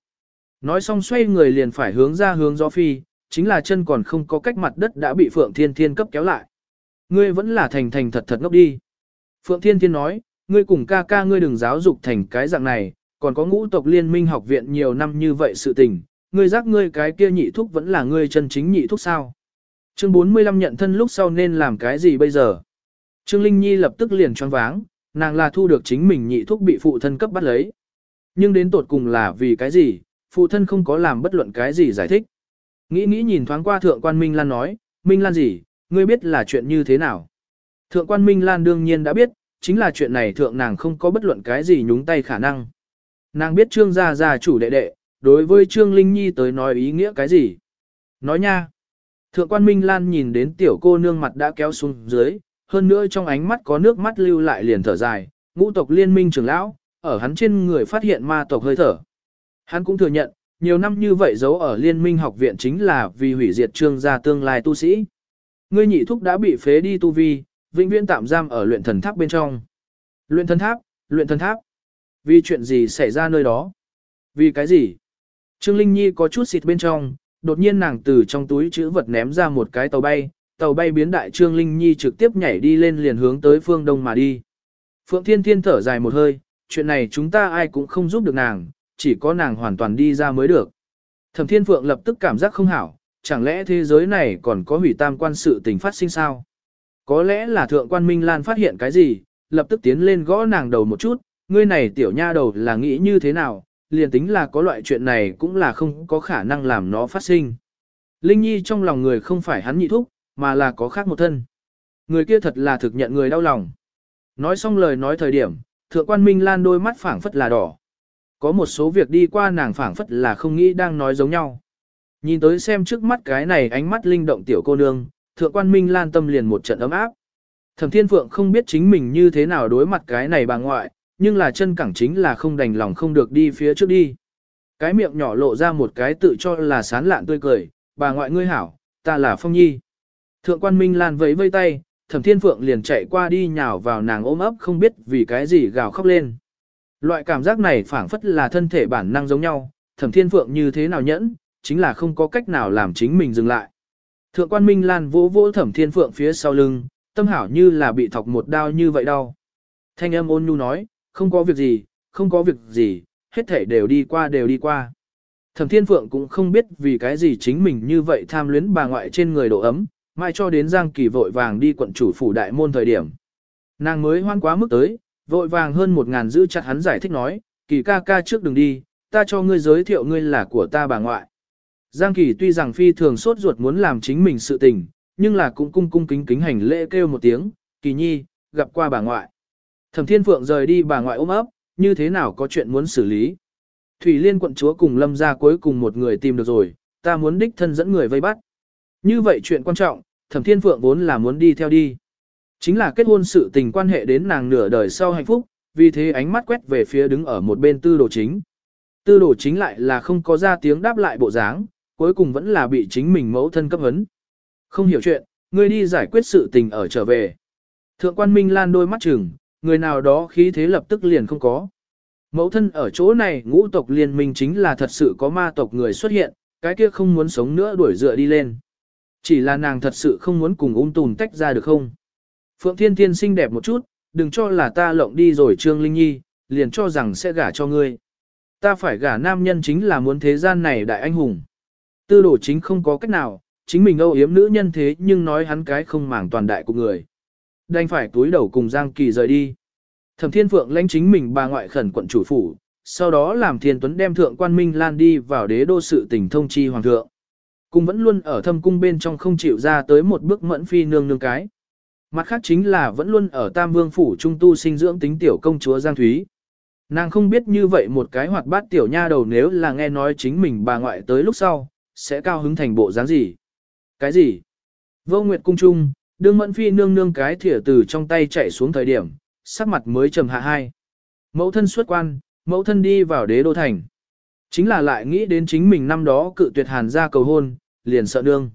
Nói xong xoay người liền phải hướng ra hướng gió phi, chính là chân còn không có cách mặt đất đã bị Phượng Thiên Thiên cấp kéo lại. Ngươi vẫn là thành thành thật thật ngốc đi. Phượng Thiên Thiên nói, ngươi cùng ca ca ngươi đừng giáo dục thành cái dạng này, còn có ngũ tộc liên minh học viện nhiều năm như vậy sự tình, ngươi giác ngươi cái kia nhị thúc vẫn là ngươi chân chính nhị thúc sao. Chương 45 nhận thân lúc sau nên làm cái gì bây giờ? Trương Linh Nhi lập tức liền choáng váng, nàng là thu được chính mình nhị thúc bị phụ thân cấp bắt lấy. Nhưng đến tột cùng là vì cái gì, phụ thân không có làm bất luận cái gì giải thích. Nghĩ nghĩ nhìn thoáng qua thượng quan Minh Lan nói, Minh Lan gì, ngươi biết là chuyện như thế nào? Thượng quan Minh Lan đương nhiên đã biết, chính là chuyện này thượng nàng không có bất luận cái gì nhúng tay khả năng. Nàng biết trương gia gia chủ đệ đệ, đối với trương Linh Nhi tới nói ý nghĩa cái gì? Nói nha. Thượng quan Minh Lan nhìn đến tiểu cô nương mặt đã kéo xuống dưới, hơn nữa trong ánh mắt có nước mắt lưu lại liền thở dài, ngũ tộc liên minh trưởng lão, ở hắn trên người phát hiện ma tộc hơi thở. Hắn cũng thừa nhận, nhiều năm như vậy giấu ở liên minh học viện chính là vì hủy diệt trương gia tương lai tu sĩ. Ngươi nhị thúc đã bị phế đi tu vi, vĩnh viễn tạm giam ở luyện thần tháp bên trong. Luyện thần tháp, luyện thần tháp. Vì chuyện gì xảy ra nơi đó? Vì cái gì? Trương Linh Nhi có chút xịt bên trong, đột nhiên nàng từ trong túi chữ vật ném ra một cái tàu bay, tàu bay biến đại Trương Linh Nhi trực tiếp nhảy đi lên liền hướng tới phương đông mà đi. Phượng Thiên Thiên thở dài một hơi, chuyện này chúng ta ai cũng không giúp được nàng, chỉ có nàng hoàn toàn đi ra mới được. Thẩm Thiên Phượng lập tức cảm giác không hảo, chẳng lẽ thế giới này còn có hủy tam quan sự tình phát sinh sao? Có lẽ là thượng quan Minh Lan phát hiện cái gì, lập tức tiến lên gõ nàng đầu một chút, ngươi này tiểu nha đầu là nghĩ như thế nào, liền tính là có loại chuyện này cũng là không có khả năng làm nó phát sinh. Linh Nhi trong lòng người không phải hắn nhị thúc, mà là có khác một thân. Người kia thật là thực nhận người đau lòng. Nói xong lời nói thời điểm, thượng quan Minh Lan đôi mắt phảng phất là đỏ. Có một số việc đi qua nàng phảng phất là không nghĩ đang nói giống nhau. Nhìn tới xem trước mắt cái này ánh mắt linh động tiểu cô nương, thượng quan Minh Lan tâm liền một trận ấm áp. Thẩm Thiên Phượng không biết chính mình như thế nào đối mặt cái này bà ngoại, nhưng là chân cẳng chính là không đành lòng không được đi phía trước đi. Cái miệng nhỏ lộ ra một cái tự cho là sán lạn tươi cười, bà ngoại ngươi hảo, ta là Phong Nhi. Thượng quan Minh Lan vẫy vây tay, Thẩm Thiên Phượng liền chạy qua đi nhào vào nàng ôm ấp không biết vì cái gì gào khóc lên. Loại cảm giác này phản phất là thân thể bản năng giống nhau, Thẩm Thiên Phượng như thế nào nhẫn, chính là không có cách nào làm chính mình dừng lại. Thượng quan Minh Lan vỗ vỗ Thẩm Thiên Phượng phía sau lưng, tâm hảo như là bị thọc một đao như vậy đau. Thanh âm ôn nhu nói, không có việc gì, không có việc gì, hết thể đều đi qua đều đi qua. Thẩm Thiên Phượng cũng không biết vì cái gì chính mình như vậy tham luyến bà ngoại trên người độ ấm, mai cho đến Giang Kỳ vội vàng đi quận chủ phủ đại môn thời điểm. Nàng mới hoan quá mức tới, vội vàng hơn một ngàn giữ chặt hắn giải thích nói, Kỳ ca ca trước đừng đi, ta cho ngươi giới thiệu ngươi là của ta bà ngoại. Giang Kỳ tuy rằng phi thường sốt ruột muốn làm chính mình sự tình, nhưng là cũng cung cung kính kính hành lễ kêu một tiếng, Kỳ nhi, gặp qua bà ngoại. Thẩm Thiên Phượng rời đi bà ngoại ôm ấp, như thế nào có chuyện muốn xử lý. Thủy Liên quận chúa cùng Lâm gia cuối cùng một người tìm được rồi, ta muốn đích thân dẫn người vây bắt. Như vậy chuyện quan trọng, Thẩm Thiên Phượng vốn là muốn đi theo đi. Chính là kết hôn sự tình quan hệ đến nàng nửa đời sau hạnh phúc, vì thế ánh mắt quét về phía đứng ở một bên tư đồ chính. Tư đồ chính lại là không có ra tiếng đáp lại bộ dáng, cuối cùng vẫn là bị chính mình mẫu thân cấp vấn. Không hiểu chuyện, ngươi đi giải quyết sự tình ở trở về. Thượng quan Minh Lan đôi mắt chừng, người nào đó khí thế lập tức liền không có. Mẫu thân ở chỗ này ngũ tộc liên minh chính là thật sự có ma tộc người xuất hiện, cái kia không muốn sống nữa đuổi dựa đi lên. Chỉ là nàng thật sự không muốn cùng ung tùn tách ra được không? Phượng Thiên Thiên xinh đẹp một chút, đừng cho là ta lộng đi rồi Trương Linh Nhi, liền cho rằng sẽ gả cho ngươi. Ta phải gả nam nhân chính là muốn thế gian này đại anh hùng. Tư đồ chính không có cách nào, chính mình âu yếm nữ nhân thế nhưng nói hắn cái không màng toàn đại của người. Đành phải túi đầu cùng Giang Kỳ rời đi. Thẩm Thiên Phượng lãnh chính mình bà ngoại khẩn quận chủ phủ, sau đó làm Thiên Tuấn đem thượng quan Minh Lan đi vào đế đô sự tỉnh thông chi hoàng thượng. Cung vẫn luôn ở thâm cung bên trong không chịu ra tới một bước mẫn phi nương nương cái. Mặt khác chính là vẫn luôn ở Tam Vương phủ trung tu sinh dưỡng tính tiểu công chúa Giang Thúy. Nàng không biết như vậy một cái hoạt bát tiểu nha đầu nếu là nghe nói chính mình bà ngoại tới lúc sau, sẽ cao hứng thành bộ dáng gì. Cái gì? Vô Nguyệt cung trung, đương mẫn phi nương nương cái thỉa từ trong tay chạy xuống thời điểm, sắc mặt mới trầm hạ hai. Mẫu thân xuất quan, mẫu thân đi vào đế đô thành. Chính là lại nghĩ đến chính mình năm đó cự tuyệt hàn ra cầu hôn, liền sợ nương.